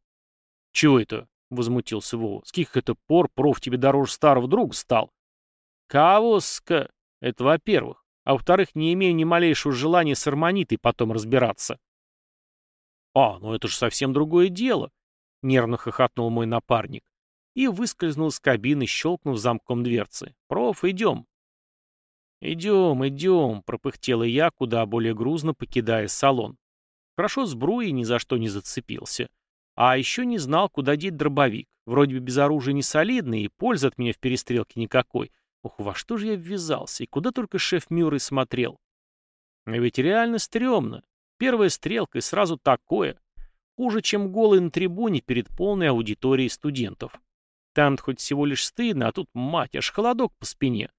Чего это? — возмутился Вова. «С каких это пор проф тебе дороже старого друга стал?» Кавоска. Это во-первых. А во-вторых, не имею ни малейшего желания с Арманитой потом разбираться. А, ну это же совсем другое дело. Нервно хохотнул мой напарник. И выскользнул из кабины, щелкнув замком дверцы. Проф, идем. «Идем, идем», — пропыхтела я, куда более грузно покидая салон. Хорошо с бруей ни за что не зацепился. А еще не знал, куда деть дробовик. Вроде бы без оружия не солидный, и пользы от меня в перестрелке никакой. Ох, во что же я ввязался, и куда только шеф Мюррей смотрел. А ведь реально стрёмно. Первая стрелка, и сразу такое. Хуже, чем голый на трибуне перед полной аудиторией студентов. там хоть всего лишь стыдно, а тут, мать, аж холодок по спине.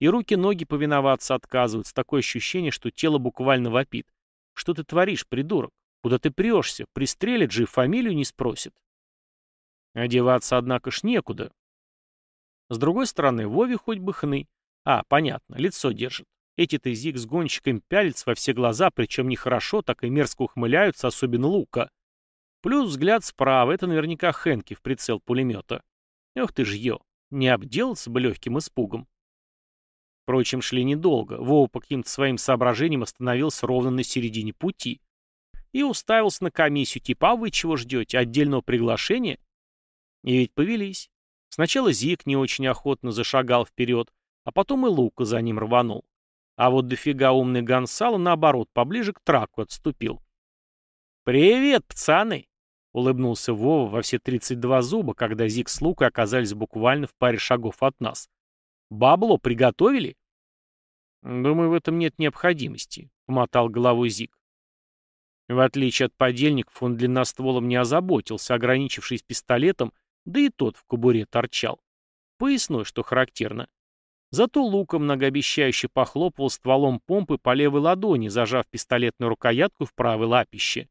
И руки-ноги повиноваться отказываются. Такое ощущение, что тело буквально вопит. Что ты творишь, придурок? Куда ты прешься? Пристрелит же и фамилию не спросит. Одеваться, однако ж, некуда. С другой стороны, Вове хоть бы хны. А, понятно, лицо держит. Эти-то зиг с гонщиками пялятся во все глаза, причем нехорошо, так и мерзко ухмыляются, особенно Лука. Плюс взгляд справа, это наверняка Хенки в прицел пулемета. Эх ты ж ё, не обделался бы легким испугом. Впрочем, шли недолго. Вова по каким-то своим соображениям остановился ровно на середине пути. И уставился на комиссию, типа, а вы чего ждете, отдельного приглашения? И ведь повелись. Сначала Зик не очень охотно зашагал вперед, а потом и Лука за ним рванул. А вот дофига умный Гонсало, наоборот, поближе к траку отступил. «Привет, пацаны!» — улыбнулся Вова во все 32 зуба, когда Зик с Лукой оказались буквально в паре шагов от нас. Бабло приготовили? Думаю, в этом нет необходимости, помотал головой Зик. В отличие от подельников, он длинностволом не озаботился, ограничившись пистолетом, да и тот в кобуре торчал. Поясной, что характерно. Зато луком многообещающе похлопывал стволом помпы по левой ладони, зажав пистолетную рукоятку в правой лапище.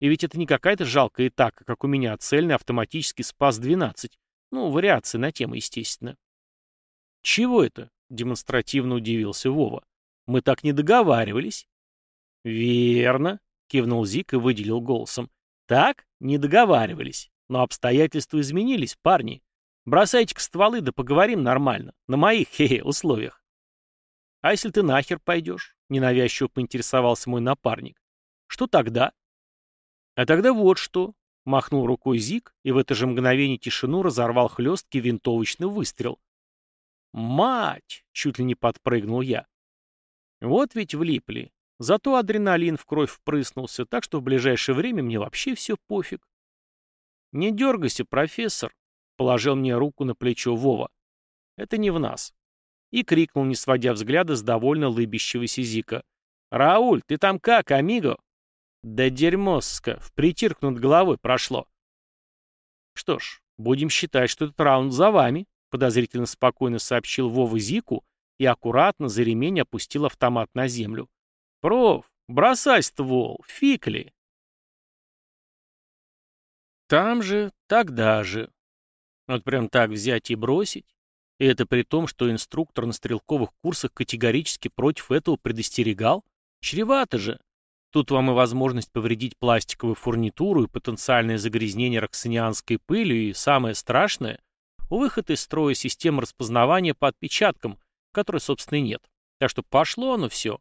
И ведь это не какая-то жалкая атака, как у меня, а цельный автоматический СПАС-12. Ну, вариации на тему, естественно. «Чего это?» — демонстративно удивился Вова. «Мы так не договаривались». «Верно», — кивнул Зик и выделил голосом. «Так, не договаривались. Но обстоятельства изменились, парни. Бросайте-ка стволы, да поговорим нормально. На моих, хе-хе, условиях». «А если ты нахер пойдешь?» — ненавязчиво поинтересовался мой напарник. «Что тогда?» «А тогда вот что», — махнул рукой Зик, и в это же мгновение тишину разорвал хлесткий винтовочный выстрел. «Мать!» — чуть ли не подпрыгнул я. Вот ведь влипли. Зато адреналин в кровь впрыснулся, так что в ближайшее время мне вообще все пофиг. «Не дергайся, профессор», — положил мне руку на плечо Вова. «Это не в нас». И крикнул, не сводя взгляда с довольно лыбящегося Зика. «Рауль, ты там как, амиго?» «Да дерьмоска, в притирк над головой прошло». «Что ж, будем считать, что этот раунд за вами», подозрительно спокойно сообщил Вова Зику и аккуратно за ремень опустил автомат на землю. «Проф, бросай ствол, фиг ли!» Там же, тогда же. Вот прям так взять и бросить. И это при том, что инструктор на стрелковых курсах категорически против этого предостерегал. Чревато же. Тут вам и возможность повредить пластиковую фурнитуру, и потенциальное загрязнение роксинианской пылью, и самое страшное Выход из строя системы распознавания по отпечаткам, которой, собственно, нет. Так что пошло оно все.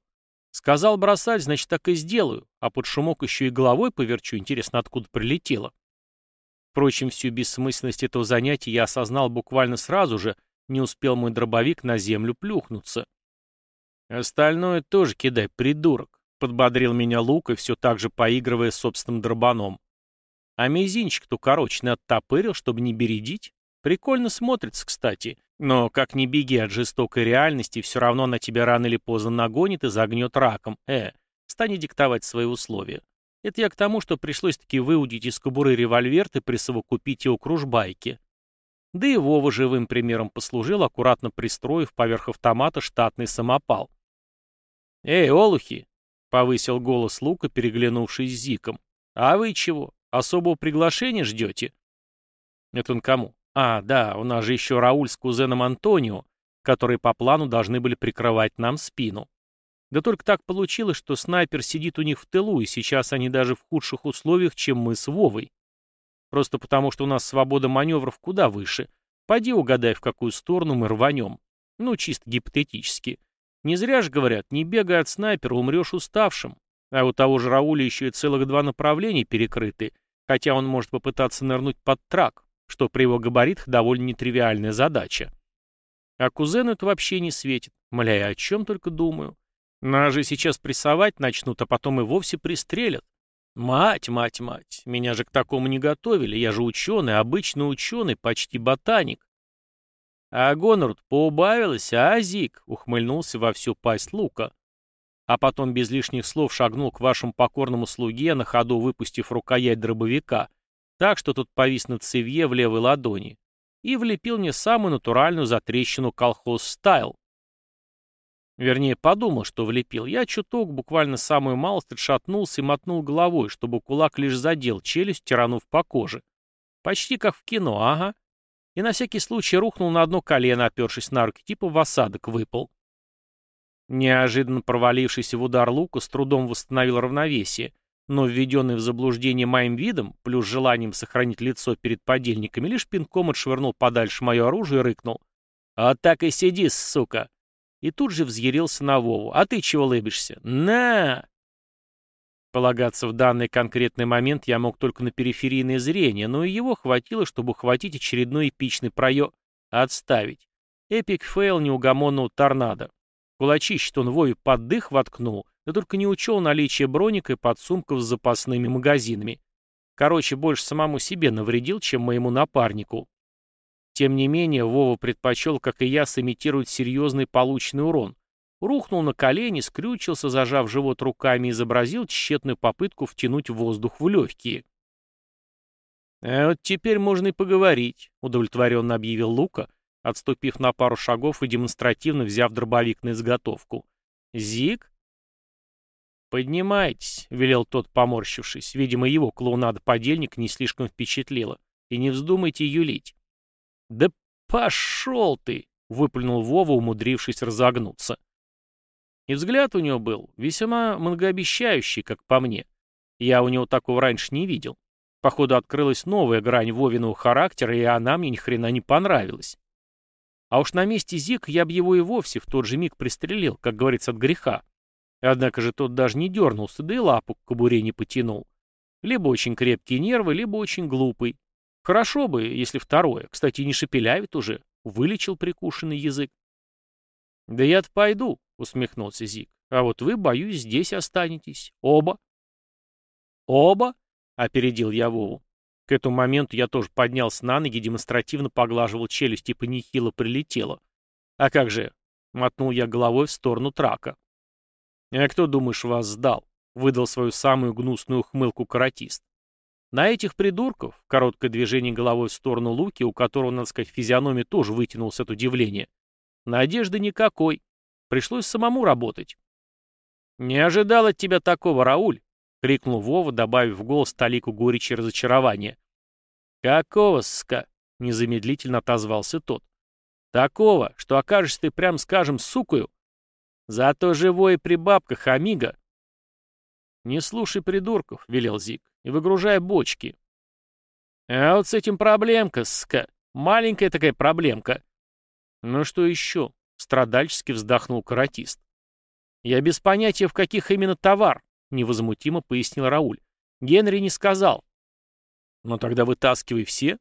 Сказал бросать, значит, так и сделаю, а под шумок еще и головой поверчу, интересно, откуда прилетело. Впрочем, всю бессмысленность этого занятия я осознал буквально сразу же, не успел мой дробовик на землю плюхнуться. «Остальное тоже кидай, придурок», — подбодрил меня Лука, все так же поигрывая собственным дробаном. А мизинчик-то короче оттопырил, чтобы не бередить. Прикольно смотрится, кстати. Но как ни беги от жестокой реальности, все равно на тебя рано или поздно нагонит и загнет раком. Э, стань диктовать свои условия. Это я к тому, что пришлось-таки выудить из кобуры револьвер и присовокупить его к ружбайке. Да и Вова живым примером послужил, аккуратно пристроив поверх автомата штатный самопал. «Эй, олухи!» — повысил голос Лука, переглянувшись с Зиком. «А вы чего? Особого приглашения ждете?» «Это он кому?» А, да, у нас же еще Рауль с кузеном Антонио, которые по плану должны были прикрывать нам спину. Да только так получилось, что снайпер сидит у них в тылу, и сейчас они даже в худших условиях, чем мы с Вовой. Просто потому, что у нас свобода маневров куда выше. Пойди угадай, в какую сторону мы рванем. Ну, чисто гипотетически. Не зря же говорят, не бегай от снайпера, умрешь уставшим. А у того же Рауля еще и целых два направления перекрыты, хотя он может попытаться нырнуть под трак, что при его габаритах довольно нетривиальная задача. А кузену это вообще не светит. Мля, я о чем только думаю. Нас же сейчас прессовать начнут, а потом и вовсе пристрелят. Мать, мать, мать, меня же к такому не готовили, я же ученый, обычный ученый, почти ботаник. А гонор поубавилось, а, Зик? Ухмыльнулся во всю пасть лука. А потом без лишних слов шагнул к вашему покорному слуге, на ходу выпустив рукоять дробовика, так что тут повис на цевье в левой ладони, и влепил мне самую натуральную затрещину колхоз-стайл. Вернее, подумал, что влепил. Я чуток, буквально самую малость, отшатнулся и мотнул головой, чтобы кулак лишь задел челюсть, тиранув по коже. Почти как в кино, ага. И на всякий случай рухнул на одно колено, опершись на руки, типа в осадок выпал. Неожиданно провалившийся в удар лука с трудом восстановил равновесие, но введенный в заблуждение моим видом, плюс желанием сохранить лицо перед подельниками, лишь пинком отшвырнул подальше мое оружие и рыкнул. «А так и сиди, сука!» И тут же взъярился на Вову. «А ты чего лыбишься? На!» Полагаться в данный конкретный момент я мог только на периферийное зрение, но и его хватило, чтобы ухватить очередной эпичный проем. Отставить. Epic fail неугомонного торнадо. Кулачище он Вове под дых воткнул, да только не учел наличие броника и подсумков с запасными магазинами. Короче, больше самому себе навредил, чем моему напарнику. Тем не менее, Вова предпочел, как и я, сымитировать серьезный полученный урон. Рухнул на колени, скрючился, зажав живот руками, и изобразил тщетную попытку втянуть воздух в легкие. «А вот теперь можно и поговорить», — удовлетворенно объявил Лука, отступив на пару шагов и демонстративно взяв дробовик на изготовку. «Зиг?» «Поднимайтесь», — велел тот, поморщившись. Видимо, его клоунада-подельник не слишком впечатлила. «И не вздумайте юлить». «Да пошел ты!» — выплюнул Вова, умудрившись разогнуться. И взгляд у него был весьма многообещающий, как по мне. Я у него такого раньше не видел. Походу, открылась новая грань Вовиного характера, и она мне ни хрена не понравилась. А уж на месте Зик я б его и вовсе в тот же миг пристрелил, как говорится, от греха. Однако же тот даже не дернулся, да и лапу к кобуре не потянул. Либо очень крепкие нервы, либо очень глупый. Хорошо бы, если второе. Кстати, не шепелявит уже. Вылечил прикушенный язык. «Да я-то пойду», — усмехнулся Зик. «А вот вы, боюсь, здесь останетесь. Оба». «Оба?» — опередил я Вову. К этому моменту я тоже поднялся на ноги, демонстративно поглаживал челюсть, типа нехило прилетело. «А как же?» — мотнул я головой в сторону трака. «А кто, думаешь, вас сдал?» — выдал свою самую гнусную ухмылку каратист. На этих придурков, короткое движение головой в сторону Луки, у которого, надо сказать, физиономия тоже вытянулась от удивления, надежды никакой. Пришлось самому работать. «Не ожидал от тебя такого, Рауль!» — крикнул Вова, добавив в голос талику горечи и разочарования. «Какого, ска?» — незамедлительно отозвался тот. «Такого, что окажешься ты, прям скажем, сукою. Зато живой при бабках, амиго». «Не слушай придурков», — велел Зик, — «и выгружай бочки». «А вот с этим проблемка, ска. Маленькая такая проблемка». «Ну что еще?» — страдальчески вздохнул каратист. «Я без понятия, в каких именно товар», — невозмутимо пояснил Рауль. «Генри не сказал». «Но тогда вытаскивай все».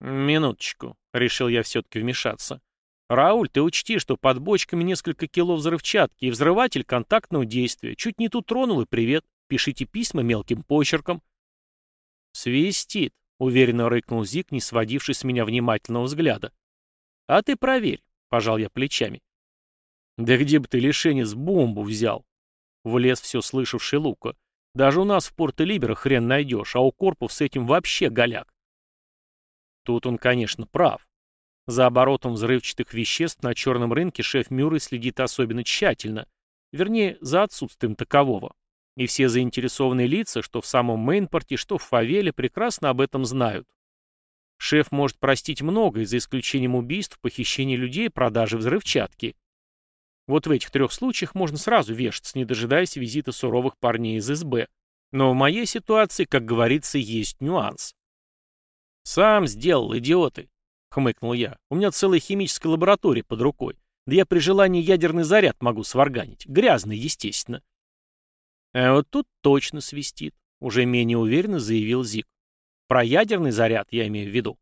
«Минуточку», — решил я все-таки вмешаться. «Рауль, ты учти, что под бочками несколько кило взрывчатки и взрыватель контактного действия. Чуть не тут тронул и привет. Пишите письма мелким почерком». «Свистит», — уверенно рыкнул Зик, не сводивший с меня внимательного взгляда. «А ты проверь», — пожал я плечами. «Да где бы ты, лишенец, бомбу взял?» Влез все слышавший Лука. «Даже у нас в Порто-Либеро хрен найдешь, а у корпов с этим вообще голяк». Тут он, конечно, прав. За оборотом взрывчатых веществ на черном рынке шеф Мюррей следит особенно тщательно. Вернее, за отсутствием такового. И все заинтересованные лица, что в самом Мейнпорте, что в Фавеле, прекрасно об этом знают. Шеф может простить многое, за исключением убийств, похищения людей продажи взрывчатки. Вот в этих трех случаях можно сразу вешаться, не дожидаясь визита суровых парней из СБ. Но в моей ситуации, как говорится, есть нюанс. «Сам сделал, идиоты!» — хмыкнул я. «У меня целая химическая лаборатория под рукой. Да я при желании ядерный заряд могу сварганить. Грязный, естественно». «А вот тут точно свистит», — уже менее уверенно заявил Зик. «Про ядерный заряд я имею в виду».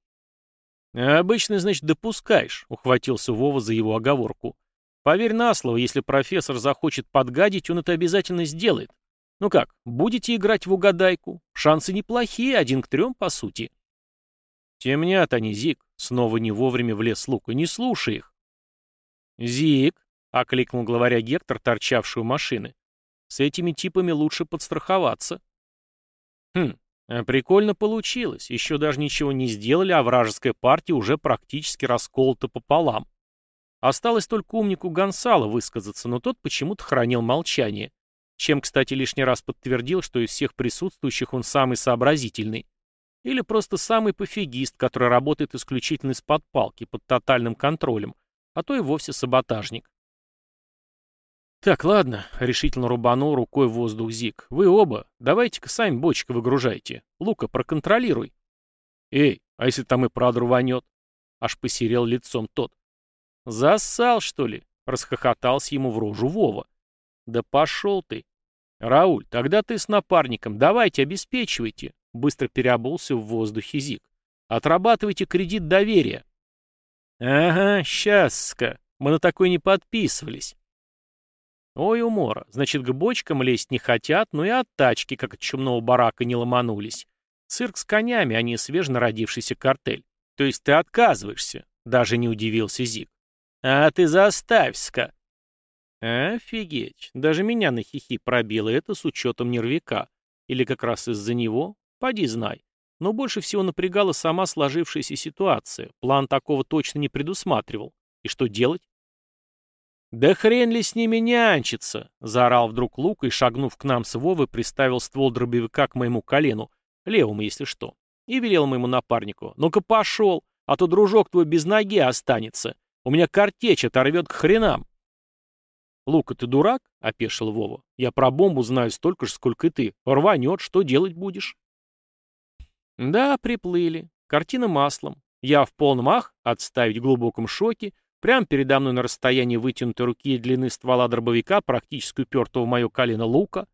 «Обычно, значит, допускаешь», — ухватился Вова за его оговорку. «Поверь на слово, если профессор захочет подгадить, он это обязательно сделает. Ну как, будете играть в угадайку? Шансы неплохие, один к трем, по сути». «Темнят они, Зик», — снова не вовремя влез Лука, — «не слушай их». «Зик», — окликнул главаря Гектор, торчавший у машины, — «с этими типами лучше подстраховаться». «Хм, прикольно получилось. Еще даже ничего не сделали, а вражеская партия уже практически расколота пополам. Осталось только умнику Гонсало высказаться, но тот почему-то хранил молчание. Чем, кстати, лишний раз подтвердил, что из всех присутствующих он самый сообразительный. Или просто самый пофигист, который работает исключительно из-под палки, под тотальным контролем, а то и вовсе саботажник. «Так, ладно», — решительно рубанул рукой в воздух Зик. «Вы оба, давайте-ка сами бочка выгружайте. Лука, проконтролируй». «Эй, а если там и правда рванет?» Аж посерел лицом тот. «Зассал, что ли?» — расхохотался ему в рожу Вова. «Да пошел ты!» «Рауль, тогда ты с напарником, давайте, обеспечивайте!» Быстро переобулся в воздухе Зик. «Отрабатывайте кредит доверия!» «Ага, сейчас-ка, мы на такой не подписывались!» Ой, умора. Значит, к бочкам лезть не хотят, но и от тачки, как от чумного барака, не ломанулись. Цирк с конями, а не свеженародившийся картель. То есть ты отказываешься? Даже не удивился Зик. А ты заставь-ска. Офигеть. Даже меня на хихи пробило это с учетом нервика. Или как раз из-за него? Поди знай. Но больше всего напрягала сама сложившаяся ситуация. План такого точно не предусматривал. И что делать? «Да хрен ли с ними нянчиться!» — заорал вдруг Лук и, шагнув к нам с Вовы, приставил ствол дробовика к моему колену, левому, если что, и велел моему напарнику. «Ну-ка пошел, а то дружок твой без ноги останется. У меня картечь оторвет к хренам!» «Лука, ты дурак?» — опешил Вова. «Я про бомбу знаю столько же, сколько и ты. Рванет, что делать будешь?» Да, приплыли. Картина маслом. Я в полном ах, отставить в глубоком шоке, Прямо передо мной на расстоянии вытянутой руки и длины ствола дробовика, практически упертого в мое колено лука,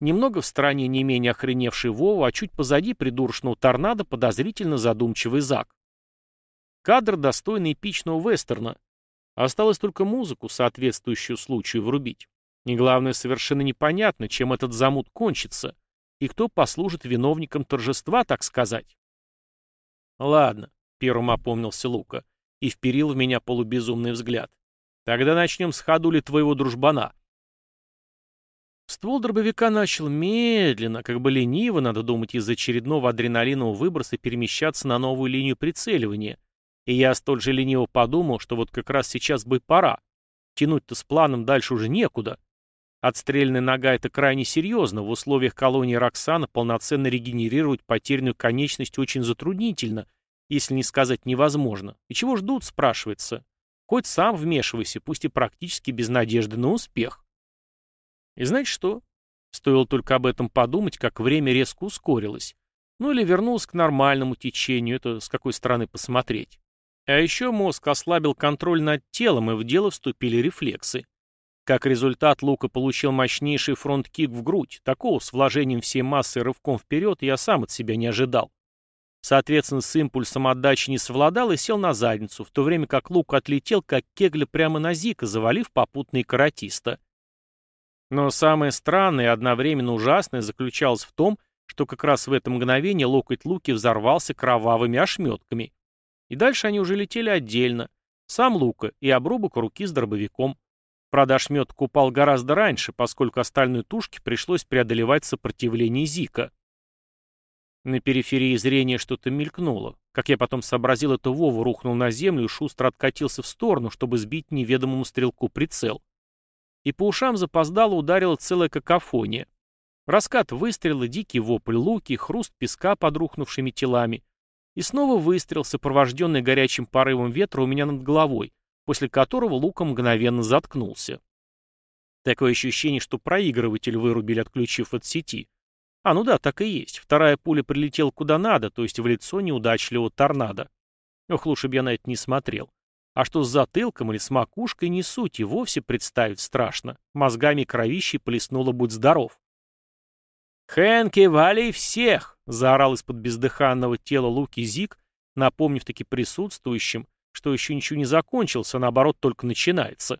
немного в стороне не менее охреневший Вова, а чуть позади придурочного торнадо подозрительно задумчивый Зак. Кадр достойный эпичного вестерна. Осталось только музыку, соответствующую случаю, врубить. И главное, совершенно непонятно, чем этот замут кончится, и кто послужит виновником торжества, так сказать. Ладно, первым опомнился Лука и вперил в меня полубезумный взгляд. «Тогда начнем с ходули твоего дружбана». Ствол дробовика начал медленно, как бы лениво, надо думать, из очередного адреналинового выброса перемещаться на новую линию прицеливания. И я столь же лениво подумал, что вот как раз сейчас бы пора. Тянуть-то с планом дальше уже некуда. Отстрельная нога — это крайне серьезно. В условиях колонии Роксана полноценно регенерировать потерянную конечность очень затруднительно — если не сказать невозможно. И чего ждут, спрашивается. Хоть сам вмешивайся, пусть и практически без надежды на успех. И знаете что? Стоило только об этом подумать, как время резко ускорилось. Ну или вернулось к нормальному течению, это с какой стороны посмотреть. А еще мозг ослабил контроль над телом, и в дело вступили рефлексы. Как результат, Лука получил мощнейший фронт-кик в грудь. Такого с вложением всей массы рывком вперед я сам от себя не ожидал. Соответственно, с импульсом отдачи не совладал и сел на задницу, в то время как лук отлетел, как кегля прямо на Зика, завалив попутный каратиста. Но самое странное и одновременно ужасное заключалось в том, что как раз в это мгновение локоть Луки взорвался кровавыми ошметками. И дальше они уже летели отдельно. Сам Лука и обрубок руки с дробовиком. Правда, ошметок упал гораздо раньше, поскольку остальной тушке пришлось преодолевать сопротивление Зика. На периферии зрения что-то мелькнуло. Как я потом сообразил, это Вова рухнул на землю и шустро откатился в сторону, чтобы сбить неведомому стрелку прицел. И по ушам запоздало ударила целая какофония. Раскат выстрела, дикий вопль луки, хруст песка под рухнувшими телами. И снова выстрел, сопровожденный горячим порывом ветра у меня над головой, после которого луком мгновенно заткнулся. Такое ощущение, что проигрыватель вырубили, отключив от сети. А, ну да, так и есть. Вторая пуля прилетела куда надо, то есть в лицо неудачливого торнадо. Ох, лучше бы я на это не смотрел. А что с затылком или с макушкой, не суть, и вовсе представить страшно. Мозгами кровищей плеснуло «Будь здоров». «Хэнки, вали всех!» — заорал из-под бездыханного тела Луки Зик, напомнив таки присутствующим, что еще ничего не закончился, а наоборот, только начинается.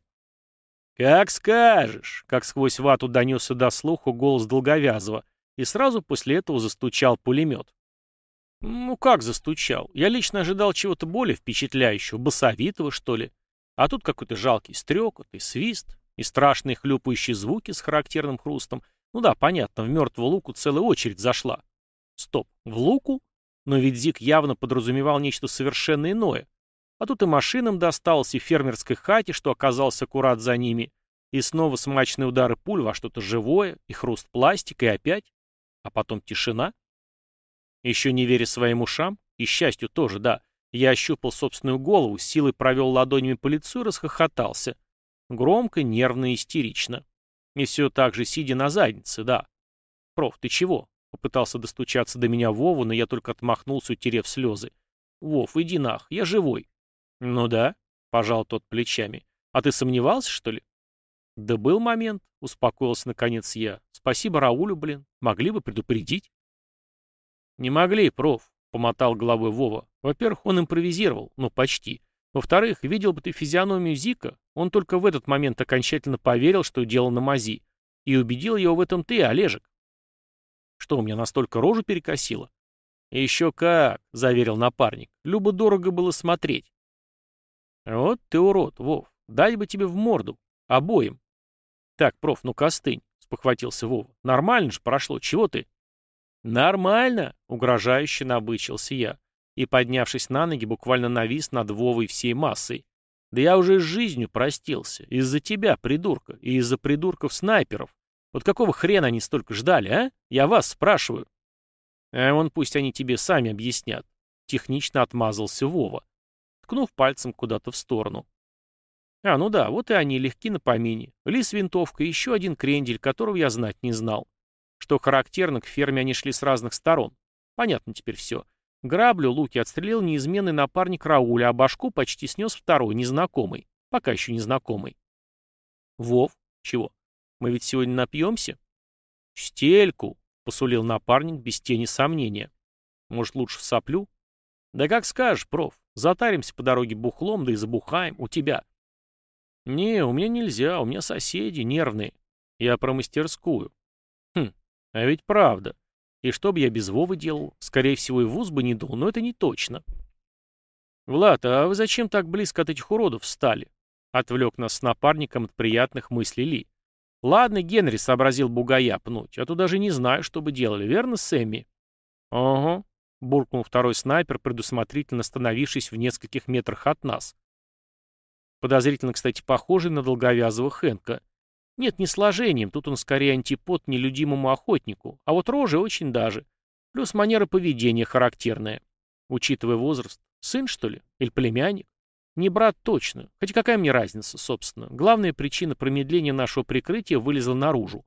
«Как скажешь!» — как сквозь вату донесся до слуху голос Долговязова, и сразу после этого застучал пулемет. Ну как застучал? Я лично ожидал чего-то более впечатляющего, басовитого, что ли. А тут какой-то жалкий стрекот и свист, и страшные хлюпающие звуки с характерным хрустом. Ну да, понятно, в мертвую луку целая очередь зашла. Стоп, в луку? Но ведь Зик явно подразумевал нечто совершенно иное. А тут и машинам досталось, и фермерской хате, что оказался аккурат за ними, и снова смачные удары пуль во что-то живое, и хруст пластика, и опять. А потом тишина. Еще не веря своим ушам, и счастью тоже, да, я ощупал собственную голову, силой провел ладонями по лицу и расхохотался. Громко, нервно и истерично. И все так же сидя на заднице, да. «Проф, ты чего?» Попытался достучаться до меня Вову, но я только отмахнулся, утерев слезы. «Вов, иди нах, я живой». «Ну да», — пожал тот плечами. «А ты сомневался, что ли?» «Да был момент», — успокоился наконец я. «Спасибо Раулю, блин. Могли бы предупредить». «Не могли, проф», — помотал головой Вова. «Во-первых, он импровизировал, ну, почти. Во-вторых, видел бы ты физиономию Зика, он только в этот момент окончательно поверил, что дело на мази. И убедил его в этом ты, Олежек. Что, у меня настолько рожу перекосило? Еще как, — заверил напарник. Любо-дорого было смотреть. Вот ты урод, Вов. Дай бы тебе в морду. Обоим. Так, проф, ну-ка остынь, — спохватился Вов. Нормально же прошло, чего ты? «Нормально!» — угрожающе набычился я. И, поднявшись на ноги, буквально навис над Вовой всей массой. «Да я уже с жизнью простился. Из-за тебя, придурка, и из-за придурков-снайперов. Вот какого хрена они столько ждали, а? Я вас спрашиваю». «А вон пусть они тебе сами объяснят», — технично отмазался Вова, ткнув пальцем куда-то в сторону. «А, ну да, вот и они, легки на помине. Лис винтовка и еще один крендель, которого я знать не знал. Что характерно, к ферме они шли с разных сторон. Понятно теперь все. Граблю Луки отстрелил неизменный напарник Рауля, а башку почти снес второй, незнакомый. Пока еще незнакомый. Вов, чего? Мы ведь сегодня напьемся? Стельку, посулил напарник без тени сомнения. Может, лучше в соплю? Да как скажешь, проф. Затаримся по дороге бухлом, да и забухаем. У тебя. Не, у меня нельзя, у меня соседи нервные. Я про мастерскую. Хм, а ведь правда. И что бы я без Вовы делал? Скорее всего, и вуз бы не дул, но это не точно. «Влад, а вы зачем так близко от этих уродов встали?» Отвлек нас с напарником от приятных мыслей Ли. «Ладно, Генри сообразил бугая пнуть, а то даже не знаю, что бы делали, верно, Сэмми?» «Ага», — буркнул второй снайпер, предусмотрительно остановившись в нескольких метрах от нас. Подозрительно, кстати, похожий на долговязого Хэнка. Нет, не сложением, тут он скорее антипод нелюдимому охотнику, а вот рожи очень даже. Плюс манера поведения характерная. Учитывая возраст, сын, что ли? Или племянник? Не брат точно. Хотя какая мне разница, собственно. Главная причина промедления нашего прикрытия вылезла наружу.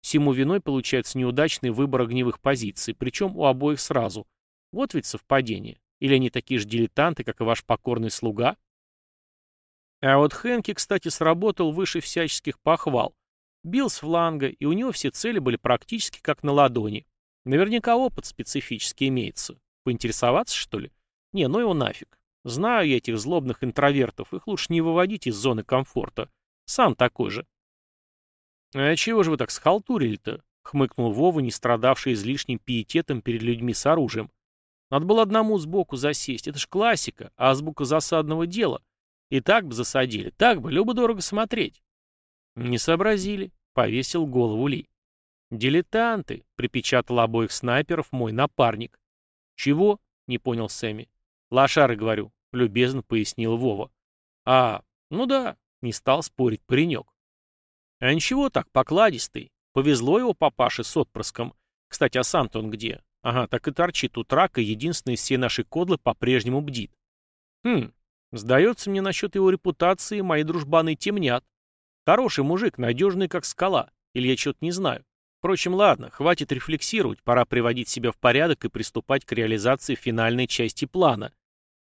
Всему виной получается неудачный выбор огневых позиций, причем у обоих сразу. Вот ведь совпадение. Или они такие же дилетанты, как и ваш покорный слуга? А вот Хэнки, кстати, сработал выше всяческих похвал. Бил с фланга, и у него все цели были практически как на ладони. Наверняка опыт специфический имеется. Поинтересоваться, что ли? Не, ну его нафиг. Знаю я этих злобных интровертов, их лучше не выводить из зоны комфорта. Сам такой же. «А чего же вы так схалтурили-то?» — хмыкнул Вова, не страдавший излишним пиететом перед людьми с оружием. «Надо было одному сбоку засесть. Это ж классика, азбука засадного дела. И так бы засадили, так бы, любо-дорого смотреть. Не сообразили, повесил голову Ли. «Дилетанты», — припечатал обоих снайперов мой напарник. «Чего?» — не понял Сэмми. «Лошары, говорю», — любезно пояснил Вова. «А, ну да», — не стал спорить паренек. «А ничего так, покладистый. Повезло его папаше с отпрыском. Кстати, а сам-то он где? Ага, так и торчит у трака, единственный из всей нашей кодлы по-прежнему бдит. Хм, Сдается мне насчет его репутации, мои дружбаны темнят. Хороший мужик, надежный как скала. Или я что-то не знаю. Впрочем, ладно, хватит рефлексировать, пора приводить себя в порядок и приступать к реализации финальной части плана.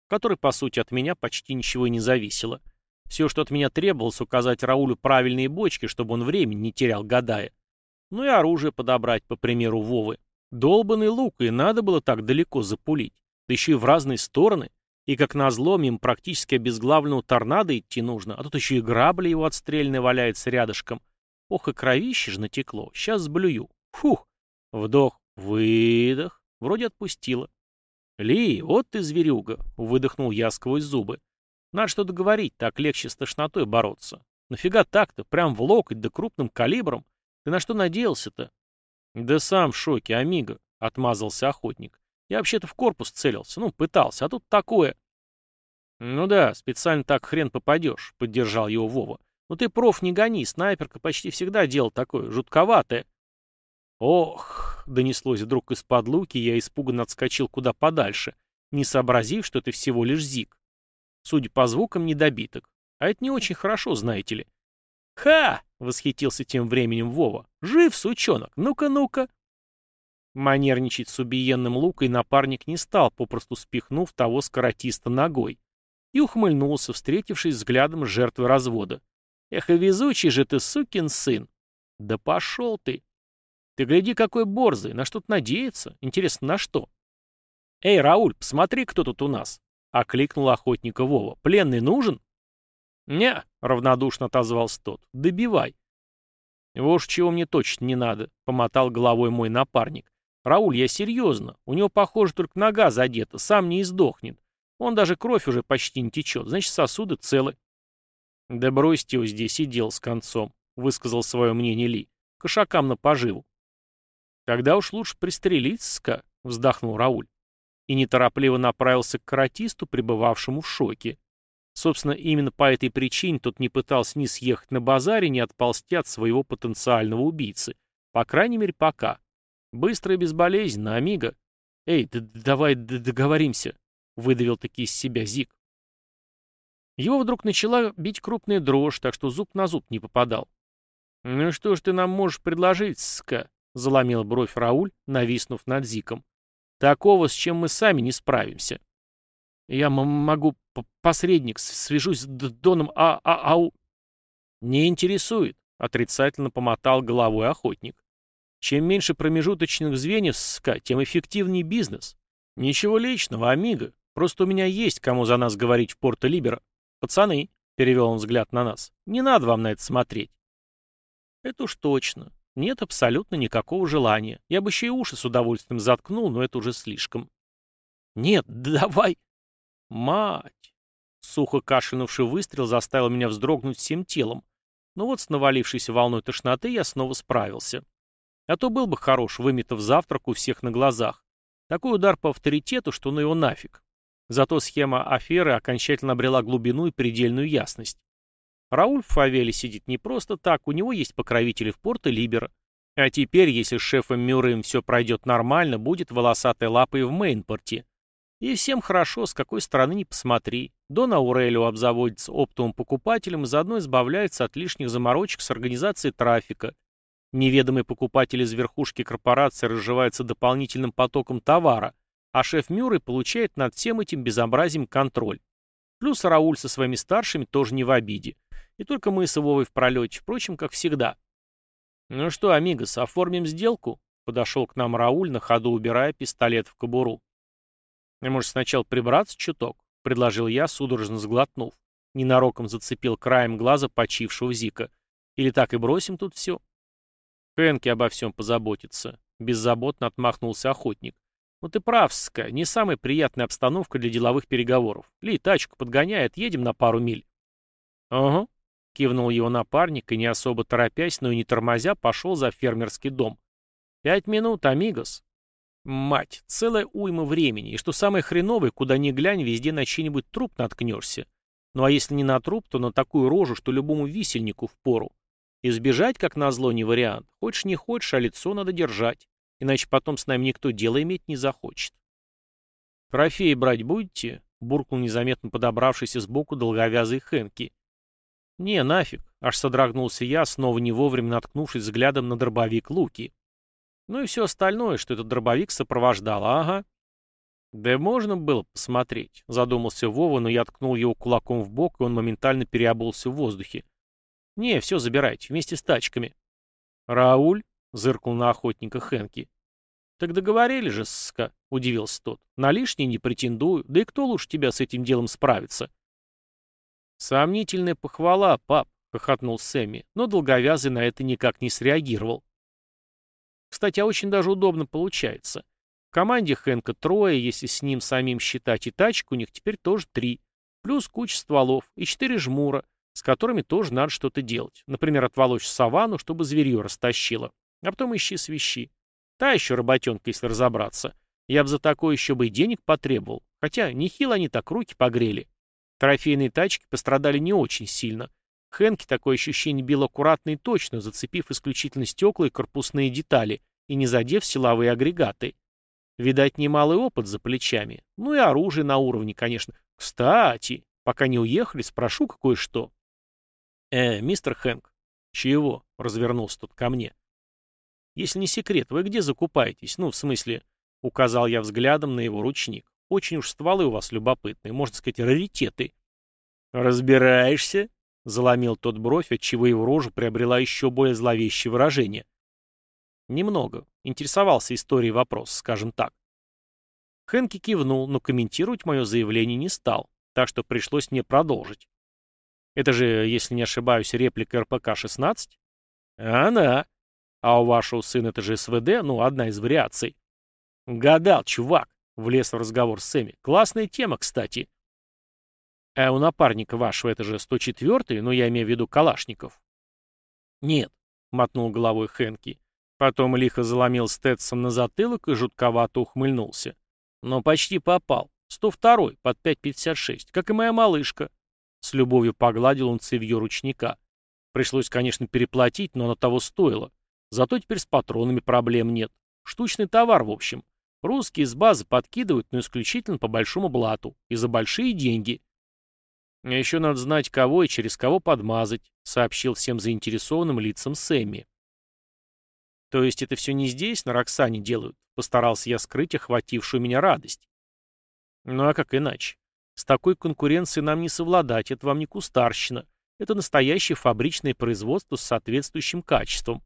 которой, по сути, от меня почти ничего и не зависело. Все, что от меня требовалось, указать Раулю правильные бочки, чтобы он времени не терял, гадая. Ну и оружие подобрать, по примеру Вовы. Долбанный лук, и надо было так далеко запулить. Да еще и в разные стороны. И как назло, мимо практически обезглавленного торнадо идти нужно, а тут еще и грабли его отстрельные валяется рядышком. Ох, и кровище же натекло. Сейчас сблюю. Фух. Вдох, выдох. Вроде отпустила. «Ли, вот ты зверюга!» — выдохнул я сквозь зубы. «Надо что-то говорить, так легче с тошнотой бороться. Нафига так-то, прям в локоть да крупным калибром? Ты на что надеялся-то?» «Да сам в шоке, амиго», — отмазался охотник. «Я вообще-то в корпус целился, ну, пытался, а тут такое...» «Ну да, специально так хрен попадешь», — поддержал его Вова. «Ну ты, проф, не гони, снайперка почти всегда делал такое, жутковатое». «Ох!» — донеслось вдруг из-под луки, я испуганно отскочил куда подальше, не сообразив, что это всего лишь зиг. Судя по звукам, недобиток. А это не очень хорошо, знаете ли. «Ха!» — восхитился тем временем Вова. «Жив, сучонок! Ну-ка, ну-ка!» Манерничать с убиенным лукой напарник не стал, попросту спихнув того скоротиста ногой. И ухмыльнулся, встретившись взглядом с жертвой развода. «Эх, и везучий же ты, сукин сын!» «Да пошел ты!» Ты гляди, какой борзый, на что-то надеется. Интересно, на что? Эй, Рауль, посмотри, кто тут у нас. Окликнул охотника Вова. Пленный нужен? Не, равнодушно отозвался тот. Добивай. Вот чего мне точно не надо, помотал головой мой напарник. Рауль, я серьезно. У него, похоже, только нога задета, сам не издохнет. Он даже кровь уже почти не течет, значит, сосуды целы. Да бросьте его здесь и дел с концом, высказал свое мнение Ли. Кошакам на поживу. «Тогда уж лучше пристрелиться-ка», — вздохнул Рауль. И неторопливо направился к каратисту, пребывавшему в шоке. Собственно, именно по этой причине тот не пытался ни съехать на базаре, ни отползти от своего потенциального убийцы. По крайней мере, пока. Быстро и безболезненно, амиго. «Эй, давай договоримся», — выдавил таки из себя Зик. Его вдруг начала бить крупная дрожь, так что зуб на зуб не попадал. «Ну что ж ты нам можешь предложить, ска?» — заломил бровь Рауль, нависнув над Зиком. «Такого, с чем мы сами не справимся». «Я могу, посредник, свяжусь с Доном а а ау...» «Не интересует», — отрицательно помотал головой охотник. «Чем меньше промежуточных звеньев, ска, тем эффективнее бизнес. Ничего личного, амиго. Просто у меня есть кому за нас говорить в Порто-Либеро. Пацаны», — перевел он взгляд на нас, — «не надо вам на это смотреть». «Это уж точно. Нет абсолютно никакого желания. Я бы еще и уши с удовольствием заткнул, но это уже слишком. Нет, давай. Мать. Сухо кашлянувший выстрел заставил меня вздрогнуть всем телом. Но вот с навалившейся волной тошноты я снова справился. А то был бы хорош, выметав завтрак у всех на глазах. Такой удар по авторитету, что ну его нафиг. Зато схема аферы окончательно обрела глубину и предельную ясность. Рауль в фавеле сидит не просто так, у него есть покровители в Порто-Либеро. А теперь, если с шефом Мюрреем все пройдет нормально, будет волосатой лапой в Мейнпорте. И всем хорошо, с какой стороны не посмотри. Дон Аурелио обзаводится оптовым покупателем и заодно избавляется от лишних заморочек с организацией трафика. Неведомый покупатель из верхушки корпорации разживается дополнительным потоком товара, а шеф Мюррей получает над всем этим безобразием контроль. Плюс Рауль со своими старшими тоже не в обиде. И только мы с Вовой в пролете, впрочем, как всегда. «Ну что, амигос, оформим сделку?» Подошел к нам Рауль, на ходу убирая пистолет в кобуру. «А может, сначала прибраться чуток?» — предложил я, судорожно сглотнув. Ненароком зацепил краем глаза почившего Зика. «Или так и бросим тут все?» Хэнки обо всем позаботится. Беззаботно отмахнулся охотник. «Ну ты прав, Ска, не самая приятная обстановка для деловых переговоров. Ли, тачку подгоняй, отъедем на пару миль». «Ага», Кивнул его напарник и, не особо торопясь, но и не тормозя, пошел за фермерский дом. «Пять минут, амигос». Мать, целая уйма времени, и что самое хреновое, куда ни глянь, везде на чей-нибудь труп наткнешься. Ну а если не на труп, то на такую рожу, что любому висельнику впору. Избежать, как назло, не вариант. Хочешь не хочешь, а лицо надо держать. Иначе потом с нами никто дело иметь не захочет. «Трофеи брать будете?» — буркнул незаметно подобравшийся сбоку долговязый Хэнки. «Не, нафиг», — аж содрогнулся я, снова не вовремя наткнувшись взглядом на дробовик Луки. Ну и все остальное, что этот дробовик сопровождал, ага. Да можно было посмотреть, задумался Вова, но я ткнул его кулаком в бок, и он моментально переобулся в воздухе. Не, все забирайте, вместе с тачками. Рауль? Зыркнул на охотника Хенки. Так договорили же, ска, удивился тот. На лишнее не претендую, да и кто лучше тебя с этим делом справится? Сомнительная похвала, пап, хохотнул Сэмми, но долговязый на это никак не среагировал. Кстати, а очень даже удобно получается. В команде Хэнка трое, если с ним самим считать и тачку, у них теперь тоже три. Плюс куча стволов и четыре жмура, с которыми тоже надо что-то делать. Например, отволочь саванну, чтобы зверье растащило. А потом ищи свищи. Та еще работенка, если разобраться. Я бы за такое еще бы и денег потребовал. Хотя нехило они так руки погрели. Трофейные тачки пострадали не очень сильно. Хэнки такое ощущение бил аккуратно и точно, зацепив исключительно стекла и корпусные детали, и не задев силовые агрегаты. Видать, немалый опыт за плечами. Ну и оружие на уровне, конечно. Кстати, пока не уехали, спрошу кое-что. Э, мистер Хэнк. Чего? Развернулся тут ко мне. Если не секрет, вы где закупаетесь? Ну, в смысле, указал я взглядом на его ручник. Очень уж стволы у вас любопытные, можно сказать, раритеты. Разбираешься? Заломил тот бровь, отчего его рожа приобрела еще более зловещее выражение. Немного. Интересовался историей вопрос, скажем так. Хэнки кивнул, но комментировать мое заявление не стал, так что пришлось мне продолжить. Это же, если не ошибаюсь, реплика РПК-16? Она. А у вашего сына это же СВД, ну, одна из вариаций. Гадал, чувак, влез в разговор с Сэмми. Классная тема, кстати. А у напарника вашего это же 104-й, но я имею в виду Калашников. Нет, мотнул головой Хэнки. Потом лихо заломил Стэтсон на затылок и жутковато ухмыльнулся. Но почти попал. 102-й, под 5.56, как и моя малышка. С любовью погладил он цевьё ручника. Пришлось, конечно, переплатить, но оно того стоило. Зато теперь с патронами проблем нет. Штучный товар, в общем. Русские с базы подкидывают, но исключительно по большому блату. И за большие деньги. А еще надо знать, кого и через кого подмазать, сообщил всем заинтересованным лицам Сэмми. То есть это все не здесь, на Роксане делают? Постарался я скрыть охватившую меня радость. Ну а как иначе? С такой конкуренцией нам не совладать, это вам не кустарщина. Это настоящее фабричное производство с соответствующим качеством.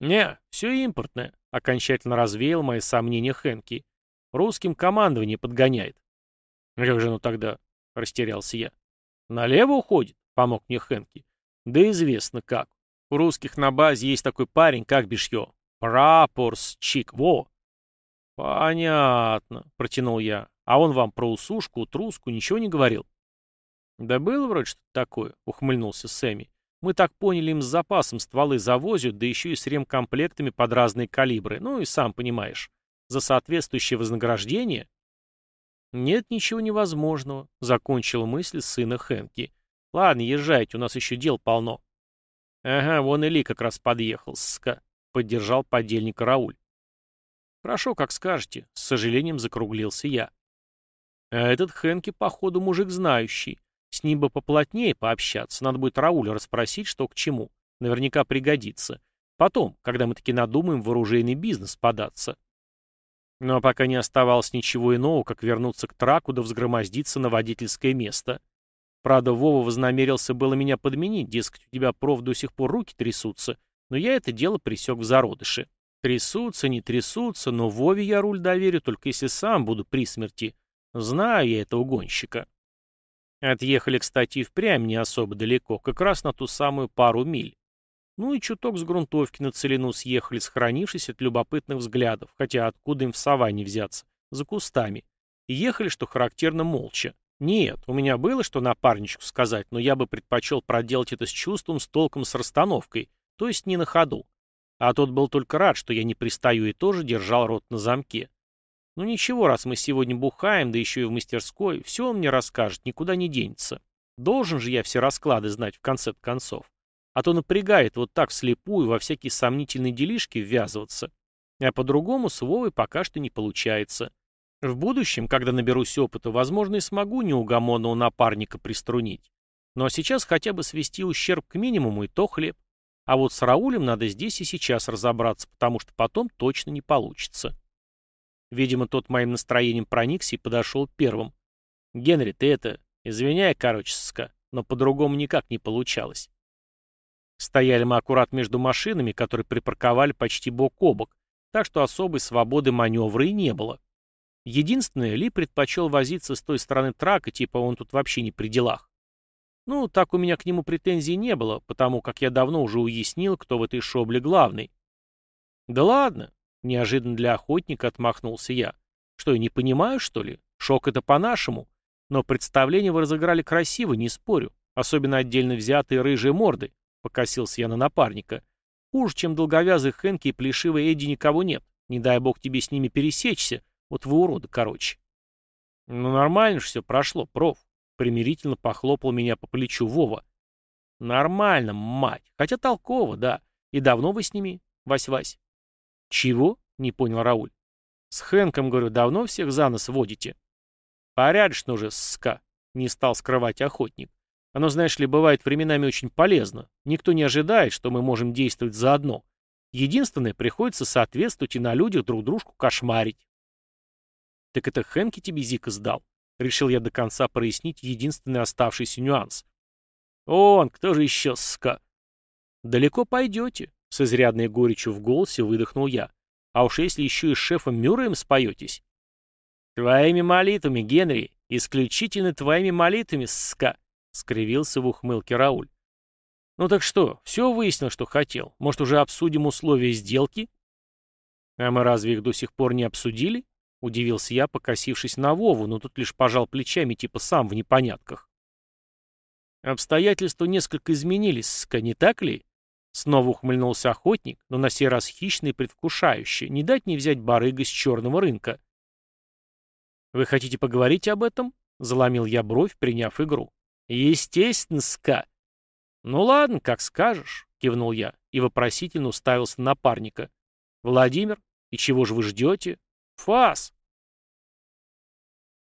«Не, все импортное», — окончательно развеял мои сомнения Хэнки. «Русским командование подгоняет». «Как же оно тогда?» — растерялся я. «Налево уходит?» — помог мне Хэнки. «Да известно как. У русских на базе есть такой парень, как Бишьё. Прапорсчик, во!» «Понятно», — протянул я. «А он вам про усушку, труску ничего не говорил?» «Да было вроде что-то такое», — ухмыльнулся Сэмми. Мы так поняли, им с запасом стволы завозят, да еще и с ремкомплектами под разные калибры. Ну и сам понимаешь, за соответствующее вознаграждение... Нет ничего невозможного, закончил мысль сына Хэнки. Ладно, езжайте, у нас еще дел полно. Ага, вон Или как раз подъехал, ска, поддержал подельника Рауль. Хорошо, как скажете, с сожалением закруглился я. А этот Хэнки, походу, мужик знающий. С ним бы поплотнее пообщаться, надо будет Рауля расспросить, что к чему. Наверняка пригодится. Потом, когда мы таки надумаем в оружейный бизнес податься. Но ну, а пока не оставалось ничего иного, как вернуться к траку да взгромоздиться на водительское место. Правда, Вова вознамерился было меня подменить, дескать, у тебя, проф, до сих пор руки трясутся, но я это дело присек в зародыше. Трясутся, не трясутся, но Вове я руль доверю, только если сам буду при смерти. Знаю я этого гонщика. Отъехали, кстати, и впрямь не особо далеко, как раз на ту самую пару миль. Ну и чуток с грунтовки на целину съехали, сохранившись от любопытных взглядов, хотя откуда им в саванне взяться, за кустами. Ехали, что характерно, молча. Нет, у меня было что напарничку сказать, но я бы предпочел проделать это с чувством, с толком, с расстановкой, то есть не на ходу. А тот был только рад, что я не пристаю и тоже держал рот на замке. Ну ничего, раз мы сегодня бухаем, да еще и в мастерской, все он мне расскажет, никуда не денется. Должен же я все расклады знать в конце концов. А то напрягает вот так вслепую во всякие сомнительные делишки ввязываться. А по-другому с Вовой пока что не получается. В будущем, когда наберусь опыта, возможно, и смогу неугомонного напарника приструнить. Ну а сейчас хотя бы свести ущерб к минимуму, и то хлеб. А вот с Раулем надо здесь и сейчас разобраться, потому что потом точно не получится. Видимо, тот моим настроением проникся и подошел первым. «Генри, ты это... Извиняй, короче, ска, но по-другому никак не получалось». Стояли мы аккурат между машинами, которые припарковали почти бок о бок, так что особой свободы маневра и не было. Единственное, Ли предпочел возиться с той стороны трака, типа он тут вообще не при делах. Ну, так у меня к нему претензий не было, потому как я давно уже уяснил, кто в этой шобле главный. «Да ладно!» — неожиданно для охотника отмахнулся я. «Что, я не понимаю, что ли? Шок это по-нашему. Но представление вы разыграли красиво, не спорю. Особенно отдельно взятые рыжие морды. — покосился я на напарника. «Хуже, чем долговязый Хэнки и плешивый Эдди никого нет. Не дай бог тебе с ними пересечься. Вот вы уроды, короче». «Ну нормально ж все прошло, проф», — примирительно похлопал меня по плечу Вова. «Нормально, мать. Хотя толково, да. И давно вы с ними, Вась-Вась?» «Чего?» — не понял Рауль. «С Хэнком, говорю, давно всех за нос водите?» «Порядочно уже, ска», — не стал скрывать охотник. Оно, знаешь ли, бывает временами очень полезно. Никто не ожидает, что мы можем действовать заодно. Единственное, приходится соответствовать и на людях друг дружку кошмарить. Так это Хэнки тебе Зика сдал? Решил я до конца прояснить единственный оставшийся нюанс. Он, кто же еще, ска? Далеко пойдете, с изрядной горечью в голосе выдохнул я. А уж если еще и с шефом Мюрреем споетесь. Твоими молитвами, Генри, исключительно твоими молитвами, ска. — скривился в ухмылке Рауль. «Ну так что, все выяснил, что хотел? Может, уже обсудим условия сделки?» «А мы разве их до сих пор не обсудили?» — удивился я, покосившись на Вову, но тут лишь пожал плечами, типа сам в непонятках. «Обстоятельства несколько изменились, не так ли?» Снова ухмыльнулся охотник, но на сей раз хищный и предвкушающий, не дать не взять барыга с черного рынка. «Вы хотите поговорить об этом?» — заломил я бровь, приняв игру. Естественно, ска. Ну ладно, как скажешь, кивнул я и вопросительно уставился на напарника. Владимир, и чего же вы ждете? Фас.